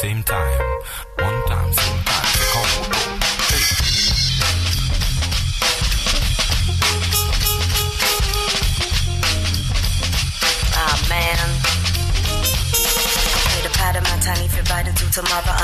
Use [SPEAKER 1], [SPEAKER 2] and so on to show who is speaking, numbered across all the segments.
[SPEAKER 1] same time.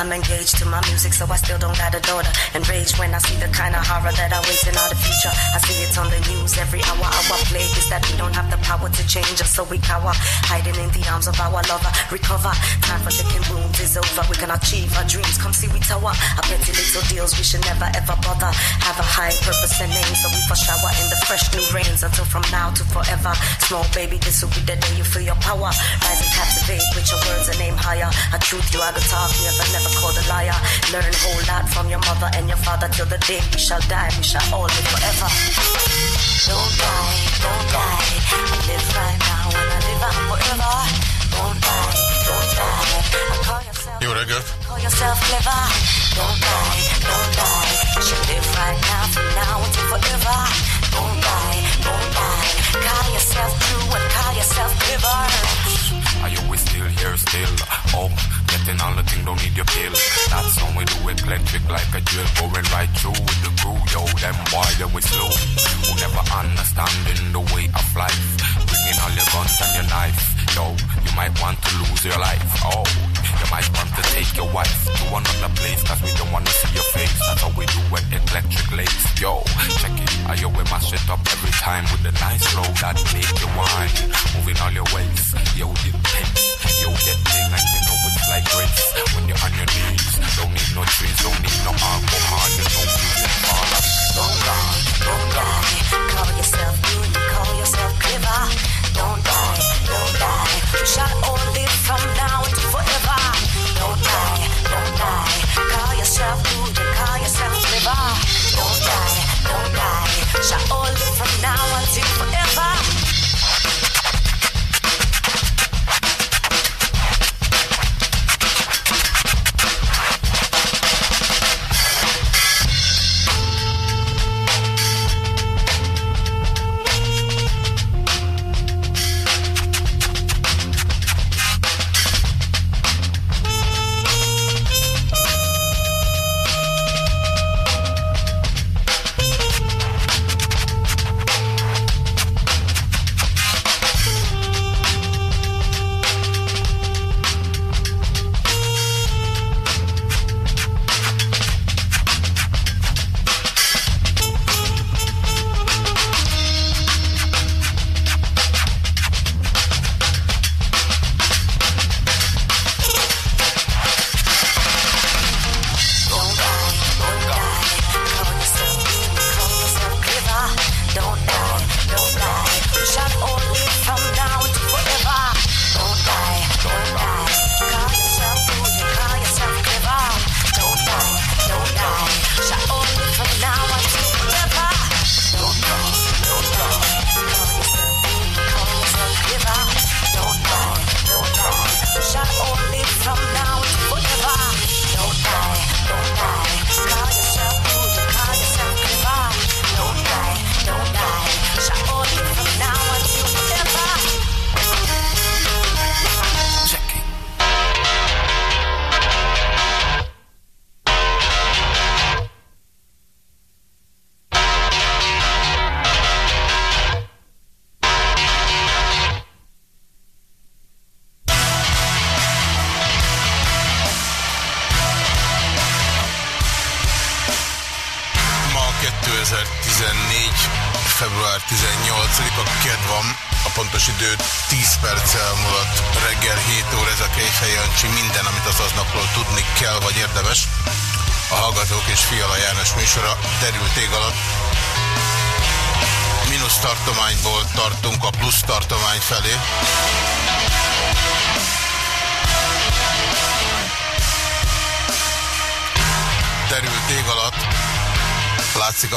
[SPEAKER 2] I'm engaged to my music, so I still don't got a daughter. Enraged when I see the kind of horror that awaits in the future. I see it on the news every hour. Our plague is that we don't have the power to change us, so we cower. Hiding in the arms of our lover. Recover. Time for licking wounds is over. We can achieve our dreams. Come see we tower. Our petty little deals we should never ever bother. Have a high purpose and name, so we for shower in the fresh new rains until from now to forever. Small baby, this will be the day you feel your power. Rise and captivate with your words and aim higher. A truth you are the talk, never never called a liar. Learn a whole lot from your mother and your father till the day we shall die. We shall all live forever. Don't die, don't die. I live right now and I live on forever. Don't die, don't die. I call yourself.
[SPEAKER 3] Jó reggelt!
[SPEAKER 2] Call yourself clever. Don't die, don't die. You should live right now, from now until forever. Don't die, don't die. Call yourself true and call yourself clever.
[SPEAKER 1] Are you we still here still? Oh, getting all the thing, don't need your pill. That's how we do it, electric like a drill, going right through with the crew. Yo, them boy, then we slow. Who never understanding the way of life. Bringing all your guns and your knife. Yo, you might want to lose your life. Oh, you might want to take your wife to another place, cause we don't wanna see your face. That's how we do it, electric lace. Yo, check it. I you we mash it up every time with the nice flow that make you wine. Moving all your ways. Yo, the pace. Yo, get thing and you know it's like grace. When you're on your knees, don't need no trees, don't need no alcohol, you don't need it all. Don't die, don't die.
[SPEAKER 2] Call yourself good, you call yourself clever. Don't die, don't die. All live from now to yourself good and call yourself clever. Don't die, don't die. Shall all live from now until forever.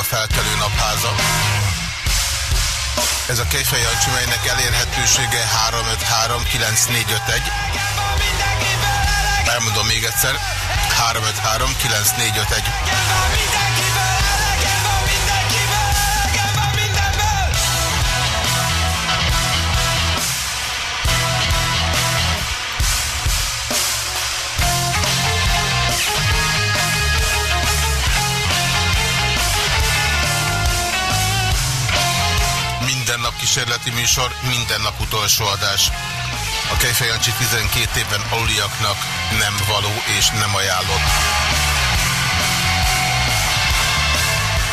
[SPEAKER 3] Felkelő napháza. Ez a Kejfej Jancsi, melynek elérhetősége 353 9451. Elmondom még egyszer. 353 kísérleti műsor, minden nap utolsó adás. A Kejfejancsi 12 évben aluliaknak nem való és nem ajánlott.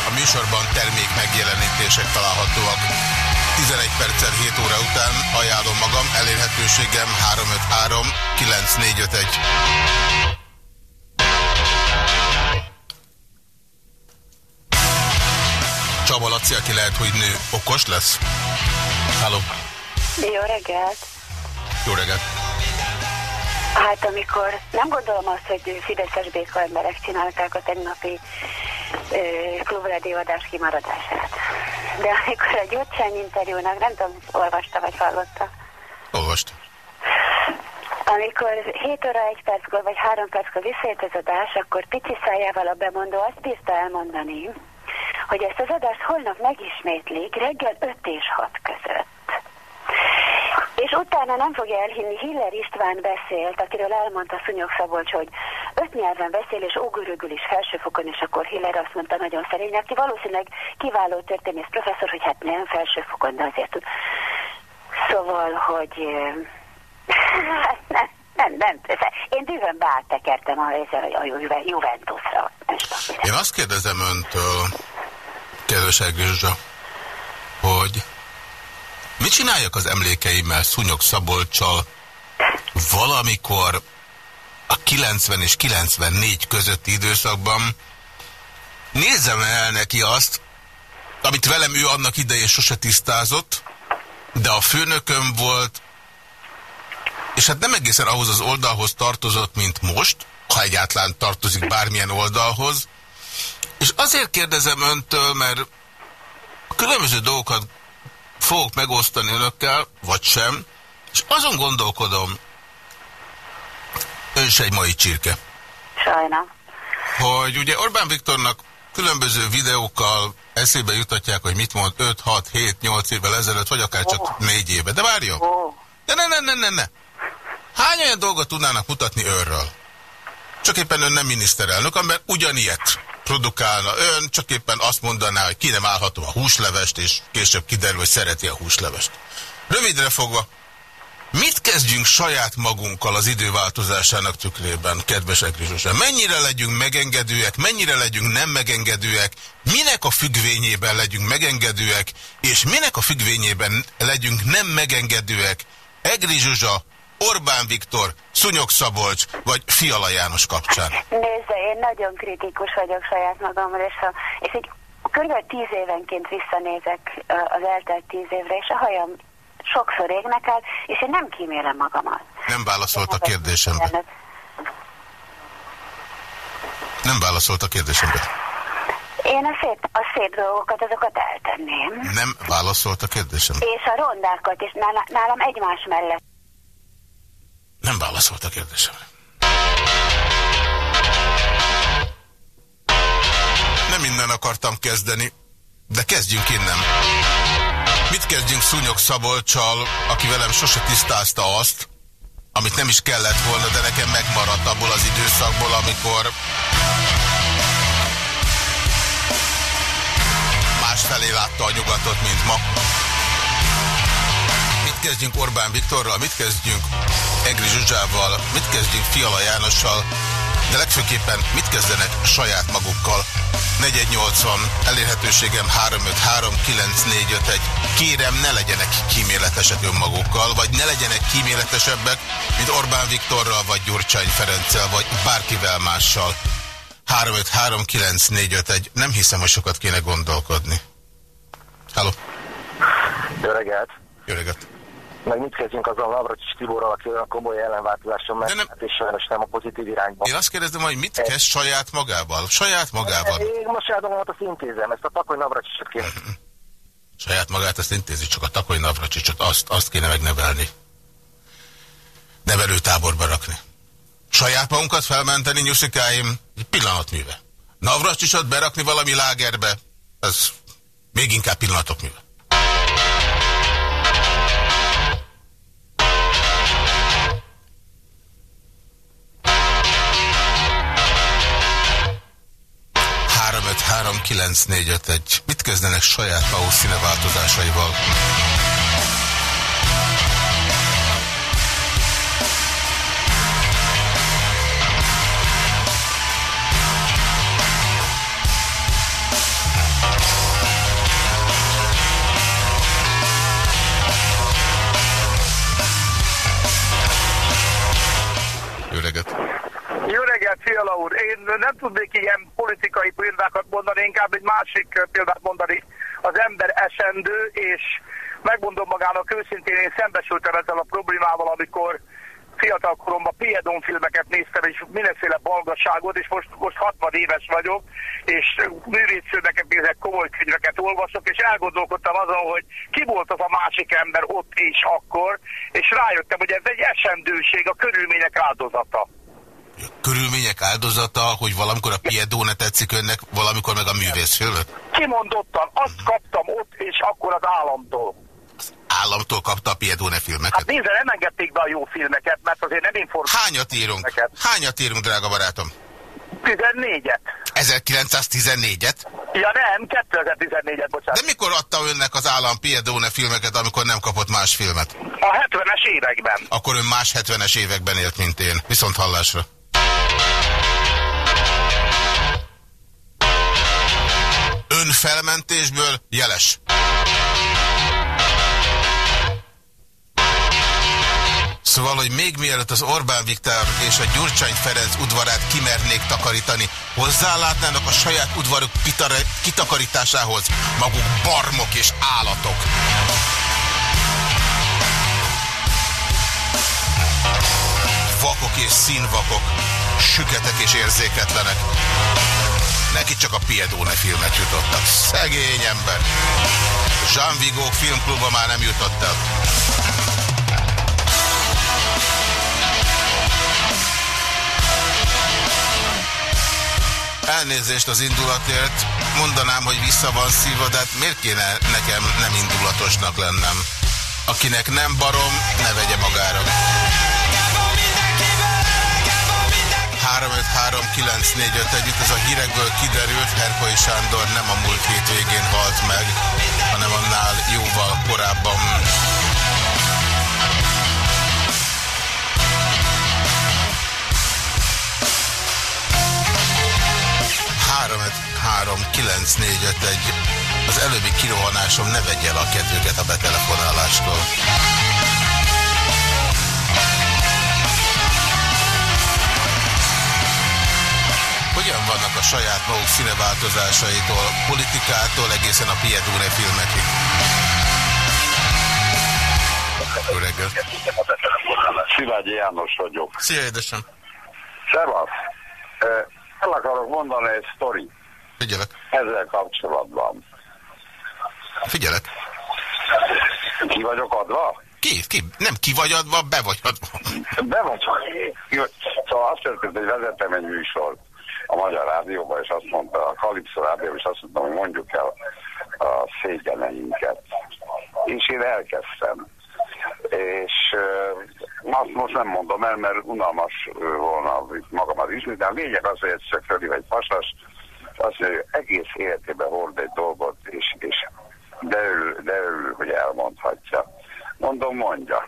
[SPEAKER 3] A műsorban termék megjelenítések találhatóak. 11 perccel 7 óra után ajánlom magam, elérhetőségem 353 9451. Laci, aki lehet, hogy nő, okos lesz? Halló.
[SPEAKER 4] Jó reggelt.
[SPEAKER 3] Jó reggelt.
[SPEAKER 4] Hát amikor nem gondolom azt, hogy fideszes béka emberek csinálták a tegnapi klubrádióadás kimaradását. De amikor a Gyurcsány interjúnak, nem tudom, olvasta vagy hallotta.
[SPEAKER 3] Olvast.
[SPEAKER 4] Amikor 7 óra 1 perckor vagy 3 perckor visszajött az adás, akkor pici szájával a bemondó azt bírta elmondani, hogy ezt az adást holnap megismétlik reggel 5 és 6 között. És utána nem fogja elhinni, Hiller István beszélt, akiről elmondta Szunyog Szabolcs, hogy öt nyelven beszél, és ógörögül is felsőfokon, és akkor Hiller azt mondta nagyon szerényen, aki valószínűleg kiváló történész professzor, hogy hát nem felsőfokon, de azért tud. Szóval, hogy hát nem, nem, nem. Én dühön beáttekertem a, a, Juventusra.
[SPEAKER 3] Én azt kérdezem öntől, kedves Egőzsa, hogy mit csináljak az emlékeimmel Szunyog Szabolcsal valamikor a 90 és 94 közötti időszakban nézzem el neki azt, amit velem ő annak idején sose tisztázott, de a főnököm volt, és hát nem egészen ahhoz az oldalhoz tartozott, mint most, ha egyáltalán tartozik bármilyen oldalhoz, és azért kérdezem öntől, mert különböző dolgokat fogok megosztani önökkel, vagy sem, és azon gondolkodom, ön se egy mai csirke.
[SPEAKER 4] Sajnálom.
[SPEAKER 3] Hogy ugye Orbán Viktornak különböző videókkal eszébe jutatják, hogy mit mond 5, 6, 7, 8 évvel ezelőtt, vagy akár csak oh. 4 éve. De várjon! Oh. De ne, ne, ne, ne, ne! Hány olyan dolgot tudnának mutatni őrről? Csak éppen ön nem miniszterelnök, amiben ugyanilyet produkálna ön, csak éppen azt mondaná, hogy ki nem állható a húslevest, és később kiderül, hogy szereti a húslevest. Rövidre fogva, mit kezdjünk saját magunkkal az időváltozásának tükrében, kedves Egrizsose? Mennyire legyünk megengedőek, mennyire legyünk nem megengedőek, minek a függvényében legyünk megengedőek, és minek a függvényében legyünk nem megengedőek Egri Zsuzsa, Orbán Viktor, Szunyog Szabolcs vagy Fiala János kapcsán?
[SPEAKER 4] Nézze, én nagyon kritikus vagyok saját magamra, és, a, és egy kb. tíz évenként visszanézek az eltelt tíz évre, és a hajam sokszor égnek el, és én nem kímélem magamat.
[SPEAKER 3] Nem válaszolt a kérdésembe. Nem válaszolt a kérdésembe.
[SPEAKER 4] Én a szép, a szép dolgokat, azokat eltenném.
[SPEAKER 3] Nem válaszolt a kérdésembe.
[SPEAKER 4] És a rondákat, és nálam egymás mellett.
[SPEAKER 3] Nem válaszolt a kérdésemre. Nem innen akartam kezdeni, de kezdjünk innen. Mit kezdjünk Szúnyog Szabolcsal, aki velem sose tisztázta azt, amit nem is kellett volna, de nekem megmaradt abból az időszakból, amikor másfelé látta a nyugatot, mint ma kezdjünk Orbán Viktorral, mit kezdjünk Egri Zsuzsával, mit kezdjünk Fiala Jánossal, de legfőképpen mit kezdenek saját magukkal. 480 elérhetőségem 353 Kérem, ne legyenek kíméletesek önmagukkal, vagy ne legyenek kíméletesebbek, mint Orbán Viktorral, vagy Gyurcsány Ferenccel, vagy bárkivel mással. 353 Nem hiszem, hogy sokat kéne gondolkodni. Halló!
[SPEAKER 5] Jó reggelt!
[SPEAKER 3] Jó reggelt!
[SPEAKER 5] Meg mit kezdjünk azzal Navracsis Tiborral, aki olyan komoly ellenváltozáson megy, nem... és sajnos nem a pozitív irányba.
[SPEAKER 3] Én azt kérdezem, hogy mit kezd saját magával? Saját magával?
[SPEAKER 5] Én most magamat azt intézem, ezt a Takoly Navracsisot kéne.
[SPEAKER 3] saját magát ezt intézi, csak a Takoly Navracsicsot azt, azt kéne megnevelni. Nevelőtáborba rakni. Saját magunkat felmenteni, nyuszikáim, egy pillanatműve. Navracsicsot berakni valami lágerbe, ez még inkább pillanatok műve. 353 Mit kezdenek saját Paul színeváltozásaival?
[SPEAKER 6] Én nem tudnék ilyen politikai példákat mondani, inkább egy másik példát mondani. Az ember esendő, és megmondom magának őszintén, én szembesültem ezzel a problémával, amikor fiatal koromban Piedon filmeket néztem, és mindenféle balgasságot, és most, most 60 éves vagyok, és művészfilmeket nézek, komoly könyveket olvasok, és elgondolkodtam azon, hogy ki volt az a másik ember ott és akkor, és rájöttem, hogy ez egy esendőség, a körülmények áldozata.
[SPEAKER 3] Körülmények áldozata, hogy valamikor a Piedó ne tetszik önnek, valamikor meg a művészfilmet?
[SPEAKER 6] Kimondottan, azt kaptam ott és akkor az államtól
[SPEAKER 3] államtól kapta a Piedone filmeket? Hát
[SPEAKER 6] nézze, nem engedték be a jó filmeket, mert azért nem informáltak.
[SPEAKER 3] Hányat írunk? Filmeket. Hányat írunk, drága barátom?
[SPEAKER 6] 14-et.
[SPEAKER 3] 1914-et?
[SPEAKER 6] Ja nem, 2014-et, bocsánat.
[SPEAKER 3] De mikor adta önnek az állam Piedone filmeket, amikor nem kapott más filmet?
[SPEAKER 6] A 70-es években.
[SPEAKER 3] Akkor ön más 70-es években élt, mint én. Viszont hallásra. Ön felmentésből jeles. Szóval, hogy még mielőtt az Orbán Viktor és a Gyurcsány Ferenc udvarát kimernék takarítani, hozzálátnának a saját udvaruk kitakarításához maguk barmok és állatok. Vakok és színvakok, süketek és érzéketlenek. Neki csak a Piedone filmet jutottak. Szegény ember. Jean Vigo filmklubba már nem jutott el. Elnézést az indulatért, mondanám, hogy vissza van szívva, de hát miért kéne nekem nem indulatosnak lennem? Akinek nem barom, ne vegye magára. 353 együtt, ez a hírekből kiderült, Herpai Sándor nem a múlt hétvégén halt meg, hanem annál jóval korábban 3, 9, 4, 5, 1. Az előbbi kirohanásom ne vegye el a kedvüket a betelefonálástól. A saját maguk színeváltozásaitól, politikától egészen a Piedone filmekig? Jó reggelt!
[SPEAKER 7] Szilágyi János vagyok.
[SPEAKER 3] Szia, édesem!
[SPEAKER 7] Szevasz! El akarok mondani egy sztorit.
[SPEAKER 3] Figyelek.
[SPEAKER 7] Ezzel kapcsolatban.
[SPEAKER 3] Figyelek.
[SPEAKER 7] Ki vagyok adva?
[SPEAKER 3] Ki? ki? Nem ki vagy adva, be vagy adva.
[SPEAKER 7] Be vagy Szóval azt történt, hogy vezettem egy műsort a Magyar Rádióban, és azt mondta, a Kalipszó Rádió, és azt mondta, hogy mondjuk el a szégyeneinket. És én elkezdtem. És azt most nem mondom el, mert unalmas volna magamat ismét, de a lényeg az, hogy egyszer fölé egy pasas, azt mondja, hogy egész életében hord egy dolgot, és, és de, ő, de ő, hogy elmondhatja. Mondom, mondja.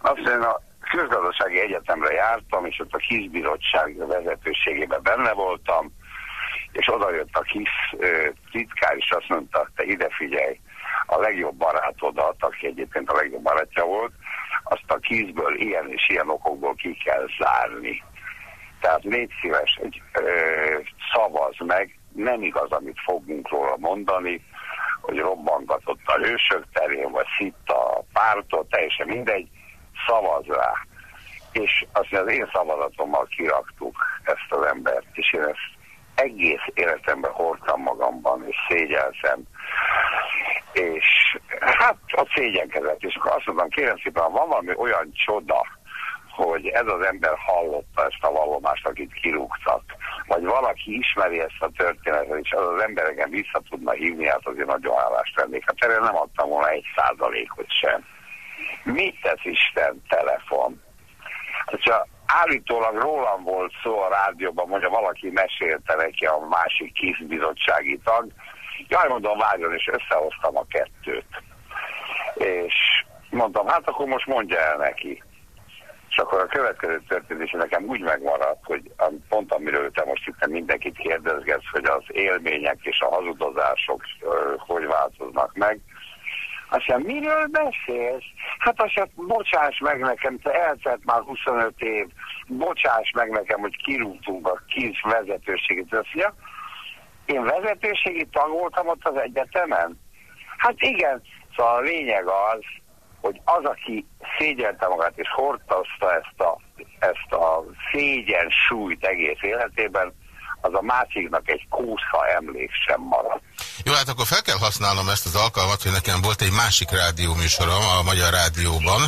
[SPEAKER 7] Azt mondja, közgazdasági egyetemre jártam, és ott a kisbizottság vezetőségében benne voltam, és oda jött a kis ö, titkár, és azt mondta, te ide figyelj, a legjobb barátodat, aki egyébként a legjobb barátja volt, azt a kízből ilyen és ilyen okokból ki kell zárni. Tehát légy szíves, hogy ö, szavaz meg, nem igaz, amit fogunk róla mondani, hogy robbangatott a hősök terén, vagy szitta a pártot, teljesen mindegy, szavaz rá. És azt az én szavazatommal kiraktuk ezt az embert, és én ezt egész életemben hordtam magamban, és szégyeltem. És hát a szégyenkezett, és akkor azt mondtam, kérem szépen, van valami olyan csoda, hogy ez az ember hallotta ezt a vallomást, akit kirúgtak, vagy valaki ismeri ezt a történetet, és az az embereken vissza tudna hívni, hát azért nagyon állást vennék. Hát erre nem adtam volna egy százalékot sem. Mit tesz Isten telefon? Hogyha állítólag rólam volt szó a rádióban, mondja valaki mesélte neki a másik kisbizottsági tag, jaj, mondom, várjon, és összehoztam a kettőt. És mondtam, hát akkor most mondja el neki. És akkor a következő történés nekem úgy megmaradt, hogy pont amiről te most itt mindenkit kérdezgetsz, hogy az élmények és a hazudozások hogy változnak meg,
[SPEAKER 8] Azt mondja, miről beszélsz? Hát azt mondja, bocsáss meg nekem, te eltelt már 25 év, bocsáss meg nekem, hogy kirúgtunk a kis vezetőségét. Azt mondja, én vezetőségi tag voltam ott az egyetemen? Hát igen, szóval a lényeg az, hogy az, aki szégyelte magát és hordtaszta ezt a, ezt a szégyen súlyt egész életében, az a másiknak egy kósza emlék sem marad.
[SPEAKER 3] Jó, hát akkor fel kell használnom ezt az alkalmat, hogy nekem volt egy másik rádióműsorom a Magyar Rádióban,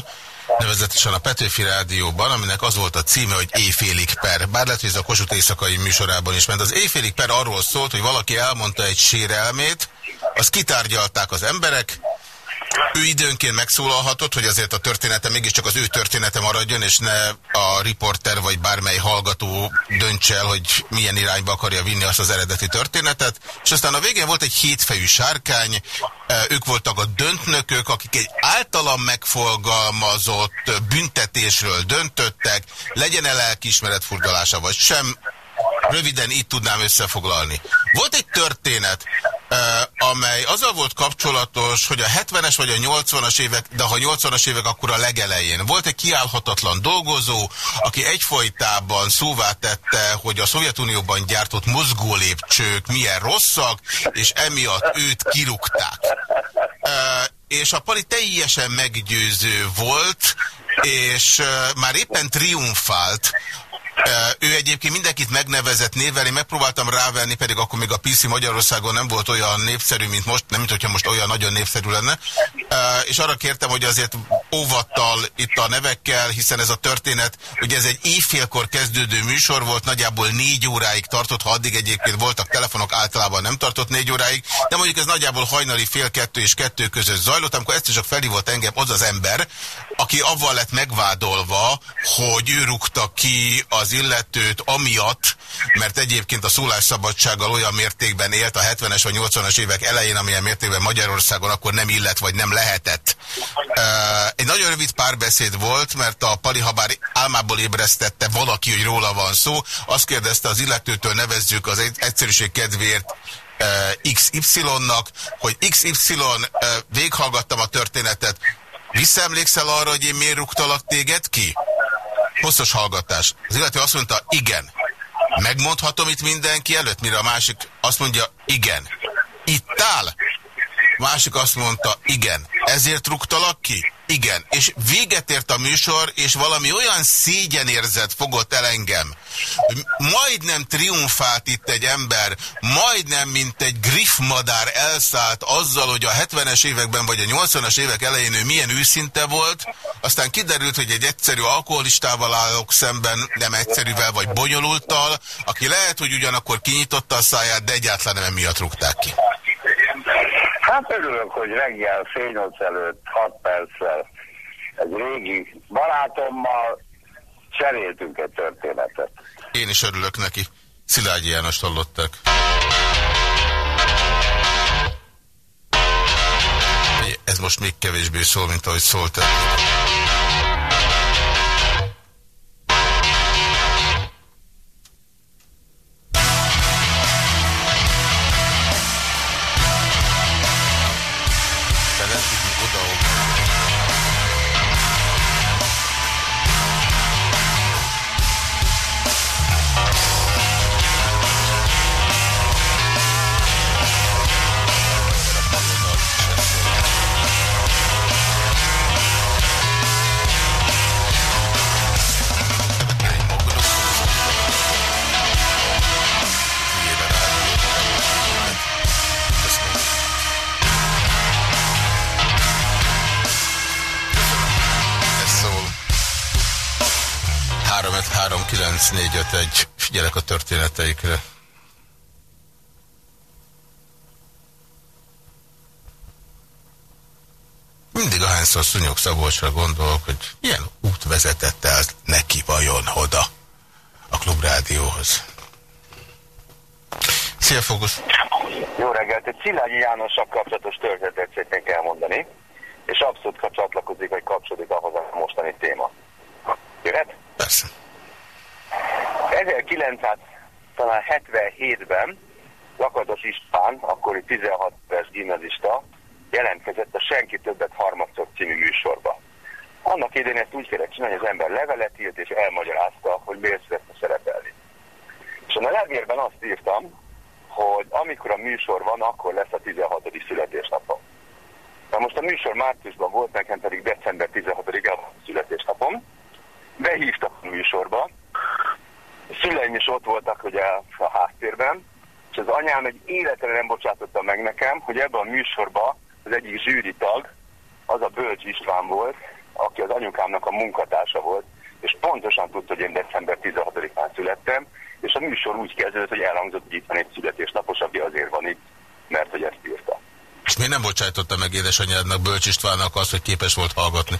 [SPEAKER 3] nevezetesen a Petőfi Rádióban, aminek az volt a címe, hogy Éjfélig per. Bár lehet, hogy ez a Kossuth éjszakai műsorában is ment. Az Éjfélig per arról szólt, hogy valaki elmondta egy sérelmét, azt kitárgyalták az emberek, ő időnként megszólalhatott, hogy azért a története mégiscsak az ő története maradjon, és ne a riporter vagy bármely hallgató döntse el, hogy milyen irányba akarja vinni azt az eredeti történetet. És aztán a végén volt egy hétfejű sárkány, e, ők voltak a döntnökök, akik egy általam megfolgalmazott büntetésről döntöttek, legyen-e lelkiismeret furdalása vagy sem, Röviden így tudnám összefoglalni. Volt egy történet, amely azzal volt kapcsolatos, hogy a 70-es vagy a 80-as évek, de ha 80-as évek, akkor a legelején. Volt egy kiállhatatlan dolgozó, aki egyfolytában szóvá tette, hogy a Szovjetunióban gyártott mozgólépcsők milyen rosszak, és emiatt őt kirúgták. És a pali teljesen meggyőző volt, és már éppen triumfált, ő egyébként mindenkit megnevezett névvel, én megpróbáltam rávenni, pedig akkor még a PC Magyarországon nem volt olyan népszerű, mint most, nem mint hogyha most olyan nagyon népszerű lenne. És arra kértem, hogy azért óvattal itt a nevekkel, hiszen ez a történet, ugye ez egy éjfélkor kezdődő műsor volt, nagyjából négy óráig tartott, ha addig egyébként voltak telefonok, általában nem tartott négy óráig, de mondjuk ez nagyjából hajnali fél kettő és kettő között zajlott, amikor ezt csak felhívott engem az az ember, aki avval lett megvádolva, hogy ő rúgta ki az illetőt amiatt, mert egyébként a szólásszabadsággal olyan mértékben élt a 70-es vagy 80-as évek elején, amilyen mértékben Magyarországon akkor nem illet, vagy nem lehetett. Egy nagyon rövid párbeszéd volt, mert a Pali Habár álmából ébresztette valaki, hogy róla van szó. Azt kérdezte az illetőtől, nevezzük az egyszerűség kedvéért XY-nak, hogy XY véghallgattam a történetet, Visszaemlékszel arra, hogy én miért rúgtalak téged ki? Hosszas hallgatás. Az illető azt mondta, igen. Megmondhatom itt mindenki előtt, mire a másik azt mondja, igen. Itt áll? Másik azt mondta, igen. Ezért rúgtalak ki? Igen. És véget ért a műsor, és valami olyan szégyenérzet fogott el engem. Majdnem triumfált itt egy ember, majdnem, mint egy griffmadár elszállt azzal, hogy a 70-es években vagy a 80-as évek elején ő milyen őszinte volt, aztán kiderült, hogy egy egyszerű alkoholistával állok szemben, nem egyszerűvel vagy bonyolulttal, aki lehet, hogy ugyanakkor kinyitotta a száját, de egyáltalán nem emiatt rúgták ki.
[SPEAKER 8] Hát örülök, hogy reggel fényoc előtt 6 perccel egy régi barátommal cseréltünk egy történetet.
[SPEAKER 3] Én is örülök neki. Szilágyi Jánost hallottak. Ez most még kevésbé szól, mint ahogy szólt. egy Ahányszor Szúnyog Szabolcsra gondolok, hogy milyen út vezetett el neki vajon oda a klubrádióhoz. Szia, Fogusz!
[SPEAKER 9] Jó reggelt! Egy Szilágyi Jánossal kapcsolatos történetet szeretnék elmondani, és abszolút csatlakozik, vagy kapcsolódik ahhoz a mostani téma. Jöhet?
[SPEAKER 3] Persze.
[SPEAKER 9] 1977-ben Lakatos István, akkori 16 éves gimnazista, jelentkezett a Senki többet harmadszor című műsorba. Annak idején ezt úgy kellett csinálni, hogy az ember levelet írt és elmagyarázta, hogy miért szeretne szerepelni. És a levélben azt írtam, hogy amikor a műsor van, akkor lesz a 16. születésnapom. Na most a műsor márciusban volt, nekem pedig december 16-án a születésnapom. Behívtak a műsorba. A szüleim is ott voltak ugye a háttérben, és az anyám egy életre nem bocsátotta meg nekem, hogy ebben a műsorban az egyik zsűri tag, az a Bölcs István volt, aki az anyukámnak a munkatársa volt, és pontosan tudta, hogy én december 16-án születtem, és a műsor úgy kezdődött, hogy elhangzott, hogy itt van egy születésnapos, aki azért van itt, mert hogy ezt írta.
[SPEAKER 3] És miért nem bocsájtotta meg édesanyádnak, Bölcs Istvánnak azt, hogy képes volt hallgatni?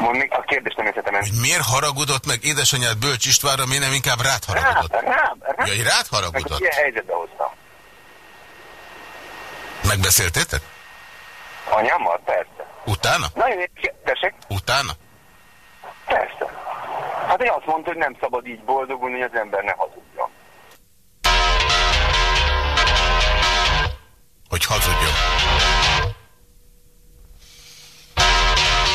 [SPEAKER 9] Mondjuk a kérdést nem értettem.
[SPEAKER 3] Hogy miért haragudott meg édesanyád Bölcs Istvánra, miért nem inkább rád haragudott?
[SPEAKER 9] Rám, rám, rám.
[SPEAKER 3] Ja, rád haragudott? Meg
[SPEAKER 9] helyzetbe hoztam.
[SPEAKER 3] Megbeszéltétek?
[SPEAKER 9] Anyámmal? Persze.
[SPEAKER 3] Utána?
[SPEAKER 9] Na, én tessék?
[SPEAKER 3] Utána?
[SPEAKER 9] Persze. Hát én azt mondta, hogy nem szabad így boldogulni, hogy az ember ne hazudjon.
[SPEAKER 3] Hogy hazudjon.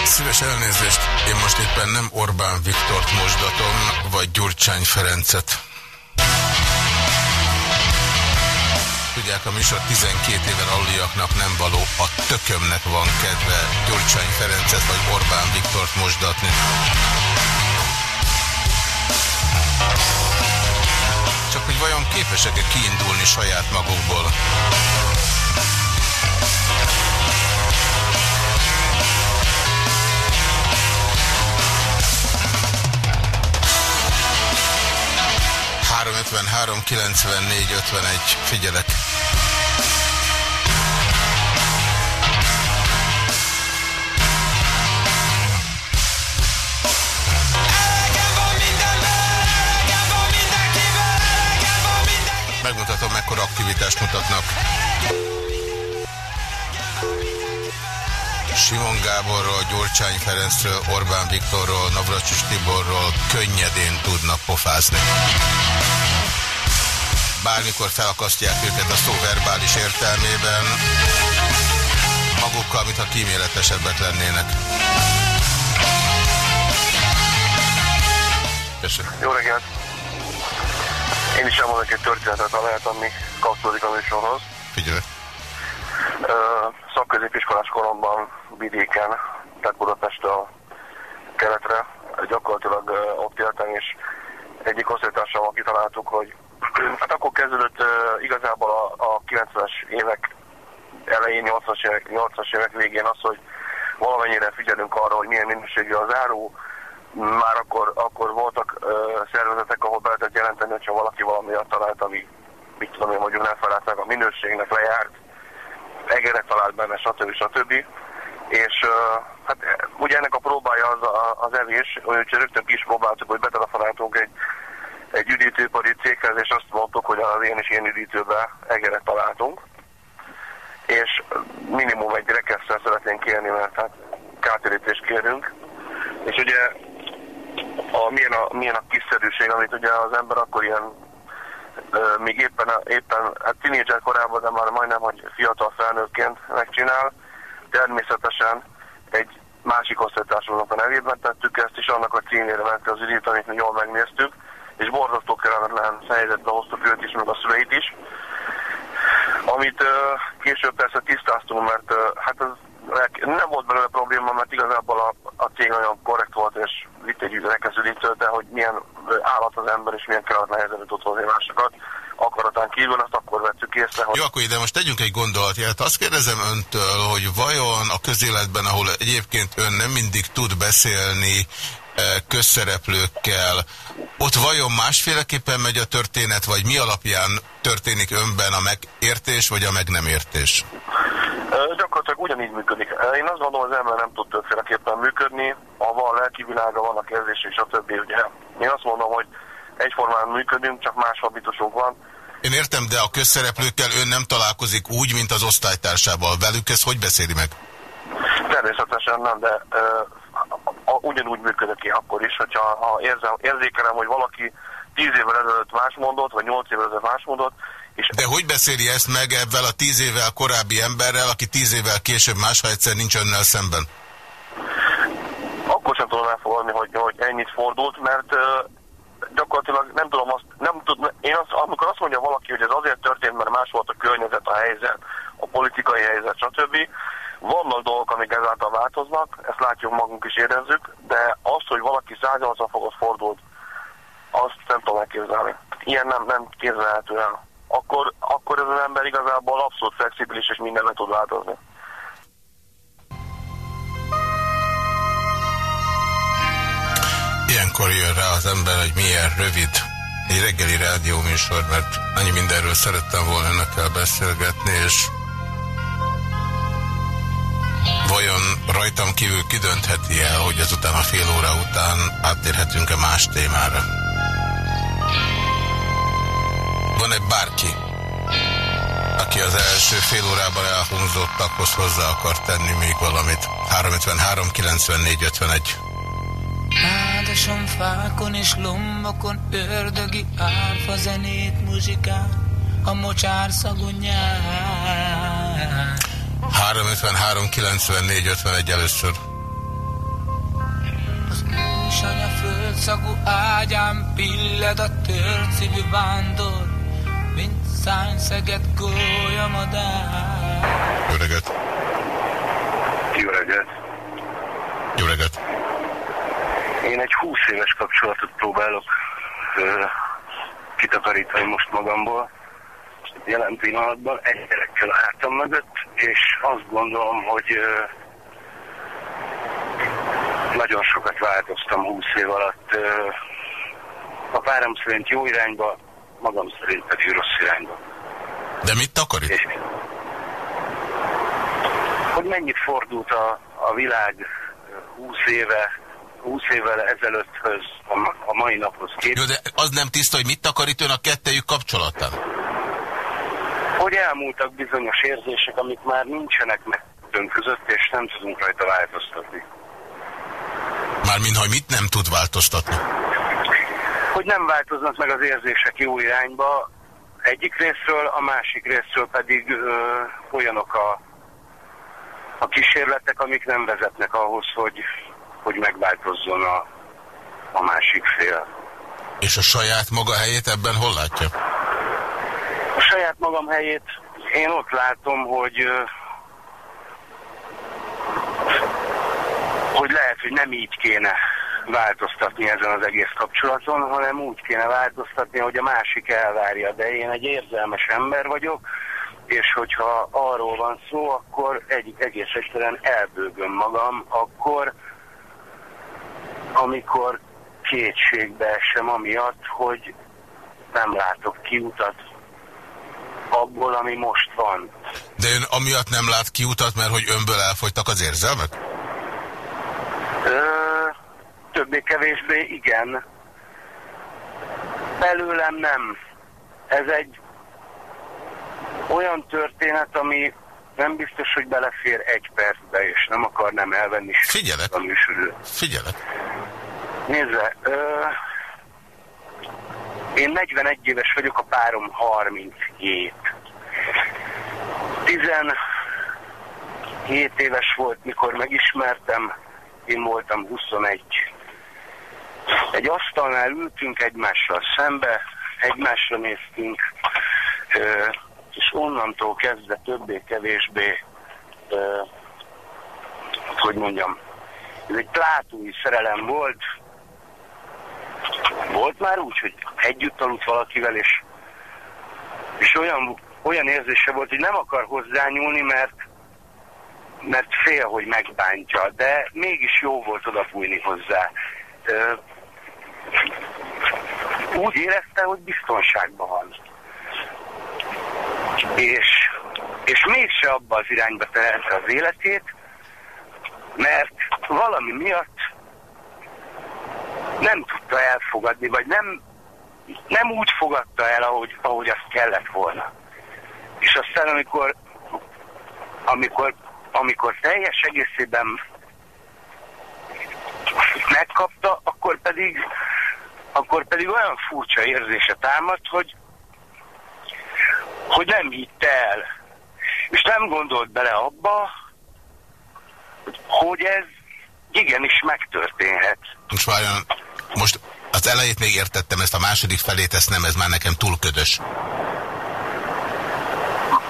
[SPEAKER 3] Szíves elnézést, én most éppen nem Orbán Viktort mosdatom, vagy Gyurcsány Ferencet. Tudják, a műsor 12 éven aluliaknak nem való, a tökömnek van kedve Gyurcsány Ferencet vagy Orbán Viktort mosdatni. Csak hogy vajon képesek-e kiindulni saját magukból? Három 54 51. Figyelek! Megmutatom, mekkora aktivitást mutatnak. Simon Gáborról, Gyurcsány Ferencről, Orbán Viktorról, Navracsis Tiborról könnyedén tudnak pofázni. Bármikor felakasztják őket a szó verbális értelmében, magukkal, mintha kíméletesebbek lennének.
[SPEAKER 10] Köszönöm. Jó reggelt! Én is elmondok egy történetet, ha lehet, ami kapcsolódik a műsorhoz.
[SPEAKER 3] Figyelj.
[SPEAKER 10] Szakközépiskolás koromban vidéken, tehát Budapestről keletre, gyakorlatilag ott éltem, és egyik osztálytársammal kitaláltuk, hogy hát akkor kezdődött igazából a, a 90-es évek elején, 80-as évek, 80 évek végén az, hogy valamennyire figyelünk arra, hogy milyen minőségű az áru, már akkor, akkor voltak ö, szervezetek, ahol be lehetett jelenteni, hogyha valaki valami talált, ami, mit tudom én, mondjuk nem felállt meg a minőségnek, lejárt, egeret talált benne, stb. stb. És ö, hát ugye ennek a próbája az, a, az evés, úgyhogy rögtön kis próbáltuk, hogy betelefonáltunk egy, egy üdítőipari céghez, és azt mondtuk, hogy az én és én üdítőbe egeret találtunk. És minimum egy rekesszel szeretnénk kérni, mert hát kártérítést kérünk. És ugye a, milyen, a, milyen a kiszerűség, amit ugye az ember akkor ilyen ö, még éppen, éppen hát tínédzser korában, de már majdnem, hogy fiatal felnőttként megcsinál. Természetesen egy másik osztálytársunknak a nevében tettük ezt, és annak a címére ment az ügyét, amit mi jól megnéztük, és borzasztó kellemetlen helyzetbe hoztuk őt is, meg a szüleit is. Amit később persze tisztáztunk, mert hát az nem volt belőle probléma, mert igazából a, a cég nagyon korrekt volt, és vitt egy rekeszülítőt, de hogy milyen állat az ember, és milyen kellett nehezen tud hozni másokat, akaratán kívül, azt akkor vettük észre.
[SPEAKER 3] Hogy... Jó, akkor ide most tegyünk egy gondolatját. Azt kérdezem öntől, hogy vajon a közéletben, ahol egyébként ön nem mindig tud beszélni közszereplőkkel, ott vajon másféleképpen megy a történet, vagy mi alapján történik önben a megértés, vagy a meg nem értés?
[SPEAKER 10] Gyakorlatilag ugyanígy működik. Én azt gondolom, az ember nem tud többféleképpen működni, ha van lelki világa, vannak érzése és a többi. Ugye. Én azt mondom, hogy egyformán működünk, csak más habitusunk van.
[SPEAKER 3] Én értem, de a közszereplőkkel ön nem találkozik úgy, mint az osztálytársával. Velük ez hogy beszéli meg?
[SPEAKER 10] Természetesen nem, de uh, ugyanúgy működök én akkor is, hogyha ha érzem, érzékelem, hogy valaki tíz évvel ezelőtt más mondott, vagy nyolc évvel ezelőtt más mondott,
[SPEAKER 3] És De hogy beszéli ezt meg ebben a tíz évvel korábbi emberrel, aki tíz évvel később más, ha egyszer nincs önnel szemben?
[SPEAKER 10] Akkor sem tudom elfogadni, hogy, hogy ennyit fordult, mert gyakorlatilag nem tudom azt, nem tud, én azt, amikor azt mondja valaki, hogy ez azért történt, mert más volt a környezet, a helyzet, a politikai helyzet, stb. Vannak dolgok, amik ezáltal változnak, ezt látjuk magunk is érezzük, de azt, hogy valaki 180 fokot fordult, azt nem tudom elképzelni. Ilyen nem, nem képzelhető el. Akkor, akkor ez az ember igazából abszolút flexibilis és mindenre tud változni.
[SPEAKER 3] Ilyenkor jön rá az ember, hogy milyen rövid egy reggeli rádióműsor, mert annyi mindenről szerettem volna önökkel beszélgetni, és vajon rajtam kívül kidöntheti el, hogy ezután a fél óra után áttérhetünk-e más témára? Van-e bárki, aki az első fél órában elhangzottakhoz hozzá akar tenni még valamit? 353 94 51
[SPEAKER 11] Ádasom fákon és lombokon ördögi árfa zenét muzsikál, a mocsár szagon.
[SPEAKER 3] 353 94 51 először.
[SPEAKER 11] Az ősanya földszagú ágyán pilled a szívű vándor, mint szányszeget madár.
[SPEAKER 3] Jó reggelt!
[SPEAKER 12] Jó reggelt!
[SPEAKER 3] Jó reggelt!
[SPEAKER 12] Én egy 20 éves kapcsolatot próbálok ö, kitakarítani most magamból. Jelen pillanatban egy gyerekkel álltam mögött, és azt gondolom, hogy nagyon sokat változtam 20 év alatt. A párom szerint jó irányba, magam szerint pedig rossz irányba.
[SPEAKER 3] De mit takarít? És,
[SPEAKER 12] hogy mennyit fordult a, a világ 20 éve, 20 évvel ezelőtthöz, a, a mai naphoz képest.
[SPEAKER 3] Jó, de az nem tiszta, hogy mit takarít ön a kettejük kapcsolatán?
[SPEAKER 12] Hogy elmúltak bizonyos érzések, amik már nincsenek meg között, és nem tudunk rajta változtatni.
[SPEAKER 3] Mármint, hogy mit nem tud változtatni?
[SPEAKER 12] Hogy nem változnak meg az érzések jó irányba, egyik részről, a másik részről pedig ö, olyanok a, a kísérletek, amik nem vezetnek ahhoz, hogy hogy megváltozzon a, a másik fél.
[SPEAKER 3] És a saját maga helyét ebben hol látja?
[SPEAKER 12] A saját magam helyét én ott látom, hogy hogy lehet, hogy nem így kéne változtatni ezen az egész kapcsolaton, hanem úgy kéne változtatni, hogy a másik elvárja. De én egy érzelmes ember vagyok, és hogyha arról van szó, akkor egy, egész egyszerűen elbőgöm magam, akkor amikor kétségbe esem amiatt, hogy nem látok kiutat abból, ami most van.
[SPEAKER 3] De ön amiatt nem lát kiutat, mert hogy önből elfogytak az érzelmek?
[SPEAKER 12] Többé-kevésbé igen. Belőlem nem. Ez egy olyan történet, ami nem biztos, hogy belefér egy percbe, és nem akarnám elvenni
[SPEAKER 3] Figyelek.
[SPEAKER 12] a műsorról.
[SPEAKER 3] Figyelek.
[SPEAKER 12] Nézze, ö, én 41 éves vagyok, a párom 37. 17 éves volt, mikor megismertem, én voltam 21. Egy asztalnál ültünk egymással szembe, egymásra néztünk, és onnantól kezdve többé-kevésbé, hogy mondjam, ez egy plátói szerelem volt. Volt már úgy, hogy együtt aludt valakivel, és, és olyan, olyan érzése volt, hogy nem akar hozzányúlni, mert, mert fél, hogy megbántja, de mégis jó volt odafújni hozzá. Úgy érezte, hogy biztonságban van és, és mégse abba az irányba terelte az életét, mert valami miatt nem tudta elfogadni, vagy nem, nem úgy fogadta el, ahogy, ahogy azt kellett volna. És aztán, amikor, amikor, amikor teljes egészében megkapta, akkor pedig, akkor pedig olyan furcsa érzése támadt, hogy hogy nem hitte el. És nem gondolt bele abba, hogy ez igenis megtörténhet.
[SPEAKER 3] Most várjon, most az elejét még értettem, ezt a második felét, ezt nem, ez már nekem túl ködös.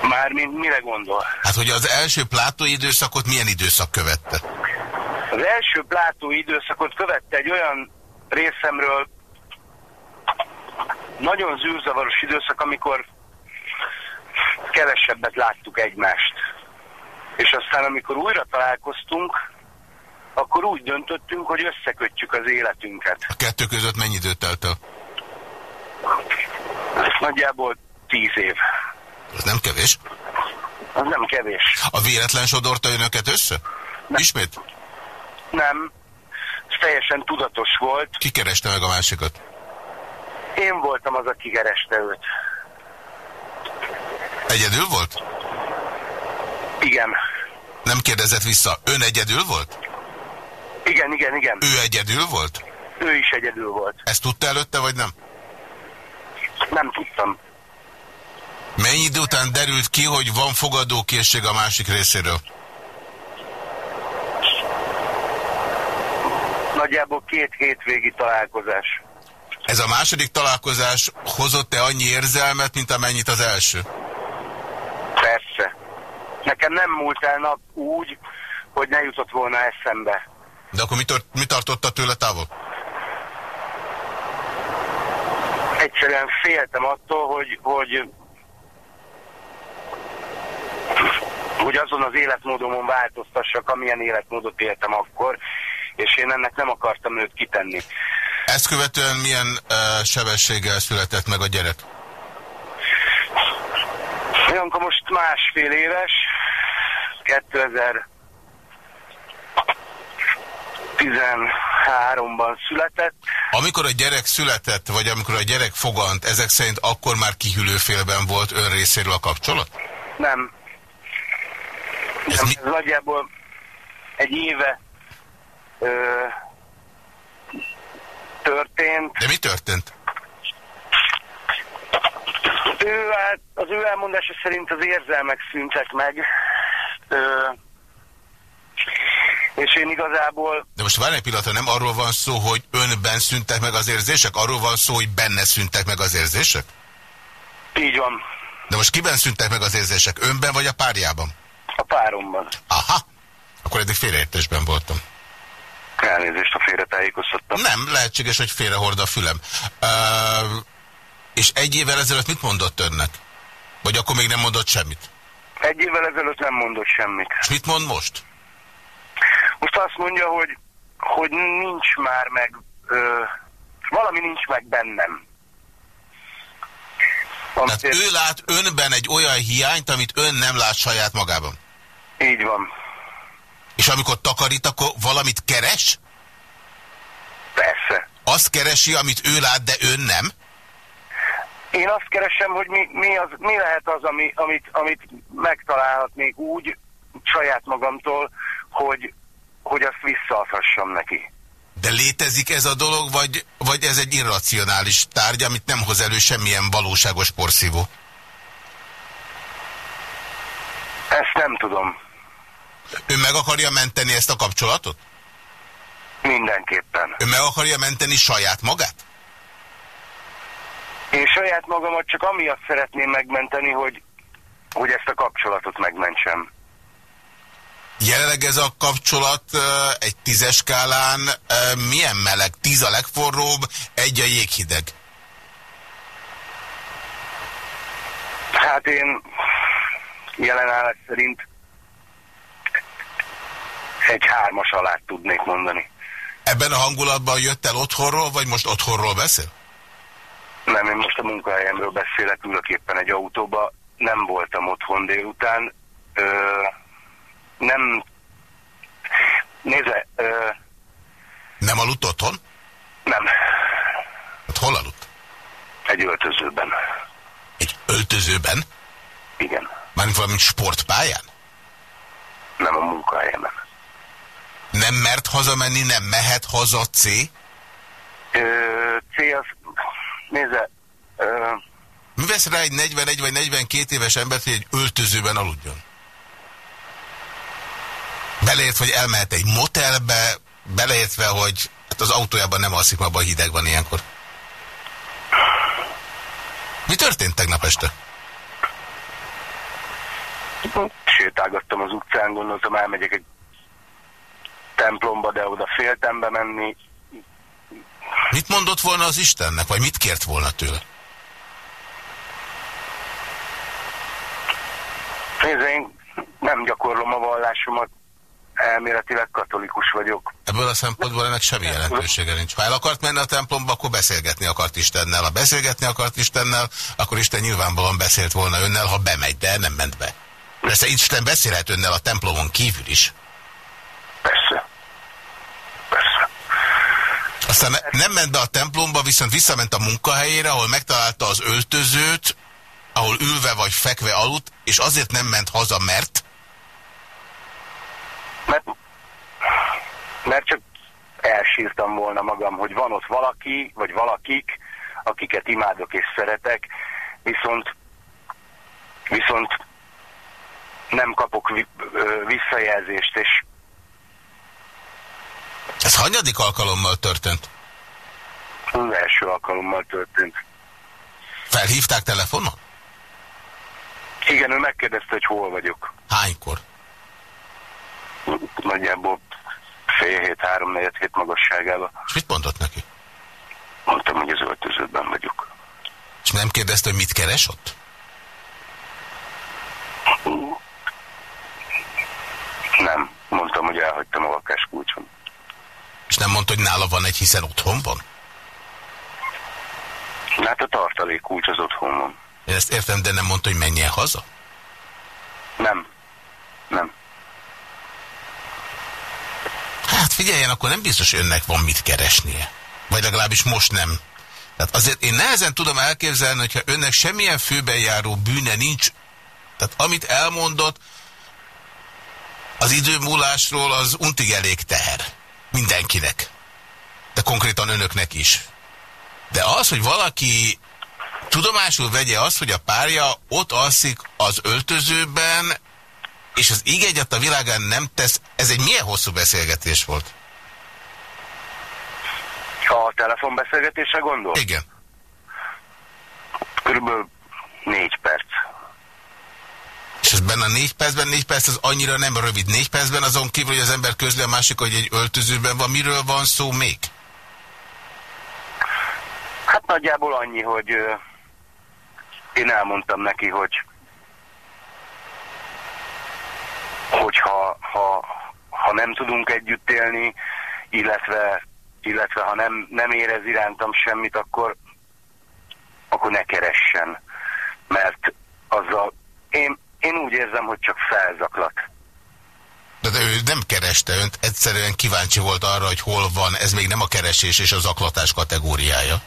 [SPEAKER 12] Mármint mire gondol?
[SPEAKER 3] Hát, hogy az első plátó időszakot milyen időszak követte?
[SPEAKER 12] Az első plátó időszakot követte egy olyan részemről nagyon zűrzavaros időszak, amikor kevesebbet láttuk egymást. És aztán, amikor újra találkoztunk, akkor úgy döntöttünk, hogy összekötjük az életünket.
[SPEAKER 3] A kettő között mennyi időt telt el?
[SPEAKER 12] Nagyjából tíz év.
[SPEAKER 3] Ez nem kevés?
[SPEAKER 12] Az nem kevés.
[SPEAKER 3] A véletlen sodorta önöket össze? Nem. Ismét?
[SPEAKER 12] Nem. Ez teljesen tudatos volt.
[SPEAKER 3] Ki kereste meg a másikat?
[SPEAKER 12] Én voltam az, aki kereste őt.
[SPEAKER 3] Egyedül volt?
[SPEAKER 12] Igen.
[SPEAKER 3] Nem kérdezett vissza. Ön egyedül volt?
[SPEAKER 12] Igen, igen, igen.
[SPEAKER 3] Ő egyedül volt?
[SPEAKER 12] Ő is egyedül volt.
[SPEAKER 3] Ezt tudta előtte, vagy nem?
[SPEAKER 12] Nem tudtam.
[SPEAKER 3] Mennyi idő után derült ki, hogy van fogadókészség a másik részéről?
[SPEAKER 12] Nagyjából két hétvégi találkozás.
[SPEAKER 3] Ez a második találkozás hozott-e annyi érzelmet, mint amennyit az első?
[SPEAKER 12] Persze. Nekem nem múlt el nap úgy, hogy ne jutott volna eszembe.
[SPEAKER 3] De akkor mi, tart, mi tartotta tőle távol?
[SPEAKER 12] Egyszerűen féltem attól, hogy, hogy hogy azon az életmódomon változtassak, amilyen életmódot éltem akkor, és én ennek nem akartam őt kitenni.
[SPEAKER 3] Ezt követően milyen uh, sebességgel született meg a gyerek?
[SPEAKER 12] Olyankor most másfél éves, 2013-ban született.
[SPEAKER 3] Amikor a gyerek született, vagy amikor a gyerek fogant, ezek szerint akkor már kihűlőfélben volt ön részéről a kapcsolat?
[SPEAKER 12] Nem. Ez, nem, ez nagyjából egy éve ö, történt.
[SPEAKER 3] De mi történt?
[SPEAKER 12] Ő, hát, az ő elmondása szerint az érzelmek szűntek meg. Ö, és én igazából...
[SPEAKER 3] De most várj egy pillanatra, nem arról van szó, hogy önben szüntek meg az érzések? Arról van szó, hogy benne szüntek meg az érzések?
[SPEAKER 12] Így van.
[SPEAKER 3] De most kiben szüntek meg az érzések? Önben vagy a párjában?
[SPEAKER 12] A páromban.
[SPEAKER 3] Aha. Akkor eddig félreértésben voltam.
[SPEAKER 12] Elnézést, a félretájékoztattam.
[SPEAKER 3] Nem, lehetséges, hogy félrehord a fülem. Uh, és egy évvel ezelőtt mit mondott önnek? Vagy akkor még nem mondott semmit?
[SPEAKER 12] Egy évvel ezelőtt nem mondott semmit.
[SPEAKER 3] És mit mond most?
[SPEAKER 12] Most azt mondja, hogy, hogy nincs már meg, ö, valami nincs meg bennem.
[SPEAKER 3] Tehát ő lát önben egy olyan hiányt, amit ön nem lát saját magában.
[SPEAKER 12] Így van.
[SPEAKER 3] És amikor takarít, akkor valamit keres?
[SPEAKER 12] Persze.
[SPEAKER 3] Azt keresi, amit ő lát, de ön nem?
[SPEAKER 12] Én azt keresem, hogy mi, mi, az, mi lehet az, ami, amit, amit megtalálhatnék úgy saját magamtól, hogy, hogy azt visszaadhassam neki.
[SPEAKER 3] De létezik ez a dolog, vagy, vagy ez egy irracionális tárgy, amit nem hoz elő semmilyen valóságos porszívó?
[SPEAKER 12] Ezt nem tudom.
[SPEAKER 3] Ön meg akarja menteni ezt a kapcsolatot?
[SPEAKER 12] Mindenképpen.
[SPEAKER 3] Ön meg akarja menteni saját magát?
[SPEAKER 12] Én saját magamat csak amiatt szeretném megmenteni, hogy, hogy ezt a kapcsolatot megmentsem.
[SPEAKER 3] Jelenleg ez a kapcsolat egy tízes skálán milyen meleg? Tíz a legforróbb, egy a jéghideg.
[SPEAKER 12] Hát én jelenállás szerint egy hármas alá tudnék mondani.
[SPEAKER 3] Ebben a hangulatban jött el otthonról, vagy most otthonról beszél?
[SPEAKER 12] Nem, én most a munkahelyemről beszélek, ülök éppen egy autóba. Nem voltam otthon délután. Ö, nem... Nézze... Ö...
[SPEAKER 3] Nem aludt otthon?
[SPEAKER 12] Nem.
[SPEAKER 3] Hát hol aludt?
[SPEAKER 12] Egy öltözőben.
[SPEAKER 3] Egy öltözőben?
[SPEAKER 12] Igen.
[SPEAKER 3] Mármint valami sportpályán?
[SPEAKER 12] Nem a munkahelyemen.
[SPEAKER 3] Nem mert hazamenni, nem mehet haza C?
[SPEAKER 12] Ö, C az... Nézze... Ö,
[SPEAKER 3] Mi vesz rá egy 41 vagy 42 éves embert, hogy egy öltözőben aludjon? Beleértve, hogy elmehet egy motelbe, beleértve, hogy hát az autójában nem alszik, abban hideg van ilyenkor. Mi történt tegnap este?
[SPEAKER 12] Sétálgattam az utcán, gondoltam elmegyek egy templomba, de oda féltem bemenni.
[SPEAKER 3] Mit mondott volna az Istennek, vagy mit kért volna tőle?
[SPEAKER 12] Nézd, én nem gyakorlom a vallásomat, elméletileg katolikus vagyok.
[SPEAKER 3] Ebből a szempontból ennek semmi jelentősége nincs. Ha el akart menni a templomba, akkor beszélgetni akart Istennel. Ha beszélgetni akart Istennel, akkor Isten nyilvánvalóan beszélt volna önnel, ha bemegy, de nem ment be. Persze Isten beszélhet önnel a templomon kívül is.
[SPEAKER 12] Persze. Persze.
[SPEAKER 3] Aztán nem ment be a templomba, viszont visszament a munkahelyére, ahol megtalálta az öltözőt, ahol ülve vagy fekve aludt, és azért nem ment haza, mert?
[SPEAKER 12] Mert, mert csak elsírtam volna magam, hogy van ott valaki, vagy valakik, akiket imádok és szeretek, viszont, viszont nem kapok visszajelzést, és
[SPEAKER 3] ez hanyadik alkalommal történt?
[SPEAKER 12] Az első alkalommal történt.
[SPEAKER 3] Felhívták telefonon?
[SPEAKER 12] Igen, ő megkérdezte, hogy hol vagyok.
[SPEAKER 3] Hánykor?
[SPEAKER 12] Nagyjából fél hét, három, negyed hét magasságában.
[SPEAKER 3] És mit mondott neki?
[SPEAKER 12] Mondtam, hogy az öltözőben vagyok.
[SPEAKER 3] És nem kérdezte, hogy mit keres ott?
[SPEAKER 12] Nem. Mondtam, hogy elhagytam a kulcson.
[SPEAKER 3] És nem mondta, hogy nála van egy, hiszen otthon van?
[SPEAKER 12] Hát a tartalék kulcs az otthon van.
[SPEAKER 3] Én ezt értem, de nem mondta, hogy menjen haza?
[SPEAKER 12] Nem. Nem.
[SPEAKER 3] Hát figyeljen, akkor nem biztos, önnek van mit keresnie. Vagy legalábbis most nem. Tehát azért én nehezen tudom elképzelni, hogyha önnek semmilyen főbenjáró bűne nincs, tehát amit elmondott, az időmúlásról az untig elég teher. Mindenkinek. De konkrétan önöknek is. De az, hogy valaki tudomásul vegye azt, hogy a párja ott alszik az öltözőben, és az íg egyet a világán nem tesz, ez egy milyen hosszú beszélgetés volt?
[SPEAKER 12] A telefonbeszélgetésre gondol?
[SPEAKER 3] Igen.
[SPEAKER 12] Körülbelül négy perc.
[SPEAKER 3] És ez benne a négy percben, négy perc az annyira nem rövid. Négy percben azon kívül, hogy az ember közli a másik, hogy egy öltözőben van. Miről van szó még?
[SPEAKER 12] Hát nagyjából annyi, hogy én elmondtam neki, hogy ha, ha nem tudunk együtt élni, illetve, illetve ha nem, nem érez irántam semmit, akkor, akkor ne keressen. Mert azzal én, én úgy érzem, hogy csak felzaklat.
[SPEAKER 3] De, de ő nem kereste önt, egyszerűen kíváncsi volt arra, hogy hol van, ez még nem a keresés és a zaklatás kategóriája.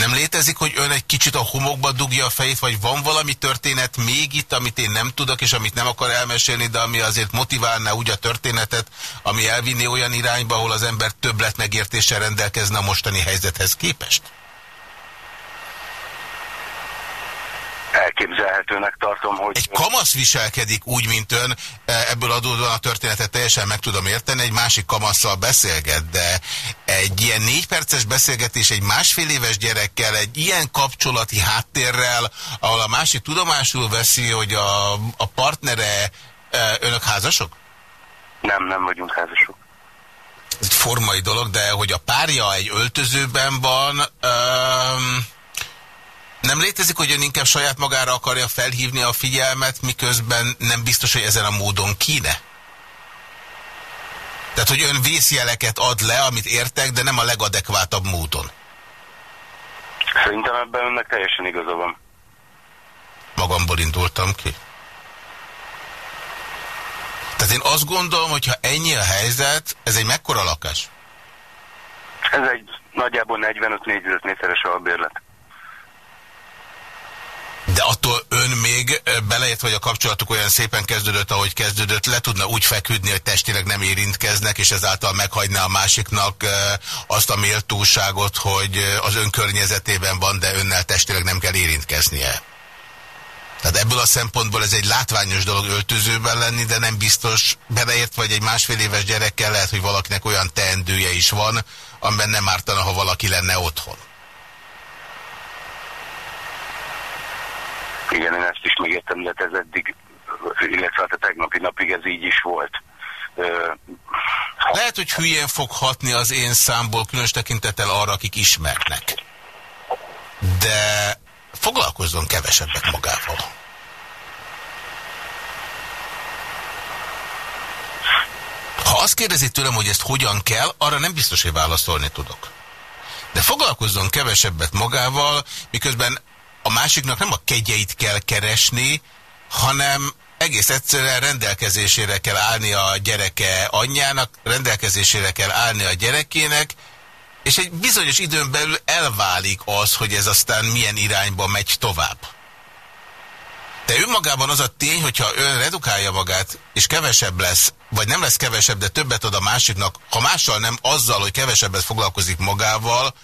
[SPEAKER 3] Nem létezik, hogy ön egy kicsit a homokba dugja a fejét, vagy van valami történet még itt, amit én nem tudok, és amit nem akar elmesélni, de ami azért motiválná úgy a történetet, ami elvinné olyan irányba, ahol az ember többletmegértéssel rendelkezne a mostani helyzethez képest?
[SPEAKER 12] Elképzelhetőnek tartom, hogy...
[SPEAKER 3] Egy kamasz viselkedik úgy, mint ön, e, ebből adódóan a történetet teljesen meg tudom érteni, egy másik kamasszal beszélget, de egy ilyen négy perces beszélgetés egy másfél éves gyerekkel, egy ilyen kapcsolati háttérrel, ahol a másik tudomásul veszi, hogy a, a partnere, e, önök házasok?
[SPEAKER 12] Nem, nem vagyunk házasok.
[SPEAKER 3] Ez egy formai dolog, de hogy a párja egy öltözőben van... Um, nem létezik, hogy ön inkább saját magára akarja felhívni a figyelmet, miközben nem biztos, hogy ezen a módon kéne? Tehát, hogy ön vészjeleket ad le, amit értek, de nem a legadekvátabb módon.
[SPEAKER 12] Szerintem ebben önnek teljesen igaza van.
[SPEAKER 3] Magamból indultam ki. Tehát én azt gondolom, hogy ha ennyi a helyzet, ez egy mekkora lakás?
[SPEAKER 12] Ez egy nagyjából 45 négyzetméteres albérlet.
[SPEAKER 3] De attól ön még bele, beleért, hogy a kapcsolatuk olyan szépen kezdődött, ahogy kezdődött, le tudna úgy feküdni, hogy testileg nem érintkeznek, és ezáltal meghagyná a másiknak azt a méltóságot, hogy az ön környezetében van, de önnel testileg nem kell érintkeznie. Tehát ebből a szempontból ez egy látványos dolog öltözőben lenni, de nem biztos, beleért vagy egy másfél éves gyerekkel lehet, hogy valakinek olyan teendője is van, amiben nem ártana, ha valaki lenne otthon.
[SPEAKER 12] Igen, én ezt is megértem, de ez eddig, illetve hát a tegnapi napig ez így is volt.
[SPEAKER 3] Lehet, hogy hülyén fog hatni az én számból, különös tekintettel arra, akik ismernek. De foglalkozzon kevesebbet magával. Ha azt kérdezi tőlem, hogy ezt hogyan kell, arra nem biztos, hogy válaszolni tudok. De foglalkozzon kevesebbet magával, miközben a másiknak nem a kegyeit kell keresni, hanem egész egyszerűen rendelkezésére kell állni a gyereke anyjának, rendelkezésére kell állni a gyerekének, és egy bizonyos időn belül elválik az, hogy ez aztán milyen irányba megy tovább. De önmagában az a tény, hogyha ön redukálja magát, és kevesebb lesz, vagy nem lesz kevesebb, de többet ad a másiknak, ha mással nem azzal, hogy kevesebbet foglalkozik magával,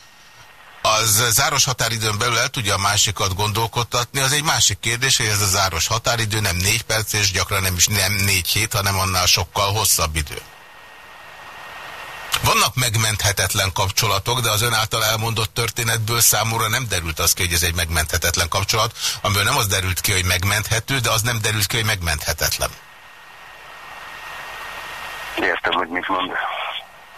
[SPEAKER 3] az záros határidőn belül el tudja a másikat gondolkodtatni, az egy másik kérdés, hogy ez a záros határidő nem négy perc, és gyakran nem is nem négy hét, hanem annál sokkal hosszabb idő. Vannak megmenthetetlen kapcsolatok, de az ön által elmondott történetből számomra nem derült az ki, hogy ez egy megmenthetetlen kapcsolat, amiből nem az derült ki, hogy megmenthető, de az nem derült ki, hogy megmenthetetlen.
[SPEAKER 12] Értem, hogy mit mond.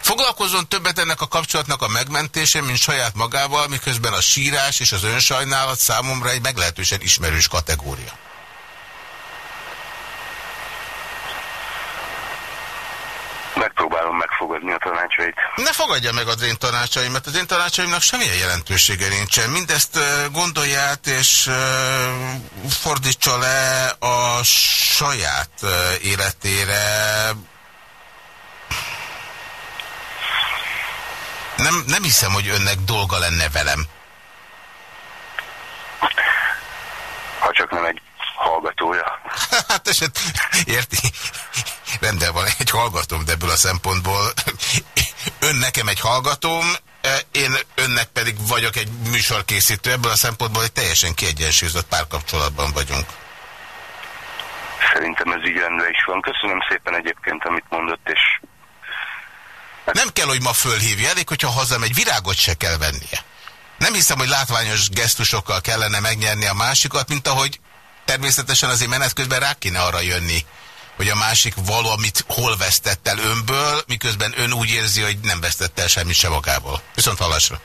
[SPEAKER 3] Foglalkozzon többet ennek a kapcsolatnak a megmentése, mint saját magával, miközben a sírás és az önsajnálat számomra egy meglehetősen ismerős kategória.
[SPEAKER 12] Megpróbálom megfogadni a tanácsait.
[SPEAKER 3] Ne fogadja meg az én tanácsaimat, az én tanácsaimnak semmilyen jelentősége nincsen. Mindezt gondolja át és fordítsa le a saját életére, Nem, nem hiszem, hogy önnek dolga lenne velem.
[SPEAKER 12] Ha csak nem egy hallgatója.
[SPEAKER 3] hát eset, érti? Rendben van egy hallgatóm, de ebből a szempontból ön nekem egy hallgatóm, én önnek pedig vagyok egy műsorkészítő, ebből a szempontból egy teljesen kiegyensúlyozott párkapcsolatban vagyunk.
[SPEAKER 12] Szerintem ez így rendben is van. Köszönöm szépen egyébként, amit mondott, és
[SPEAKER 3] nem kell, hogy ma fölhívja, elég, hogyha hazamegy, virágot se kell vennie. Nem hiszem, hogy látványos gesztusokkal kellene megnyerni a másikat, mint ahogy természetesen azért menet közben rá kéne arra jönni, hogy a másik valamit hol vesztett el önből, miközben ön úgy érzi, hogy nem vesztett el semmit sem magából. Viszont hallásra.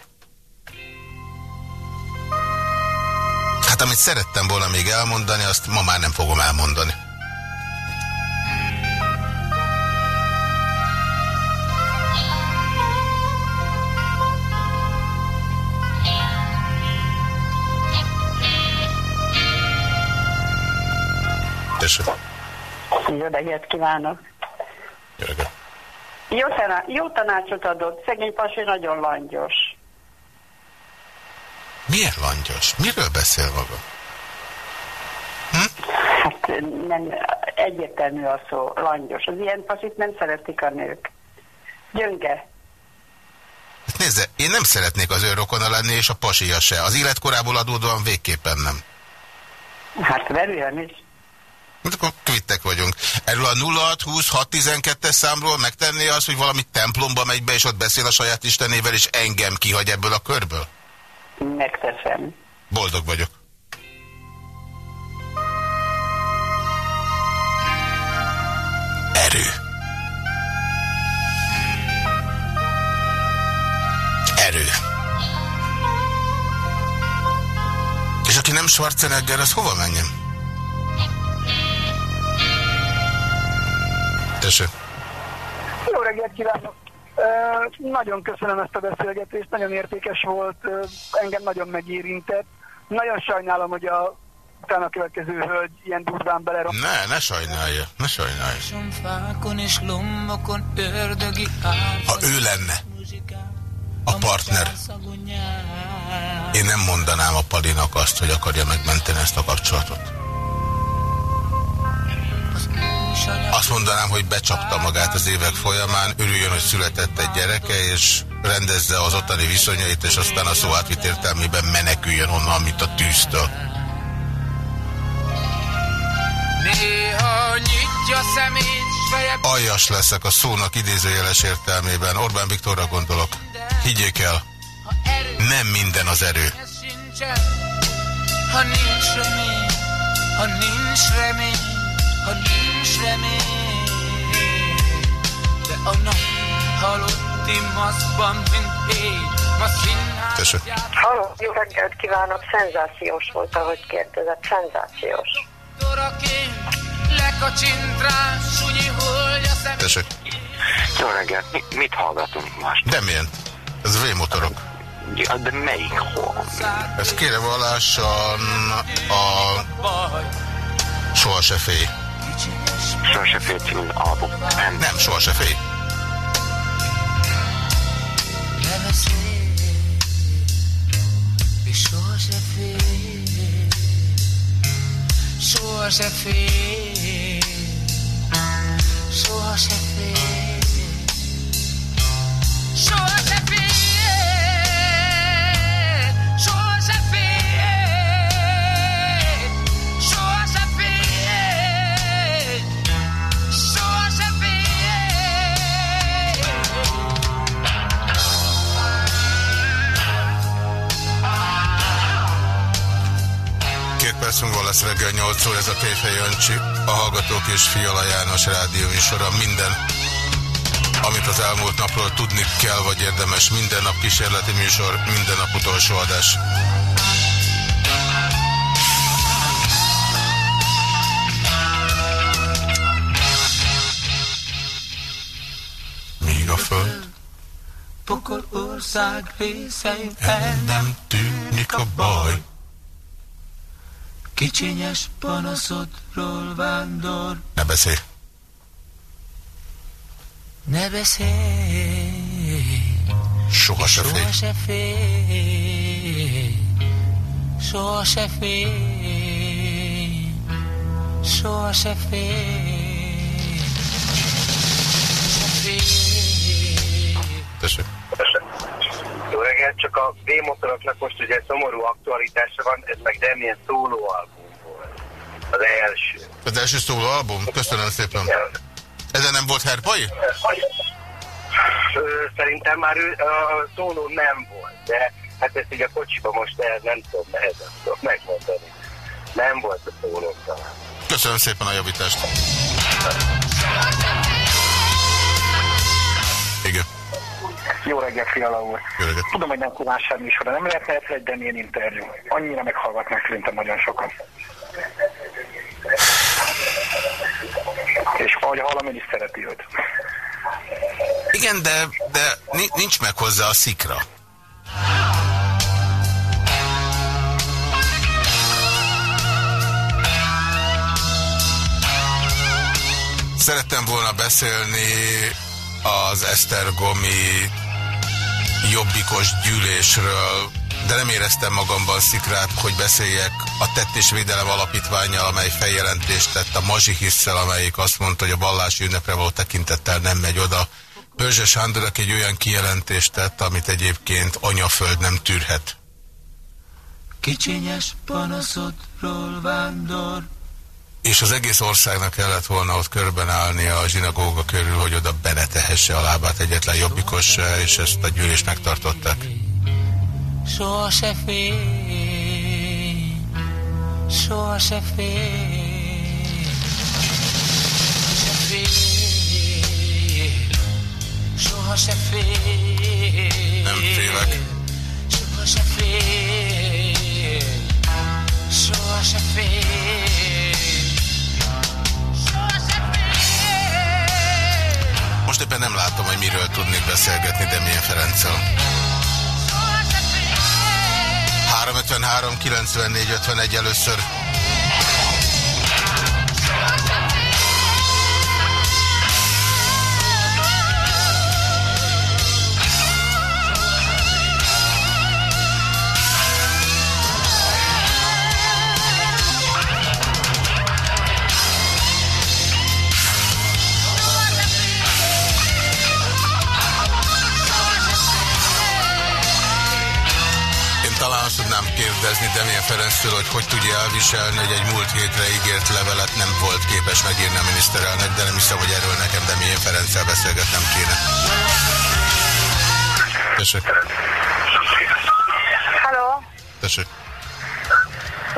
[SPEAKER 3] Hát amit szerettem volna még elmondani, azt ma már nem fogom elmondani. Tessék.
[SPEAKER 13] Jó reggelt kívánok.
[SPEAKER 3] Jó reggelt.
[SPEAKER 13] Jó, taná jó tanácsot adott. Szegény pasi nagyon langyos.
[SPEAKER 3] Miért langyos? Miről beszél maga?
[SPEAKER 13] Hm? Hát nem, egyértelmű a szó, langyos. Az ilyen pasit nem szeretik a nők. Gyönge.
[SPEAKER 3] Hát nézze, én nem szeretnék az ő rokona lenni, és a pasia se. Az életkorából adódóan végképpen nem.
[SPEAKER 13] Hát velően is.
[SPEAKER 3] Hát akkor kvittek vagyunk. Erről a 0620 612 es számról megtenné az, hogy valami templomba megy be, és ott beszél a saját istenével, és engem kihagy ebből a körből?
[SPEAKER 13] Megteszem.
[SPEAKER 3] Boldog vagyok. Erő. Erő. És aki nem Schwarzenegger, az hova menjen? Tessék.
[SPEAKER 14] Jó reggelt kívánok! Uh, nagyon köszönöm ezt a beszélgetést, nagyon értékes volt, uh, engem nagyon megérintett. Nagyon sajnálom, hogy a utána következő hölgy ilyen durván belerom.
[SPEAKER 3] Ne, ne sajnálja, ne sajnálja. Ha ő lenne a partner, én nem mondanám a Palinak azt, hogy akarja megmenteni ezt a kapcsolatot. Azt mondanám, hogy becsapta magát az évek folyamán, örüljön, hogy született egy gyereke, és rendezze az ottani viszonyait, és aztán a szó átvit értelmében meneküljön onnan, mint a tűztől. Néha nyitja szemét, Aljas leszek a szónak idézőjeles értelmében. Orbán Viktorra gondolok. Higgyék el, nem minden az erő. Ha nincs remény, ha nincs remény, ha nincs remény, de a nap halotti maszkban, mint ég, ma színház...
[SPEAKER 15] Halló, jó reggelt kívánok, szenzációs volt, ahogy kérdezett, szenzációs.
[SPEAKER 3] Tessék.
[SPEAKER 16] Jó reggelt, mi, mit hallgatunk most?
[SPEAKER 3] De milyen? Ez V-motorok.
[SPEAKER 16] Ja, de melyik hol?
[SPEAKER 3] Ez kérem vallásan a Soha se félj.
[SPEAKER 16] Soha se félj című album.
[SPEAKER 3] Nem, nem soha se félj. Soha se félj, soha se félj, 8 reggel 8 óra ez a Péfej Jancsi, a Hallgatók és Fiala János rádió műsora. Minden, amit az elmúlt napról tudni kell vagy érdemes, minden nap kísérleti műsor, minden nap utolsó adás. Míg a föld Pokol ország részeim el nem tűnik a baj. Kicsinyes panaszodról vándor. Ne beszélj. Ne beszélj. Soha se félj. Soha se félj. Soha se félj. Soha se félj. Se félj. Tessék.
[SPEAKER 17] Jó reggelt, csak a V-motoroknak most ugye szomorú aktualitása van, ez meg Demien szóló album volt. Az első.
[SPEAKER 3] Az első szóló album? Köszönöm szépen. Ezen nem volt herpai?
[SPEAKER 17] Szerintem már ő, a szóló nem volt, de hát ezt ugye a kocsiba most el nem tudom, nehezen tudok megmondani. Nem volt a szóló talán.
[SPEAKER 3] Köszönöm szépen a javítást. Igen.
[SPEAKER 18] Jó reggelt, Fiala úr.
[SPEAKER 3] Jó reggelt.
[SPEAKER 18] Tudom, hogy nem Kovássár műsora, nem lehetne egyszer egy Demén interjú. Annyira meghallgatnak szerintem nagyon sokan. És ahogy hallom, én is szereti őt.
[SPEAKER 3] Igen, de, de nincs meg hozzá a szikra. Szerettem volna beszélni az Esztergomi jobbikos gyűlésről, de nem éreztem magamban szikrát, hogy beszéljek a Tett és Védelem Alapítványa, amely feljelentést tett a Mazsi Hisszel, amelyik azt mondta, hogy a vallási ünnepre való tekintettel nem megy oda. Pörzse Sándor egy olyan kijelentést tett, amit egyébként anyaföld nem tűrhet. Kicsinyes panaszodról vándor és az egész országnak kellett volna ott körben állni a zsinagóga körül, hogy oda beletehesse a lábát egyetlen jobbikos, és ezt a gyűlést megtartották. Soha se fél, soha se fél, se fél, soha se fél. Nem félek. Soha se fél, soha se fél. Most éppen nem látom, hogy miről tudnék beszélgetni Demien Ferenccel. 353 94 51 először. Demén Ferenctől, hogy hogy tudja elviselni, hogy egy múlt hétre ígért levelet nem volt képes megírni a miniszterelnök, de nem hiszem, hogy erről nekem Demén Ferenccel beszélgetnem kéne. Tessék.
[SPEAKER 15] Hello.
[SPEAKER 3] Tessék.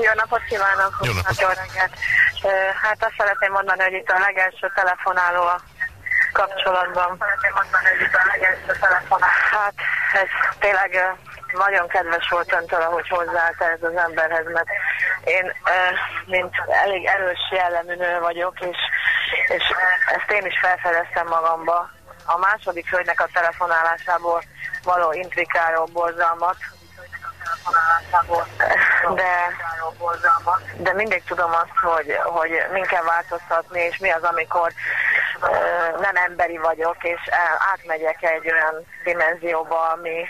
[SPEAKER 15] Jó napot kívánok!
[SPEAKER 3] Jó napot.
[SPEAKER 15] Jó reggelt! Hát azt szeretném mondani, hogy itt a legelső telefonáló a kapcsolatban. Hát ez tényleg nagyon kedves volt öntől, ahogy hozzáállt ez az emberhez, mert én, mint elég erős jellemű nő vagyok, és, és ezt én is felfedeztem magamba. A második hölgynek a telefonálásából való intrikáló borzalmat, de, de mindig tudom azt, hogy, hogy min kell változtatni, és mi az, amikor ö, nem emberi vagyok, és el- átmegyek egy olyan dimenzióba, ami,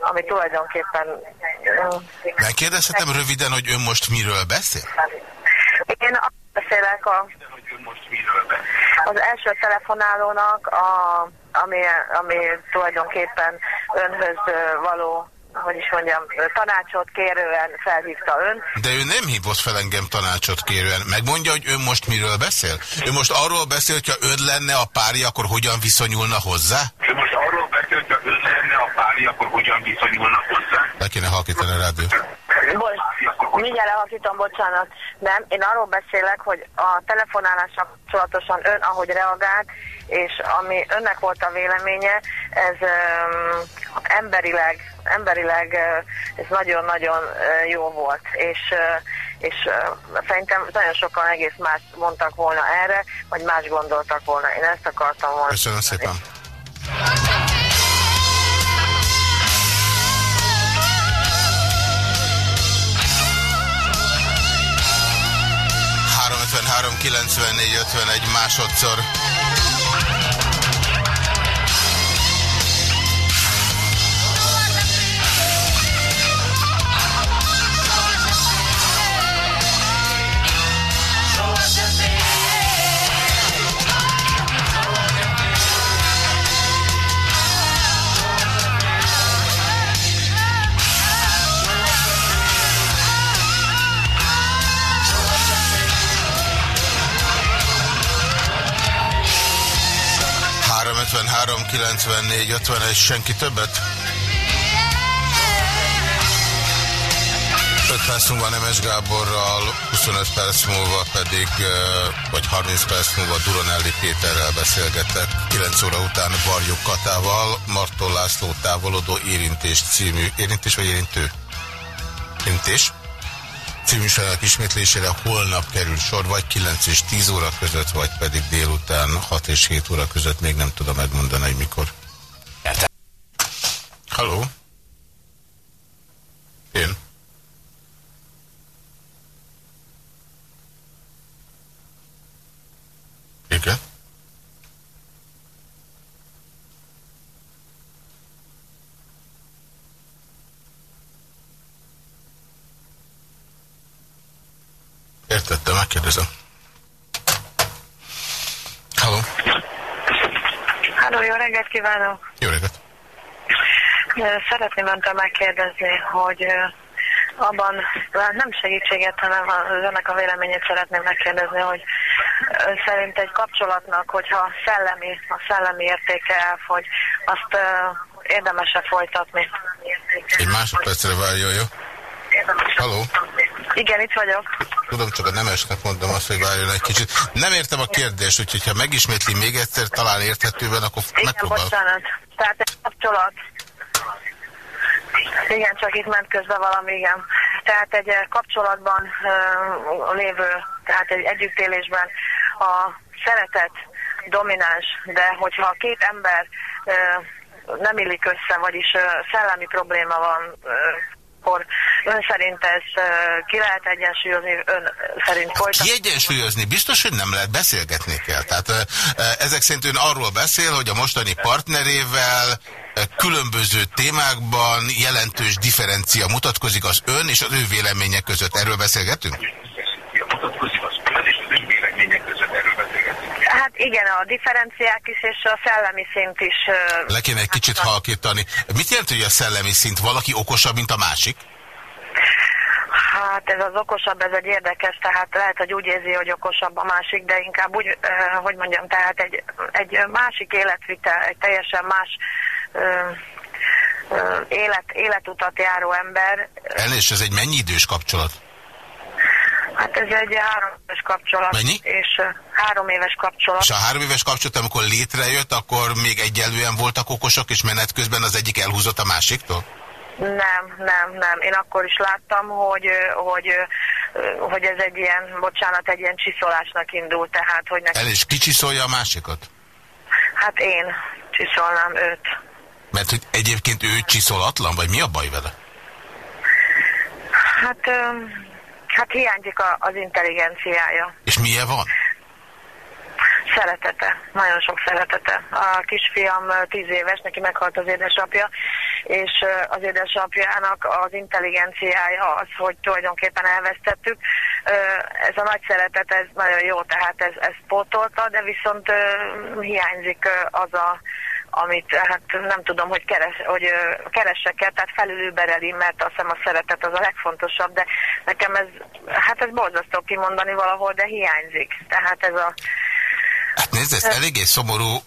[SPEAKER 15] ami tulajdonképpen...
[SPEAKER 3] Megkérdezhetem röviden, hogy ön most miről beszél?
[SPEAKER 15] Én azt beszélek a, az első telefonálónak, a, ami, ami tulajdonképpen önhöz való hogy is mondjam, tanácsot kérően felhívta ön.
[SPEAKER 3] De ő nem hívott fel engem tanácsot kérően. Megmondja, hogy ön most miről beszél? Ő most arról beszél, hogy ha ön lenne a párja, akkor hogyan viszonyulna hozzá?
[SPEAKER 12] Ő most arról beszél, hogy ha ön lenne a párja, akkor hogyan viszonyulna hozzá?
[SPEAKER 3] Le kéne halkítani a rádiót.
[SPEAKER 15] Bocs, mindjárt lehakítom, bocsánat. Nem, én arról beszélek, hogy a telefonálással kapcsolatosan ön, ahogy reagált, és ami önnek volt a véleménye, ez um, emberileg, emberileg ez nagyon-nagyon jó volt, és, és uh, szerintem nagyon sokan egész más mondtak volna erre, vagy más gondoltak volna. Én ezt akartam volna.
[SPEAKER 3] Köszönöm szépen. ...353 94 51 másodszor. ...353 94 51 senki többet? 5 perc múlva Nemes Gáborral, 25 perc múlva pedig, eh, vagy 30 perc múlva Duronelli Péterrel beszélgetek. 9 óra után Barjuk Katával, Marton László távolodó érintés című, érintés vagy érintő? Érintés? Című műsorának ismétlésére holnap kerül sor, vagy 9 és 10 óra között, vagy pedig délután 6 és 7 óra között, még nem tudom megmondani, hogy mikor. Halló? Én? Igen? Értettem, megkérdezem. Halló?
[SPEAKER 15] Halló, jó reggelt kívánok!
[SPEAKER 3] Jó reggelt!
[SPEAKER 15] Szeretném öntől megkérdezni, hogy abban nem segítséget, hanem az önnek a véleményét szeretném megkérdezni, hogy szerint egy kapcsolatnak, hogyha szellemi, a szellemi értéke elfogy, azt érdemes-e folytatni?
[SPEAKER 3] Egy másodpercre várjon, jó? Halló?
[SPEAKER 15] Igen, itt vagyok.
[SPEAKER 3] Tudom, csak a nemesnek mondom azt, hogy várjon egy kicsit. Nem értem a kérdést, úgyhogy ha megismétli még egyszer, talán érthetőben, akkor
[SPEAKER 15] Igen,
[SPEAKER 3] megpróbál.
[SPEAKER 15] bocsánat. Tehát egy kapcsolat. Igen, csak itt ment közben valami, igen. Tehát egy eh, kapcsolatban uh, lévő, tehát egy együttélésben a szeretet domináns, de hogyha a két ember uh, nem illik össze, vagyis uh, szellemi probléma van, uh, akkor ön szerint ezt ki lehet egyensúlyozni, ön szerint folytatni?
[SPEAKER 3] Kiegyensúlyozni biztos, hogy nem lehet beszélgetni kell. Tehát ezek szerint ön arról beszél, hogy a mostani partnerével különböző témákban jelentős differencia mutatkozik az ön és az ő véleménye között. Erről beszélgetünk?
[SPEAKER 15] Hát igen, a differenciák is és a szellemi szint is.
[SPEAKER 3] Le kéne egy kicsit halkítani. Mit jelent, hogy a szellemi szint valaki okosabb, mint a másik?
[SPEAKER 15] Hát ez az okosabb, ez egy érdekes, tehát lehet, hogy úgy érzi, hogy okosabb a másik, de inkább úgy, uh, hogy mondjam, tehát egy, egy másik életvitel, egy teljesen más uh, uh, élet, életutat járó ember.
[SPEAKER 3] Elnézést, ez egy mennyi idős kapcsolat?
[SPEAKER 15] Hát ez egy három éves kapcsolat.
[SPEAKER 3] Mennyi?
[SPEAKER 15] És három éves kapcsolat.
[SPEAKER 3] És a három éves kapcsolat, amikor létrejött, akkor még egyelően voltak okosok, és menet közben az egyik elhúzott a másiktól?
[SPEAKER 15] Nem, nem, nem. Én akkor is láttam, hogy, hogy, hogy ez egy ilyen, bocsánat, egy ilyen csiszolásnak indult, tehát, hogy nekem...
[SPEAKER 3] El és ki csiszolja a másikat?
[SPEAKER 15] Hát én csiszolnám őt.
[SPEAKER 3] Mert hogy egyébként ő csiszolatlan, vagy mi a baj vele?
[SPEAKER 15] Hát, hát hiányzik a, az intelligenciája.
[SPEAKER 3] És milyen van?
[SPEAKER 15] Szeretete, nagyon sok szeretete. A kisfiam tíz éves, neki meghalt az édesapja, és az édesapjának az intelligenciája az, hogy tulajdonképpen elvesztettük. Ez a nagy szeretet, ez nagyon jó, tehát ez, ez pótolta, de viszont hiányzik az a amit hát nem tudom, hogy, keres, hogy keresek el, tehát felülőbereli, mert azt hiszem a szeretet az a legfontosabb, de nekem ez, hát ez borzasztó kimondani valahol, de hiányzik. Tehát ez a
[SPEAKER 3] Hát nézd, ezt eléggé szomorú uh,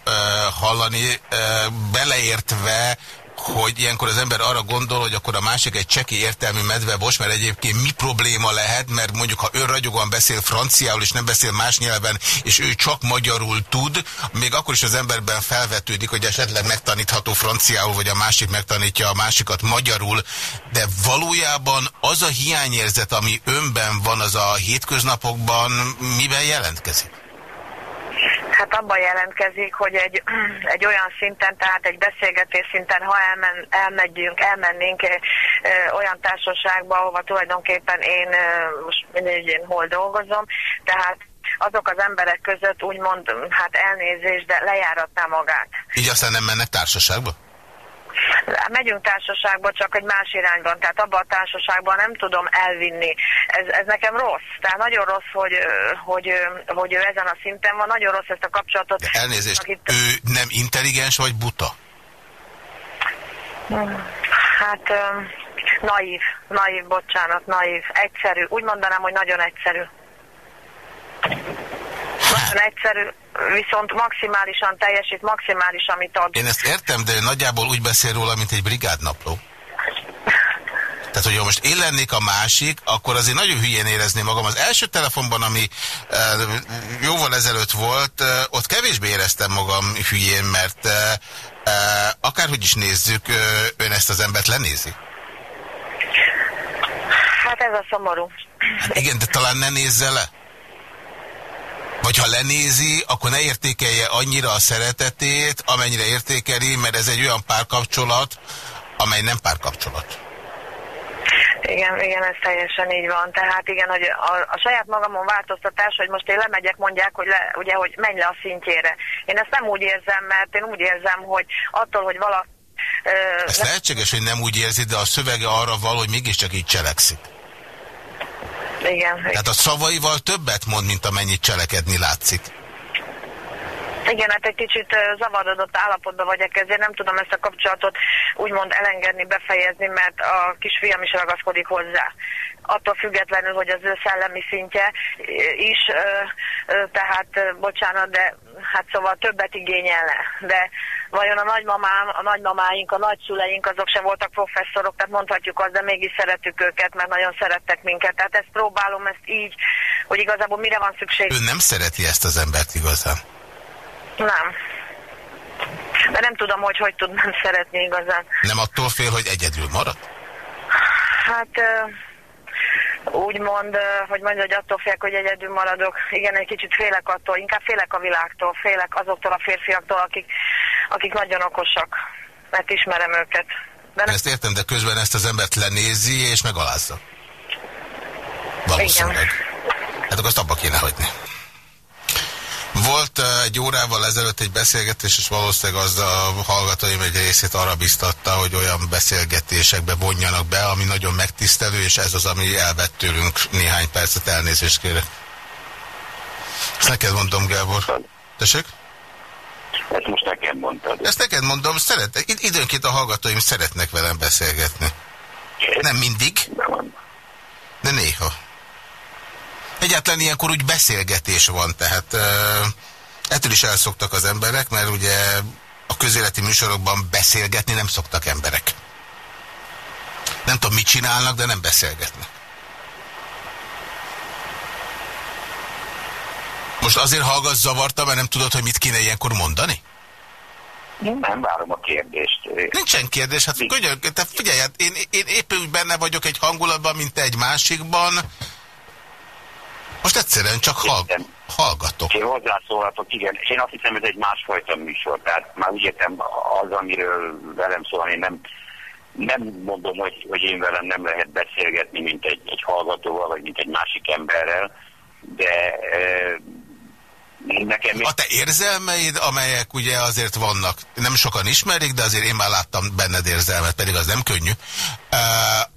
[SPEAKER 3] hallani, uh, beleértve, hogy ilyenkor az ember arra gondol, hogy akkor a másik egy cseki értelmű medvebos, mert egyébként mi probléma lehet, mert mondjuk ha ő ragyogóan beszél franciául és nem beszél más nyelven, és ő csak magyarul tud, még akkor is az emberben felvetődik, hogy esetleg megtanítható franciául, vagy a másik megtanítja a másikat magyarul, de valójában az a hiányérzet, ami önben van, az a hétköznapokban miben jelentkezik?
[SPEAKER 15] Hát abban jelentkezik, hogy egy, egy olyan szinten, tehát egy beszélgetés szinten, ha elmen, elmegyünk, elmennénk ö, olyan társaságba, ahova tulajdonképpen én ö, most mindegy, én hol dolgozom, tehát azok az emberek között úgymond, hát elnézés, de lejáratná magát.
[SPEAKER 3] Így aztán nem mennek társaságba?
[SPEAKER 15] Megyünk társaságba, csak egy más irányban, tehát abban a társaságban nem tudom elvinni. Ez, ez nekem rossz. Tehát nagyon rossz, hogy, hogy, hogy ő ezen a szinten van, nagyon rossz ezt a kapcsolatot.
[SPEAKER 3] De elnézést, akit... ő nem intelligens vagy buta?
[SPEAKER 15] Hát naív, naív, bocsánat, naív, egyszerű. Úgy mondanám, hogy nagyon egyszerű. Nagyon egyszerű, viszont maximálisan teljesít, maximális, amit ad.
[SPEAKER 3] Én ezt értem, de nagyjából úgy beszél róla, mint egy brigádnapló. Tehát, hogyha most én lennék a másik, akkor azért nagyon hülyén érezném magam. Az első telefonban, ami e, jóval ezelőtt volt, e, ott kevésbé éreztem magam hülyén, mert e, akárhogy is nézzük, ön ezt az embert lenézi.
[SPEAKER 15] Hát ez a szomorú.
[SPEAKER 3] Hát igen, de talán ne nézze le. Vagy ha lenézi, akkor ne értékelje annyira a szeretetét, amennyire értékeli, mert ez egy olyan párkapcsolat, amely nem párkapcsolat.
[SPEAKER 15] Igen, igen, ez teljesen így van. Tehát igen, hogy a, a saját magamon változtatás, hogy most én lemegyek, mondják, hogy, le, ugye, hogy menj le a szintjére. Én ezt nem úgy érzem, mert én úgy érzem, hogy attól, hogy valaki...
[SPEAKER 3] Ez lehetséges, hogy nem úgy érzi, de a szövege arra val, hogy mégiscsak így cselekszik.
[SPEAKER 15] Igen.
[SPEAKER 3] Tehát a szavaival többet mond, mint amennyit cselekedni látszik.
[SPEAKER 15] Igen, hát egy kicsit zavarodott állapotban vagyok, ezért nem tudom ezt a kapcsolatot úgymond elengedni, befejezni, mert a kisfiam is ragaszkodik hozzá. Attól függetlenül, hogy az ő szellemi szintje is, tehát bocsánat, de hát szóval többet igényelne. De vajon a nagymamám, a nagymamáink, a nagyszüleink azok se voltak professzorok, tehát mondhatjuk azt, de mégis szeretük őket, mert nagyon szerettek minket. Tehát ezt próbálom, ezt így, hogy igazából mire van szükség.
[SPEAKER 3] Ő nem szereti ezt az embert igazán.
[SPEAKER 15] Nem. De nem tudom, hogy hogy tudnám szeretni igazán.
[SPEAKER 3] Nem attól fél, hogy egyedül marad?
[SPEAKER 15] Hát úgymond, hogy mondja, hogy attól félek, hogy egyedül maradok. Igen, egy kicsit félek attól, inkább félek a világtól, félek azoktól a férfiaktól, akik, akik nagyon okosak, mert ismerem őket.
[SPEAKER 3] De nem... Ezt értem, de közben ezt az embert lenézi és megalázza. Valószínűleg. Igen. Hát akkor azt abba kéne hagyni. Volt egy órával ezelőtt egy beszélgetés, és valószínűleg az a hallgatóim egy részét arra biztatta, hogy olyan beszélgetésekbe vonjanak be, ami nagyon megtisztelő, és ez az, ami elvett tőlünk néhány percet, elnézést kérek. Ezt neked mondom, Gábor. Tessék?
[SPEAKER 19] Ezt most neked mondtad.
[SPEAKER 3] Ezt neked mondom, szeret, időnként a hallgatóim szeretnek velem beszélgetni. Nem mindig. De néha. Egyáltalán ilyenkor úgy beszélgetés van, tehát uh, ettől is elszoktak az emberek, mert ugye a közéleti műsorokban beszélgetni nem szoktak emberek. Nem tudom, mit csinálnak, de nem beszélgetnek. Most azért hallgatsz zavarta, mert nem tudod, hogy mit kéne ilyenkor mondani?
[SPEAKER 19] Én nem várom a kérdést.
[SPEAKER 3] Nincsen kérdés, hát könyör, te figyelj, hát én, én éppen úgy benne vagyok egy hangulatban, mint te egy másikban. Most egyszerűen csak hallg hallgatok.
[SPEAKER 19] Én hozzászólhatok, igen. Én azt hiszem, ez egy másfajta műsor. Tehát már úgy értem, az, amiről velem szól, én nem, nem mondom, hogy, hogy én velem nem lehet beszélgetni, mint egy, egy hallgatóval, vagy mint egy másik emberrel, de e, Nekem
[SPEAKER 3] A te érzelmeid, amelyek ugye azért vannak, nem sokan ismerik, de azért én már láttam benned érzelmet, pedig az nem könnyű.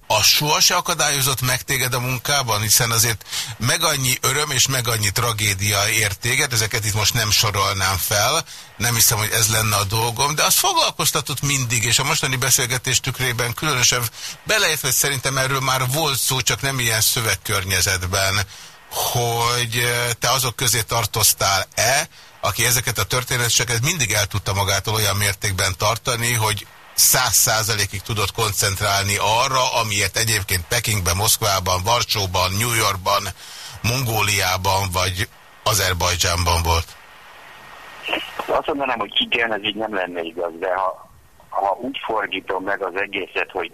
[SPEAKER 3] A soha se akadályozott meg téged a munkában, hiszen azért meg annyi öröm és meg annyi tragédia értéget, ezeket itt most nem sorolnám fel, nem hiszem, hogy ez lenne a dolgom, de az foglalkoztatott mindig, és a mostani beszélgetés tükrében különösen beleértve szerintem erről már volt szó, csak nem ilyen szövegkörnyezetben, hogy te azok közé tartoztál-e, aki ezeket a történeteket mindig el tudta magától olyan mértékben tartani, hogy száz százalékig tudott koncentrálni arra, amiért egyébként Pekingben, Moszkvában, Varsóban, New Yorkban, Mongóliában vagy Azerbajdzsánban volt?
[SPEAKER 19] Azt mondanám, hogy igen, ez így nem lenne igaz, de ha, ha úgy fordítom meg az egészet, hogy,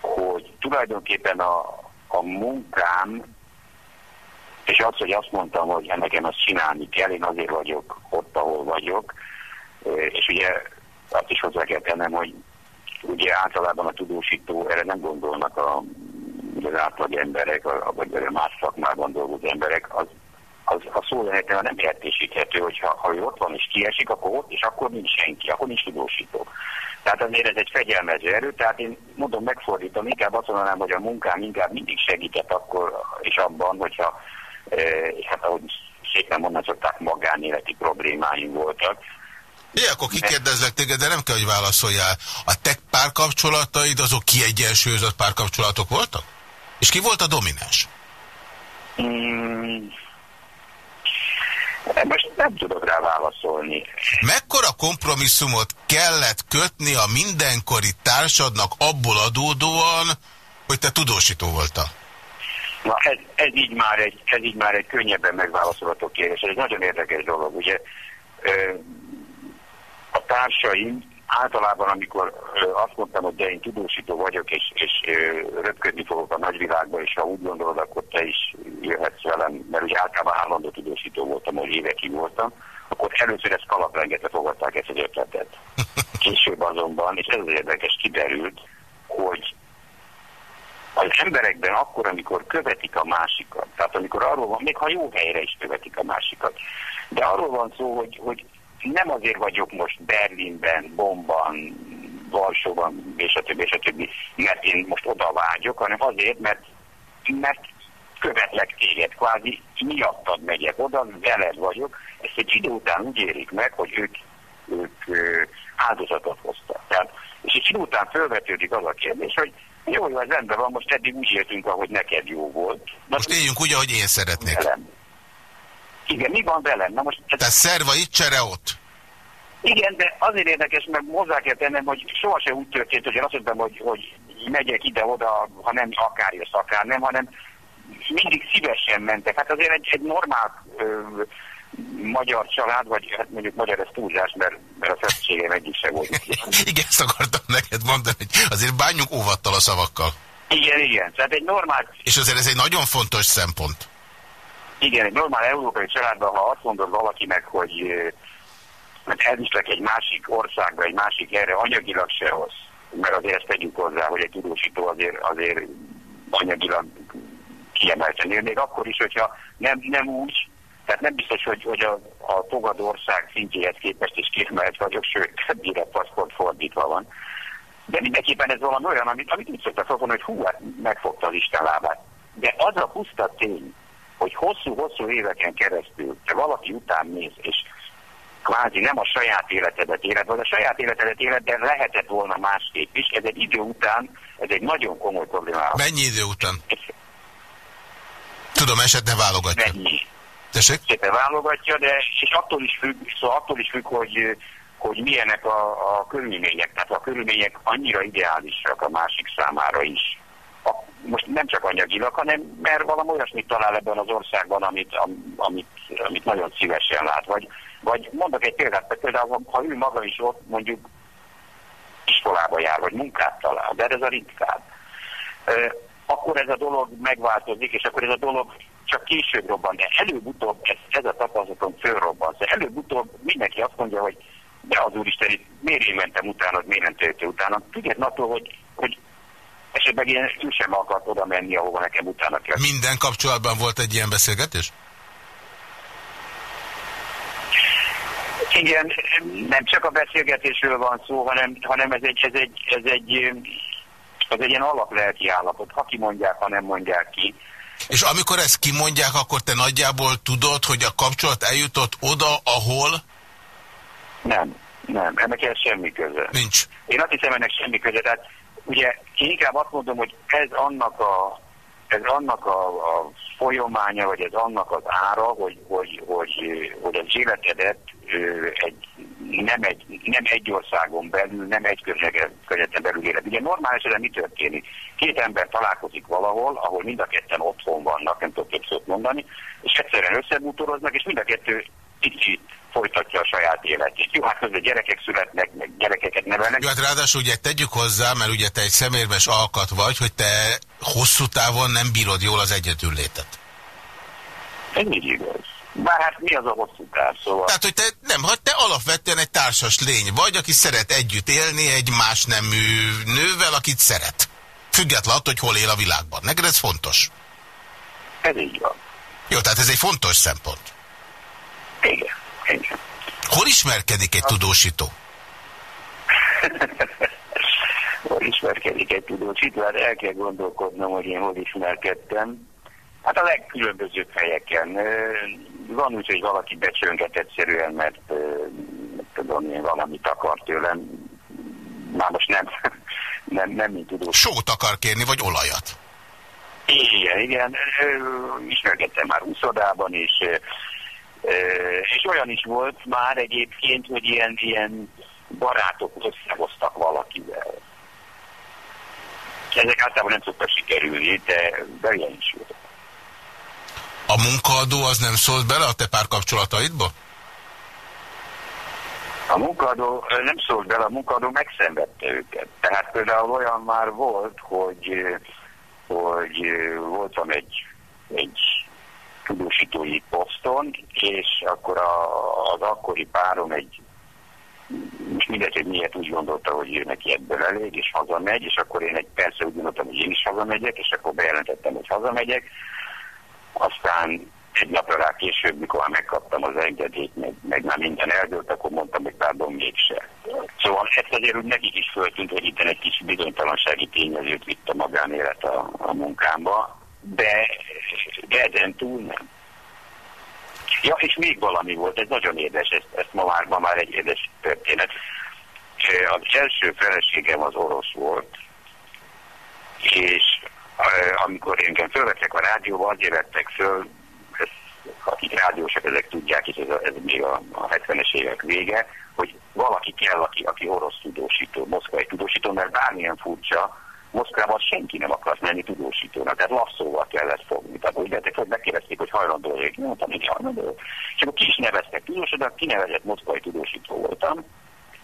[SPEAKER 19] hogy tulajdonképpen a, a munkám és az, hogy azt mondtam, hogy nekem azt csinálni kell, én azért vagyok ott, ahol vagyok, és ugye azt is hozzá kell tennem, hogy ugye általában a tudósító, erre nem gondolnak a, az átlag emberek, vagy a más szakmában dolgozó emberek, az, az a szó lehetően nem értésíthető, hogy ha, ha ő ott van és kiesik, akkor ott, és akkor nincs senki, akkor nincs tudósító. Tehát azért ez egy fegyelmező erő, tehát én mondom, megfordítom, inkább azt mondanám, hogy a munkám inkább mindig segített akkor és abban, hogyha és hát ahogy szépen mondani szokták, magánéleti problémáim voltak.
[SPEAKER 3] Igen, akkor kikérdezlek téged, de nem kell, hogy válaszoljál. A te párkapcsolataid azok kiegyensúlyozott párkapcsolatok voltak? És ki volt a domináns?
[SPEAKER 19] Hmm, most nem tudok rá válaszolni.
[SPEAKER 3] Mekkora kompromisszumot kellett kötni a mindenkori társadnak abból adódóan, hogy te tudósító voltál?
[SPEAKER 19] Na ez, ez, így már egy, ez így már egy könnyebben megválaszolható kérdés. Ez egy nagyon érdekes dolog. Ugye a társaim általában, amikor azt mondtam, hogy de én tudósító vagyok, és, és röpködni fogok a nagyvilágba, és ha úgy gondolod, akkor te is jöhetsz velem, mert ugye általában állandó tudósító voltam, hogy évekig voltam, akkor először ezt kalaprengetve fogadták ezt az ötletet. Később azonban, és ez az érdekes, kiderült, hogy az emberekben akkor, amikor követik a másikat, tehát amikor arról van, még ha jó helyre is követik a másikat, de arról van szó, hogy, hogy nem azért vagyok most Berlinben, Bomban, Varsóban, és a többi, és a többi, mert én most oda vágyok, hanem azért, mert, mert követlek téged, kvázi miattad megyek oda, veled vagyok, ezt egy idő után úgy érik meg, hogy ők, ők áldozatot hoztak. És egy idő után felvetődik az a kérdés, hogy jó, jó, ez rendben van, most eddig úgy éltünk, ahogy neked jó volt.
[SPEAKER 3] Most éljünk úgy, ahogy én szeretnék.
[SPEAKER 19] Velem. Igen, mi van velem? Na most...
[SPEAKER 3] Tehát szerva itt, csere ott.
[SPEAKER 19] Igen, de azért érdekes, mert hozzá kell tennem, hogy sohasem úgy történt, hogy én azt mondtam, hogy, hogy megyek ide-oda, ha nem akár jössz, akár nem, hanem mindig szívesen mentek. Hát azért egy, egy normál ö, magyar család, vagy hát mondjuk magyar ez túlzás, mert, mert a feszültségem egyik se volt.
[SPEAKER 3] igen, ezt akartam neked mondani, hogy azért bánjuk óvattal a szavakkal.
[SPEAKER 19] Igen, igen. Tehát egy normál...
[SPEAKER 3] És azért ez egy nagyon fontos szempont.
[SPEAKER 19] Igen, egy normál európai családban, ha azt mondod valakinek, hogy mert elviszlek egy másik országba, egy másik erre anyagilag se hoz, mert azért ezt tegyük hozzá, hogy egy tudósító azért, azért anyagilag kiemelten él, még akkor is, hogyha nem, nem úgy, tehát nem biztos, hogy, hogy a, a fogadó ország szintjéhez képest is kiemelt vagyok, sőt, direkt paszport fordítva van. De mindenképpen ez valami olyan, amit, amit úgy szoktak fogni, hogy hú, hát megfogta az Isten lábát. De az a puszta tény, hogy hosszú-hosszú éveken keresztül te valaki után mész, és kvázi nem a saját életedet éled, vagy a saját életedet éled, de lehetett volna másképp is. Ez egy idő után, ez egy nagyon komoly probléma.
[SPEAKER 3] Mennyi idő után? Tudom, eset ne válogatja.
[SPEAKER 19] Mennyi.
[SPEAKER 3] Tessék?
[SPEAKER 19] Szépen válogatja, de és attól is függ, szóval attól is függ, hogy, hogy milyenek a, a körülmények. Tehát a körülmények annyira ideálisak a másik számára is. A, most nem csak anyagilag, hanem mert valami olyasmit talál ebben az országban, amit, am, amit, amit nagyon szívesen lát. Vagy, vagy mondok egy példát, például ha ő maga is ott mondjuk iskolába jár, vagy munkát talál, de ez a ritkább. Akkor ez a dolog megváltozik, és akkor ez a dolog csak később robban, de előbb-utóbb ez, ez a tapasztalatom fölrobban. Szóval előbb-utóbb mindenki azt mondja, hogy de az úristen, itt miért én mentem utána, miért nem töltő utána. Független attól, hogy, hogy esetleg én ő sem akart oda menni, ahova nekem utána kell.
[SPEAKER 3] Minden kapcsolatban volt egy ilyen beszélgetés?
[SPEAKER 19] Igen, nem csak a beszélgetésről van szó, hanem, hanem ez egy, ez egy, ez egy, ez egy ilyen alaplelki állapot. Ha kimondják, ha nem mondják ki.
[SPEAKER 3] És amikor ezt kimondják, akkor te nagyjából tudod, hogy a kapcsolat eljutott oda, ahol?
[SPEAKER 19] Nem, nem. Ennek ez semmi köze.
[SPEAKER 3] Nincs.
[SPEAKER 19] Én azt hiszem, ennek semmi köze. Tehát ugye én inkább azt mondom, hogy ez annak a, ez annak a, a folyamánya, vagy ez annak az ára, hogy, hogy, hogy, hogy az életedet egy, nem, egy, nem egy országon belül, nem egy környezeten belül élet. Ugye normál esetben mi történik? Két ember találkozik valahol, ahol mind a ketten otthon vannak, nem tudok több szót mondani, és egyszerűen összebútoroznak, és mind a kettő kicsit folytatja a saját életét. Jó, hát közben gyerekek születnek, meg gyerekeket nevelnek.
[SPEAKER 3] Jó, hát ráadásul ugye tegyük hozzá, mert ugye te egy szemérmes alkat vagy, hogy te hosszú távon nem bírod jól az egyedüllétet.
[SPEAKER 19] Ez így igaz. Bár hát mi az a hosszú táv, szóval...
[SPEAKER 3] Tehát, hogy te nem, hogy te alapvetően egy társas lény vagy, aki szeret együtt élni egy más nemű nővel, akit szeret. Független attól, hogy hol él a világban. Neked ez fontos.
[SPEAKER 19] Ez így van.
[SPEAKER 3] Jó, tehát ez egy fontos szempont.
[SPEAKER 19] Igen, igen.
[SPEAKER 3] Hol ismerkedik egy tudósító?
[SPEAKER 19] hol ismerkedik egy tudósító? Hát el kell gondolkodnom, hogy én hol ismerkedtem. Hát a legkülönbözőbb helyeken. Van úgy, hogy valaki becsönget egyszerűen, mert tudom én valamit akar tőlem. Már most nem, nem, nem mint tudós.
[SPEAKER 3] Sót akar kérni, vagy olajat?
[SPEAKER 19] Igen, igen. Ismerkedtem már úszodában is. És olyan is volt már egyébként, hogy ilyen, ilyen barátok összehoztak valakivel. Ezek általában nem szoktak sikerülni, de, de ilyen is volt.
[SPEAKER 3] A munkaadó az nem szólt bele a te párkapcsolataidba?
[SPEAKER 19] A munkaadó nem szólt bele, a munkaadó megszenvedte őket. Tehát például olyan már volt, hogy, hogy voltam egy, egy tudósítói poszton, és akkor a, az akkori párom egy most mindegy, hogy miért úgy gondolta, hogy ő neki ebből elég, és hazamegy, és akkor én egy persze úgy gondoltam, hogy én is hazamegyek, és akkor bejelentettem, hogy hazamegyek, aztán egy napra rá később, mikor már megkaptam az engedélyt, meg, meg már minden eldőlt, akkor mondtam, hogy pardon, mégse. Szóval ezt azért úgy nekik is föltűnt, hogy itt egy kis bizonytalansági tényezőt vitt a magánélet a, a munkámba, de, de ezen túl nem. Ja, és még valami volt, ez nagyon érdes, ezt, ezt ma, már, ma már egy érdes történet. Az első feleségem az orosz volt, és amikor engem fölvettek a rádióba, azért vettek föl, ezt, akik rádiósak, ezek tudják, és ez, ez még a, a 70-es évek vége, hogy valaki kell, aki, aki orosz tudósító, moszkvai tudósító, mert bármilyen furcsa, Moszkvában senki nem akart menni tudósítónak, tehát lasszóval kellett fogni. Tehát úgy vettek, hogy megkérdezték, hogy hajlandó vagyok. Mondtam, hogy hajlandó. És akkor ki is neveztek tudósodnak, kinevezett moszkvai tudósító voltam,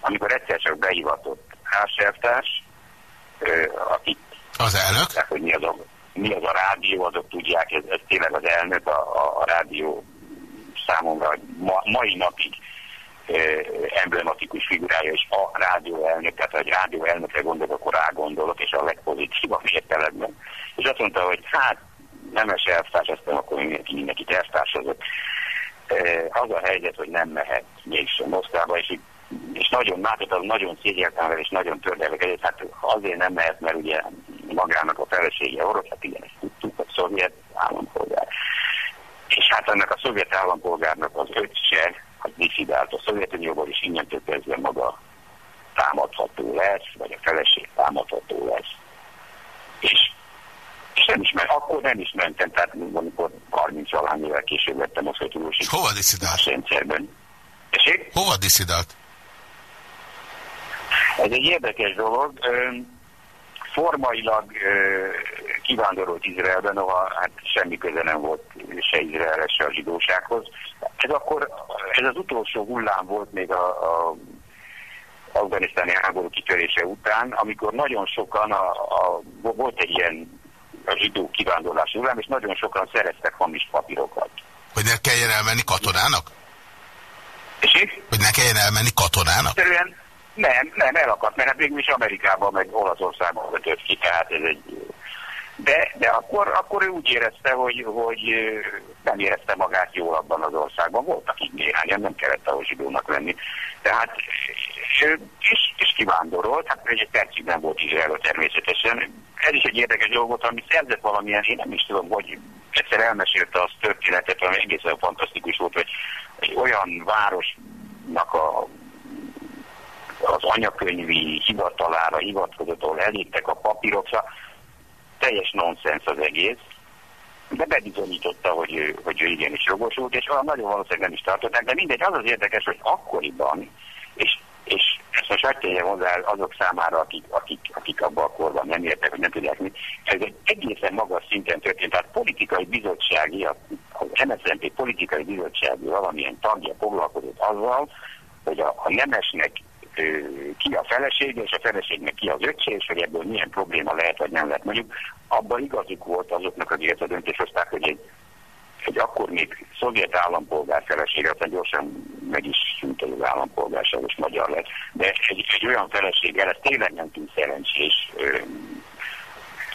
[SPEAKER 19] amikor egyszer csak behivatott házsertárs, akit
[SPEAKER 3] az elnök?
[SPEAKER 19] Tehát, hogy mi az a, mi az a rádió, azok tudják, ez, ez tényleg az elnök, a, a, a rádió számomra ma, mai napig emblematikus figurája, és a rádió elnök, tehát ha egy rádió elnökre gondolok, akkor rá gondolok, és a legpozitívabb értelemben. És azt mondta, hogy hát nemes elvtárs, aztán akkor mindenki mindenkit elvtársazott. Az a helyzet, hogy nem mehet mégsem Moszkvába, és itt és nagyon láthatóan, nagyon szégyeltem és nagyon tördelek egyet. Hát azért nem mehet, mert ugye magának a felesége orosz, hát igen, ezt tudtuk, a szovjet állampolgár. És hát ennek a szovjet állampolgárnak az öccse, az diszidált a Szovjetunióból, és innentől kezdve maga támadható lesz, vagy a feleség támadható lesz. És És nem is ment, akkor nem is mentem, tehát amikor 30 valány évvel később lettem hogy tudósít.
[SPEAKER 3] Hova diszidált?
[SPEAKER 19] Rendszerben.
[SPEAKER 3] Hova diszidált?
[SPEAKER 19] Ez egy érdekes dolog. Formailag kivándorolt Izraelben, noha hát semmi köze nem volt se Izraelhez, se a zsidósághoz. Ez akkor, ez az utolsó hullám volt még a, a afganisztáni háború kitörése után, amikor nagyon sokan, a, a, volt egy ilyen a zsidó kivándorlási hullám, és nagyon sokan szereztek hamis papírokat.
[SPEAKER 3] Hogy ne kelljen elmenni katonának?
[SPEAKER 19] És
[SPEAKER 3] Hogy ne kelljen elmenni katonának?
[SPEAKER 19] Egyszerűen nem, nem, elakadt, mert hát végül is Amerikában, meg Olaszországban vetött ki, tehát ez egy... De, de akkor, akkor ő úgy érezte, hogy, hogy nem érezte magát jól abban az országban. Voltak így néhányan, nem kellett ahhoz zsidónak lenni. Tehát és, és kivándorolt, hát egy percig nem volt Izraelő természetesen. Ez is egy érdekes dolog volt, ami szerzett valamilyen, én nem is tudom, hogy egyszer elmesélte azt történetet, ami egészen fantasztikus volt, hogy egy olyan városnak a az anyakönyvi hivatalára hivatkozott, ahol elégtek a papírok, szóval teljes nonsens az egész, de bebizonyította, hogy hogy ő igenis jogosult, és olyan nagyon valószínűleg nem is tartották, de mindegy, az az érdekes, hogy akkoriban, és, és ezt most hagyd hozzá azok számára, akik, akik, akik abban a korban nem értek, hogy nem tudják mit, ez egy egészen magas szinten történt, tehát politikai bizottsági, az MSZNP politikai bizottsági valamilyen tagja foglalkozott azzal, hogy a, a nemesnek ki a felesége, és a feleségnek ki az öccse, és hogy ebből milyen probléma lehet, vagy nem lehet. Mondjuk abban igazuk volt azoknak, akik ezt a döntést hozták, hogy egy, egy akkor még szovjet állampolgár felesége, aztán gyorsan meg is szűnt az állampolgárság, és magyar lett. De egy, egy olyan feleséggel, ez tényleg nem túl szerencsés,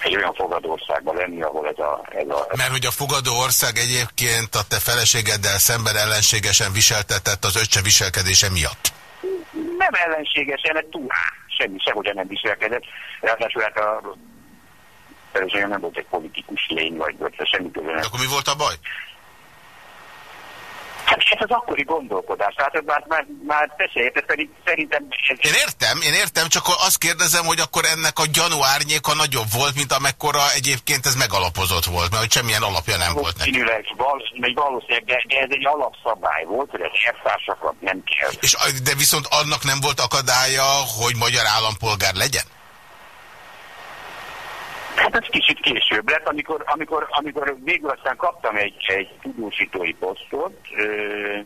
[SPEAKER 19] egy olyan fogadó országban lenni, ahol ez a, ez a...
[SPEAKER 3] Mert hogy a fogadó ország egyébként a te feleségeddel szemben ellenségesen viseltetett az öccse viselkedése miatt
[SPEAKER 19] nem ellenségesen, egy túl semmi, sehogy nem viselkedett. Ráadásul hát a feleségem nem volt egy politikus lény, vagy, vagy semmi közben.
[SPEAKER 3] Akkor mi volt a baj?
[SPEAKER 19] Hát ez az akkori gondolkodás. Hát már, már, már persze, pedig szerintem... Ez...
[SPEAKER 3] Én értem, én értem, csak azt kérdezem, hogy akkor ennek a gyanú árnyéka nagyobb volt, mint amekkora egyébként ez megalapozott volt, mert hogy semmilyen alapja nem volt neki.
[SPEAKER 19] Valószínűleg, valószínűleg de, de ez egy alapszabály volt, hogy az elvtársakat nem kell.
[SPEAKER 3] És, de viszont annak nem volt akadálya, hogy magyar állampolgár legyen?
[SPEAKER 19] Hát ez kicsit később lett, amikor, amikor, amikor végül aztán kaptam egy, egy tudósítói posztot, ö,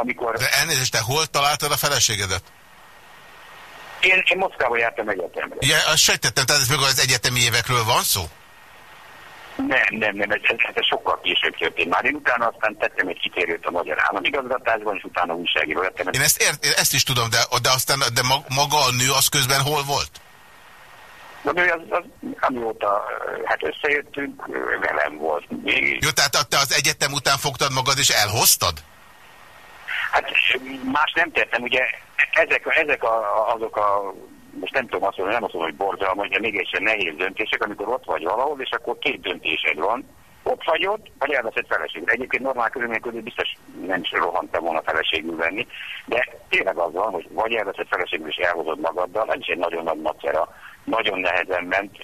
[SPEAKER 19] amikor...
[SPEAKER 3] De elnézést, te hol találtad a feleségedet?
[SPEAKER 19] Én, én Moszkvába jártam egyetemre.
[SPEAKER 3] Ja, azt sejtettem, tehát ez meg az egyetemi évekről van szó?
[SPEAKER 19] Nem, nem, nem, ez, ez, ez sokkal később történt. Már én utána aztán tettem egy kitérőt a magyar államigazgatásban, és utána újságíró lettem.
[SPEAKER 3] Én ezt, ért, én ezt is tudom, de, de aztán de maga a nő az közben hol volt?
[SPEAKER 19] Na, de az, az, amióta hát összejöttünk, velem volt még.
[SPEAKER 3] Jó, tehát te az egyetem után fogtad magad és elhoztad?
[SPEAKER 19] Hát más nem tettem, ugye ezek, ezek a, azok a, most nem tudom azt mondani, nem azt mondom, hogy borzalmas, de mégis nehéz döntések, amikor ott vagy valahol, és akkor két döntésed van. Ott vagy ott, vagy elveszed feleségül. Egyébként normál körülmények közül biztos nem is rohantam volna feleségül venni, de tényleg az van, hogy vagy elveszed feleségül és elhozod magaddal, ez is egy nagyon nagy macera nagyon nehezen ment.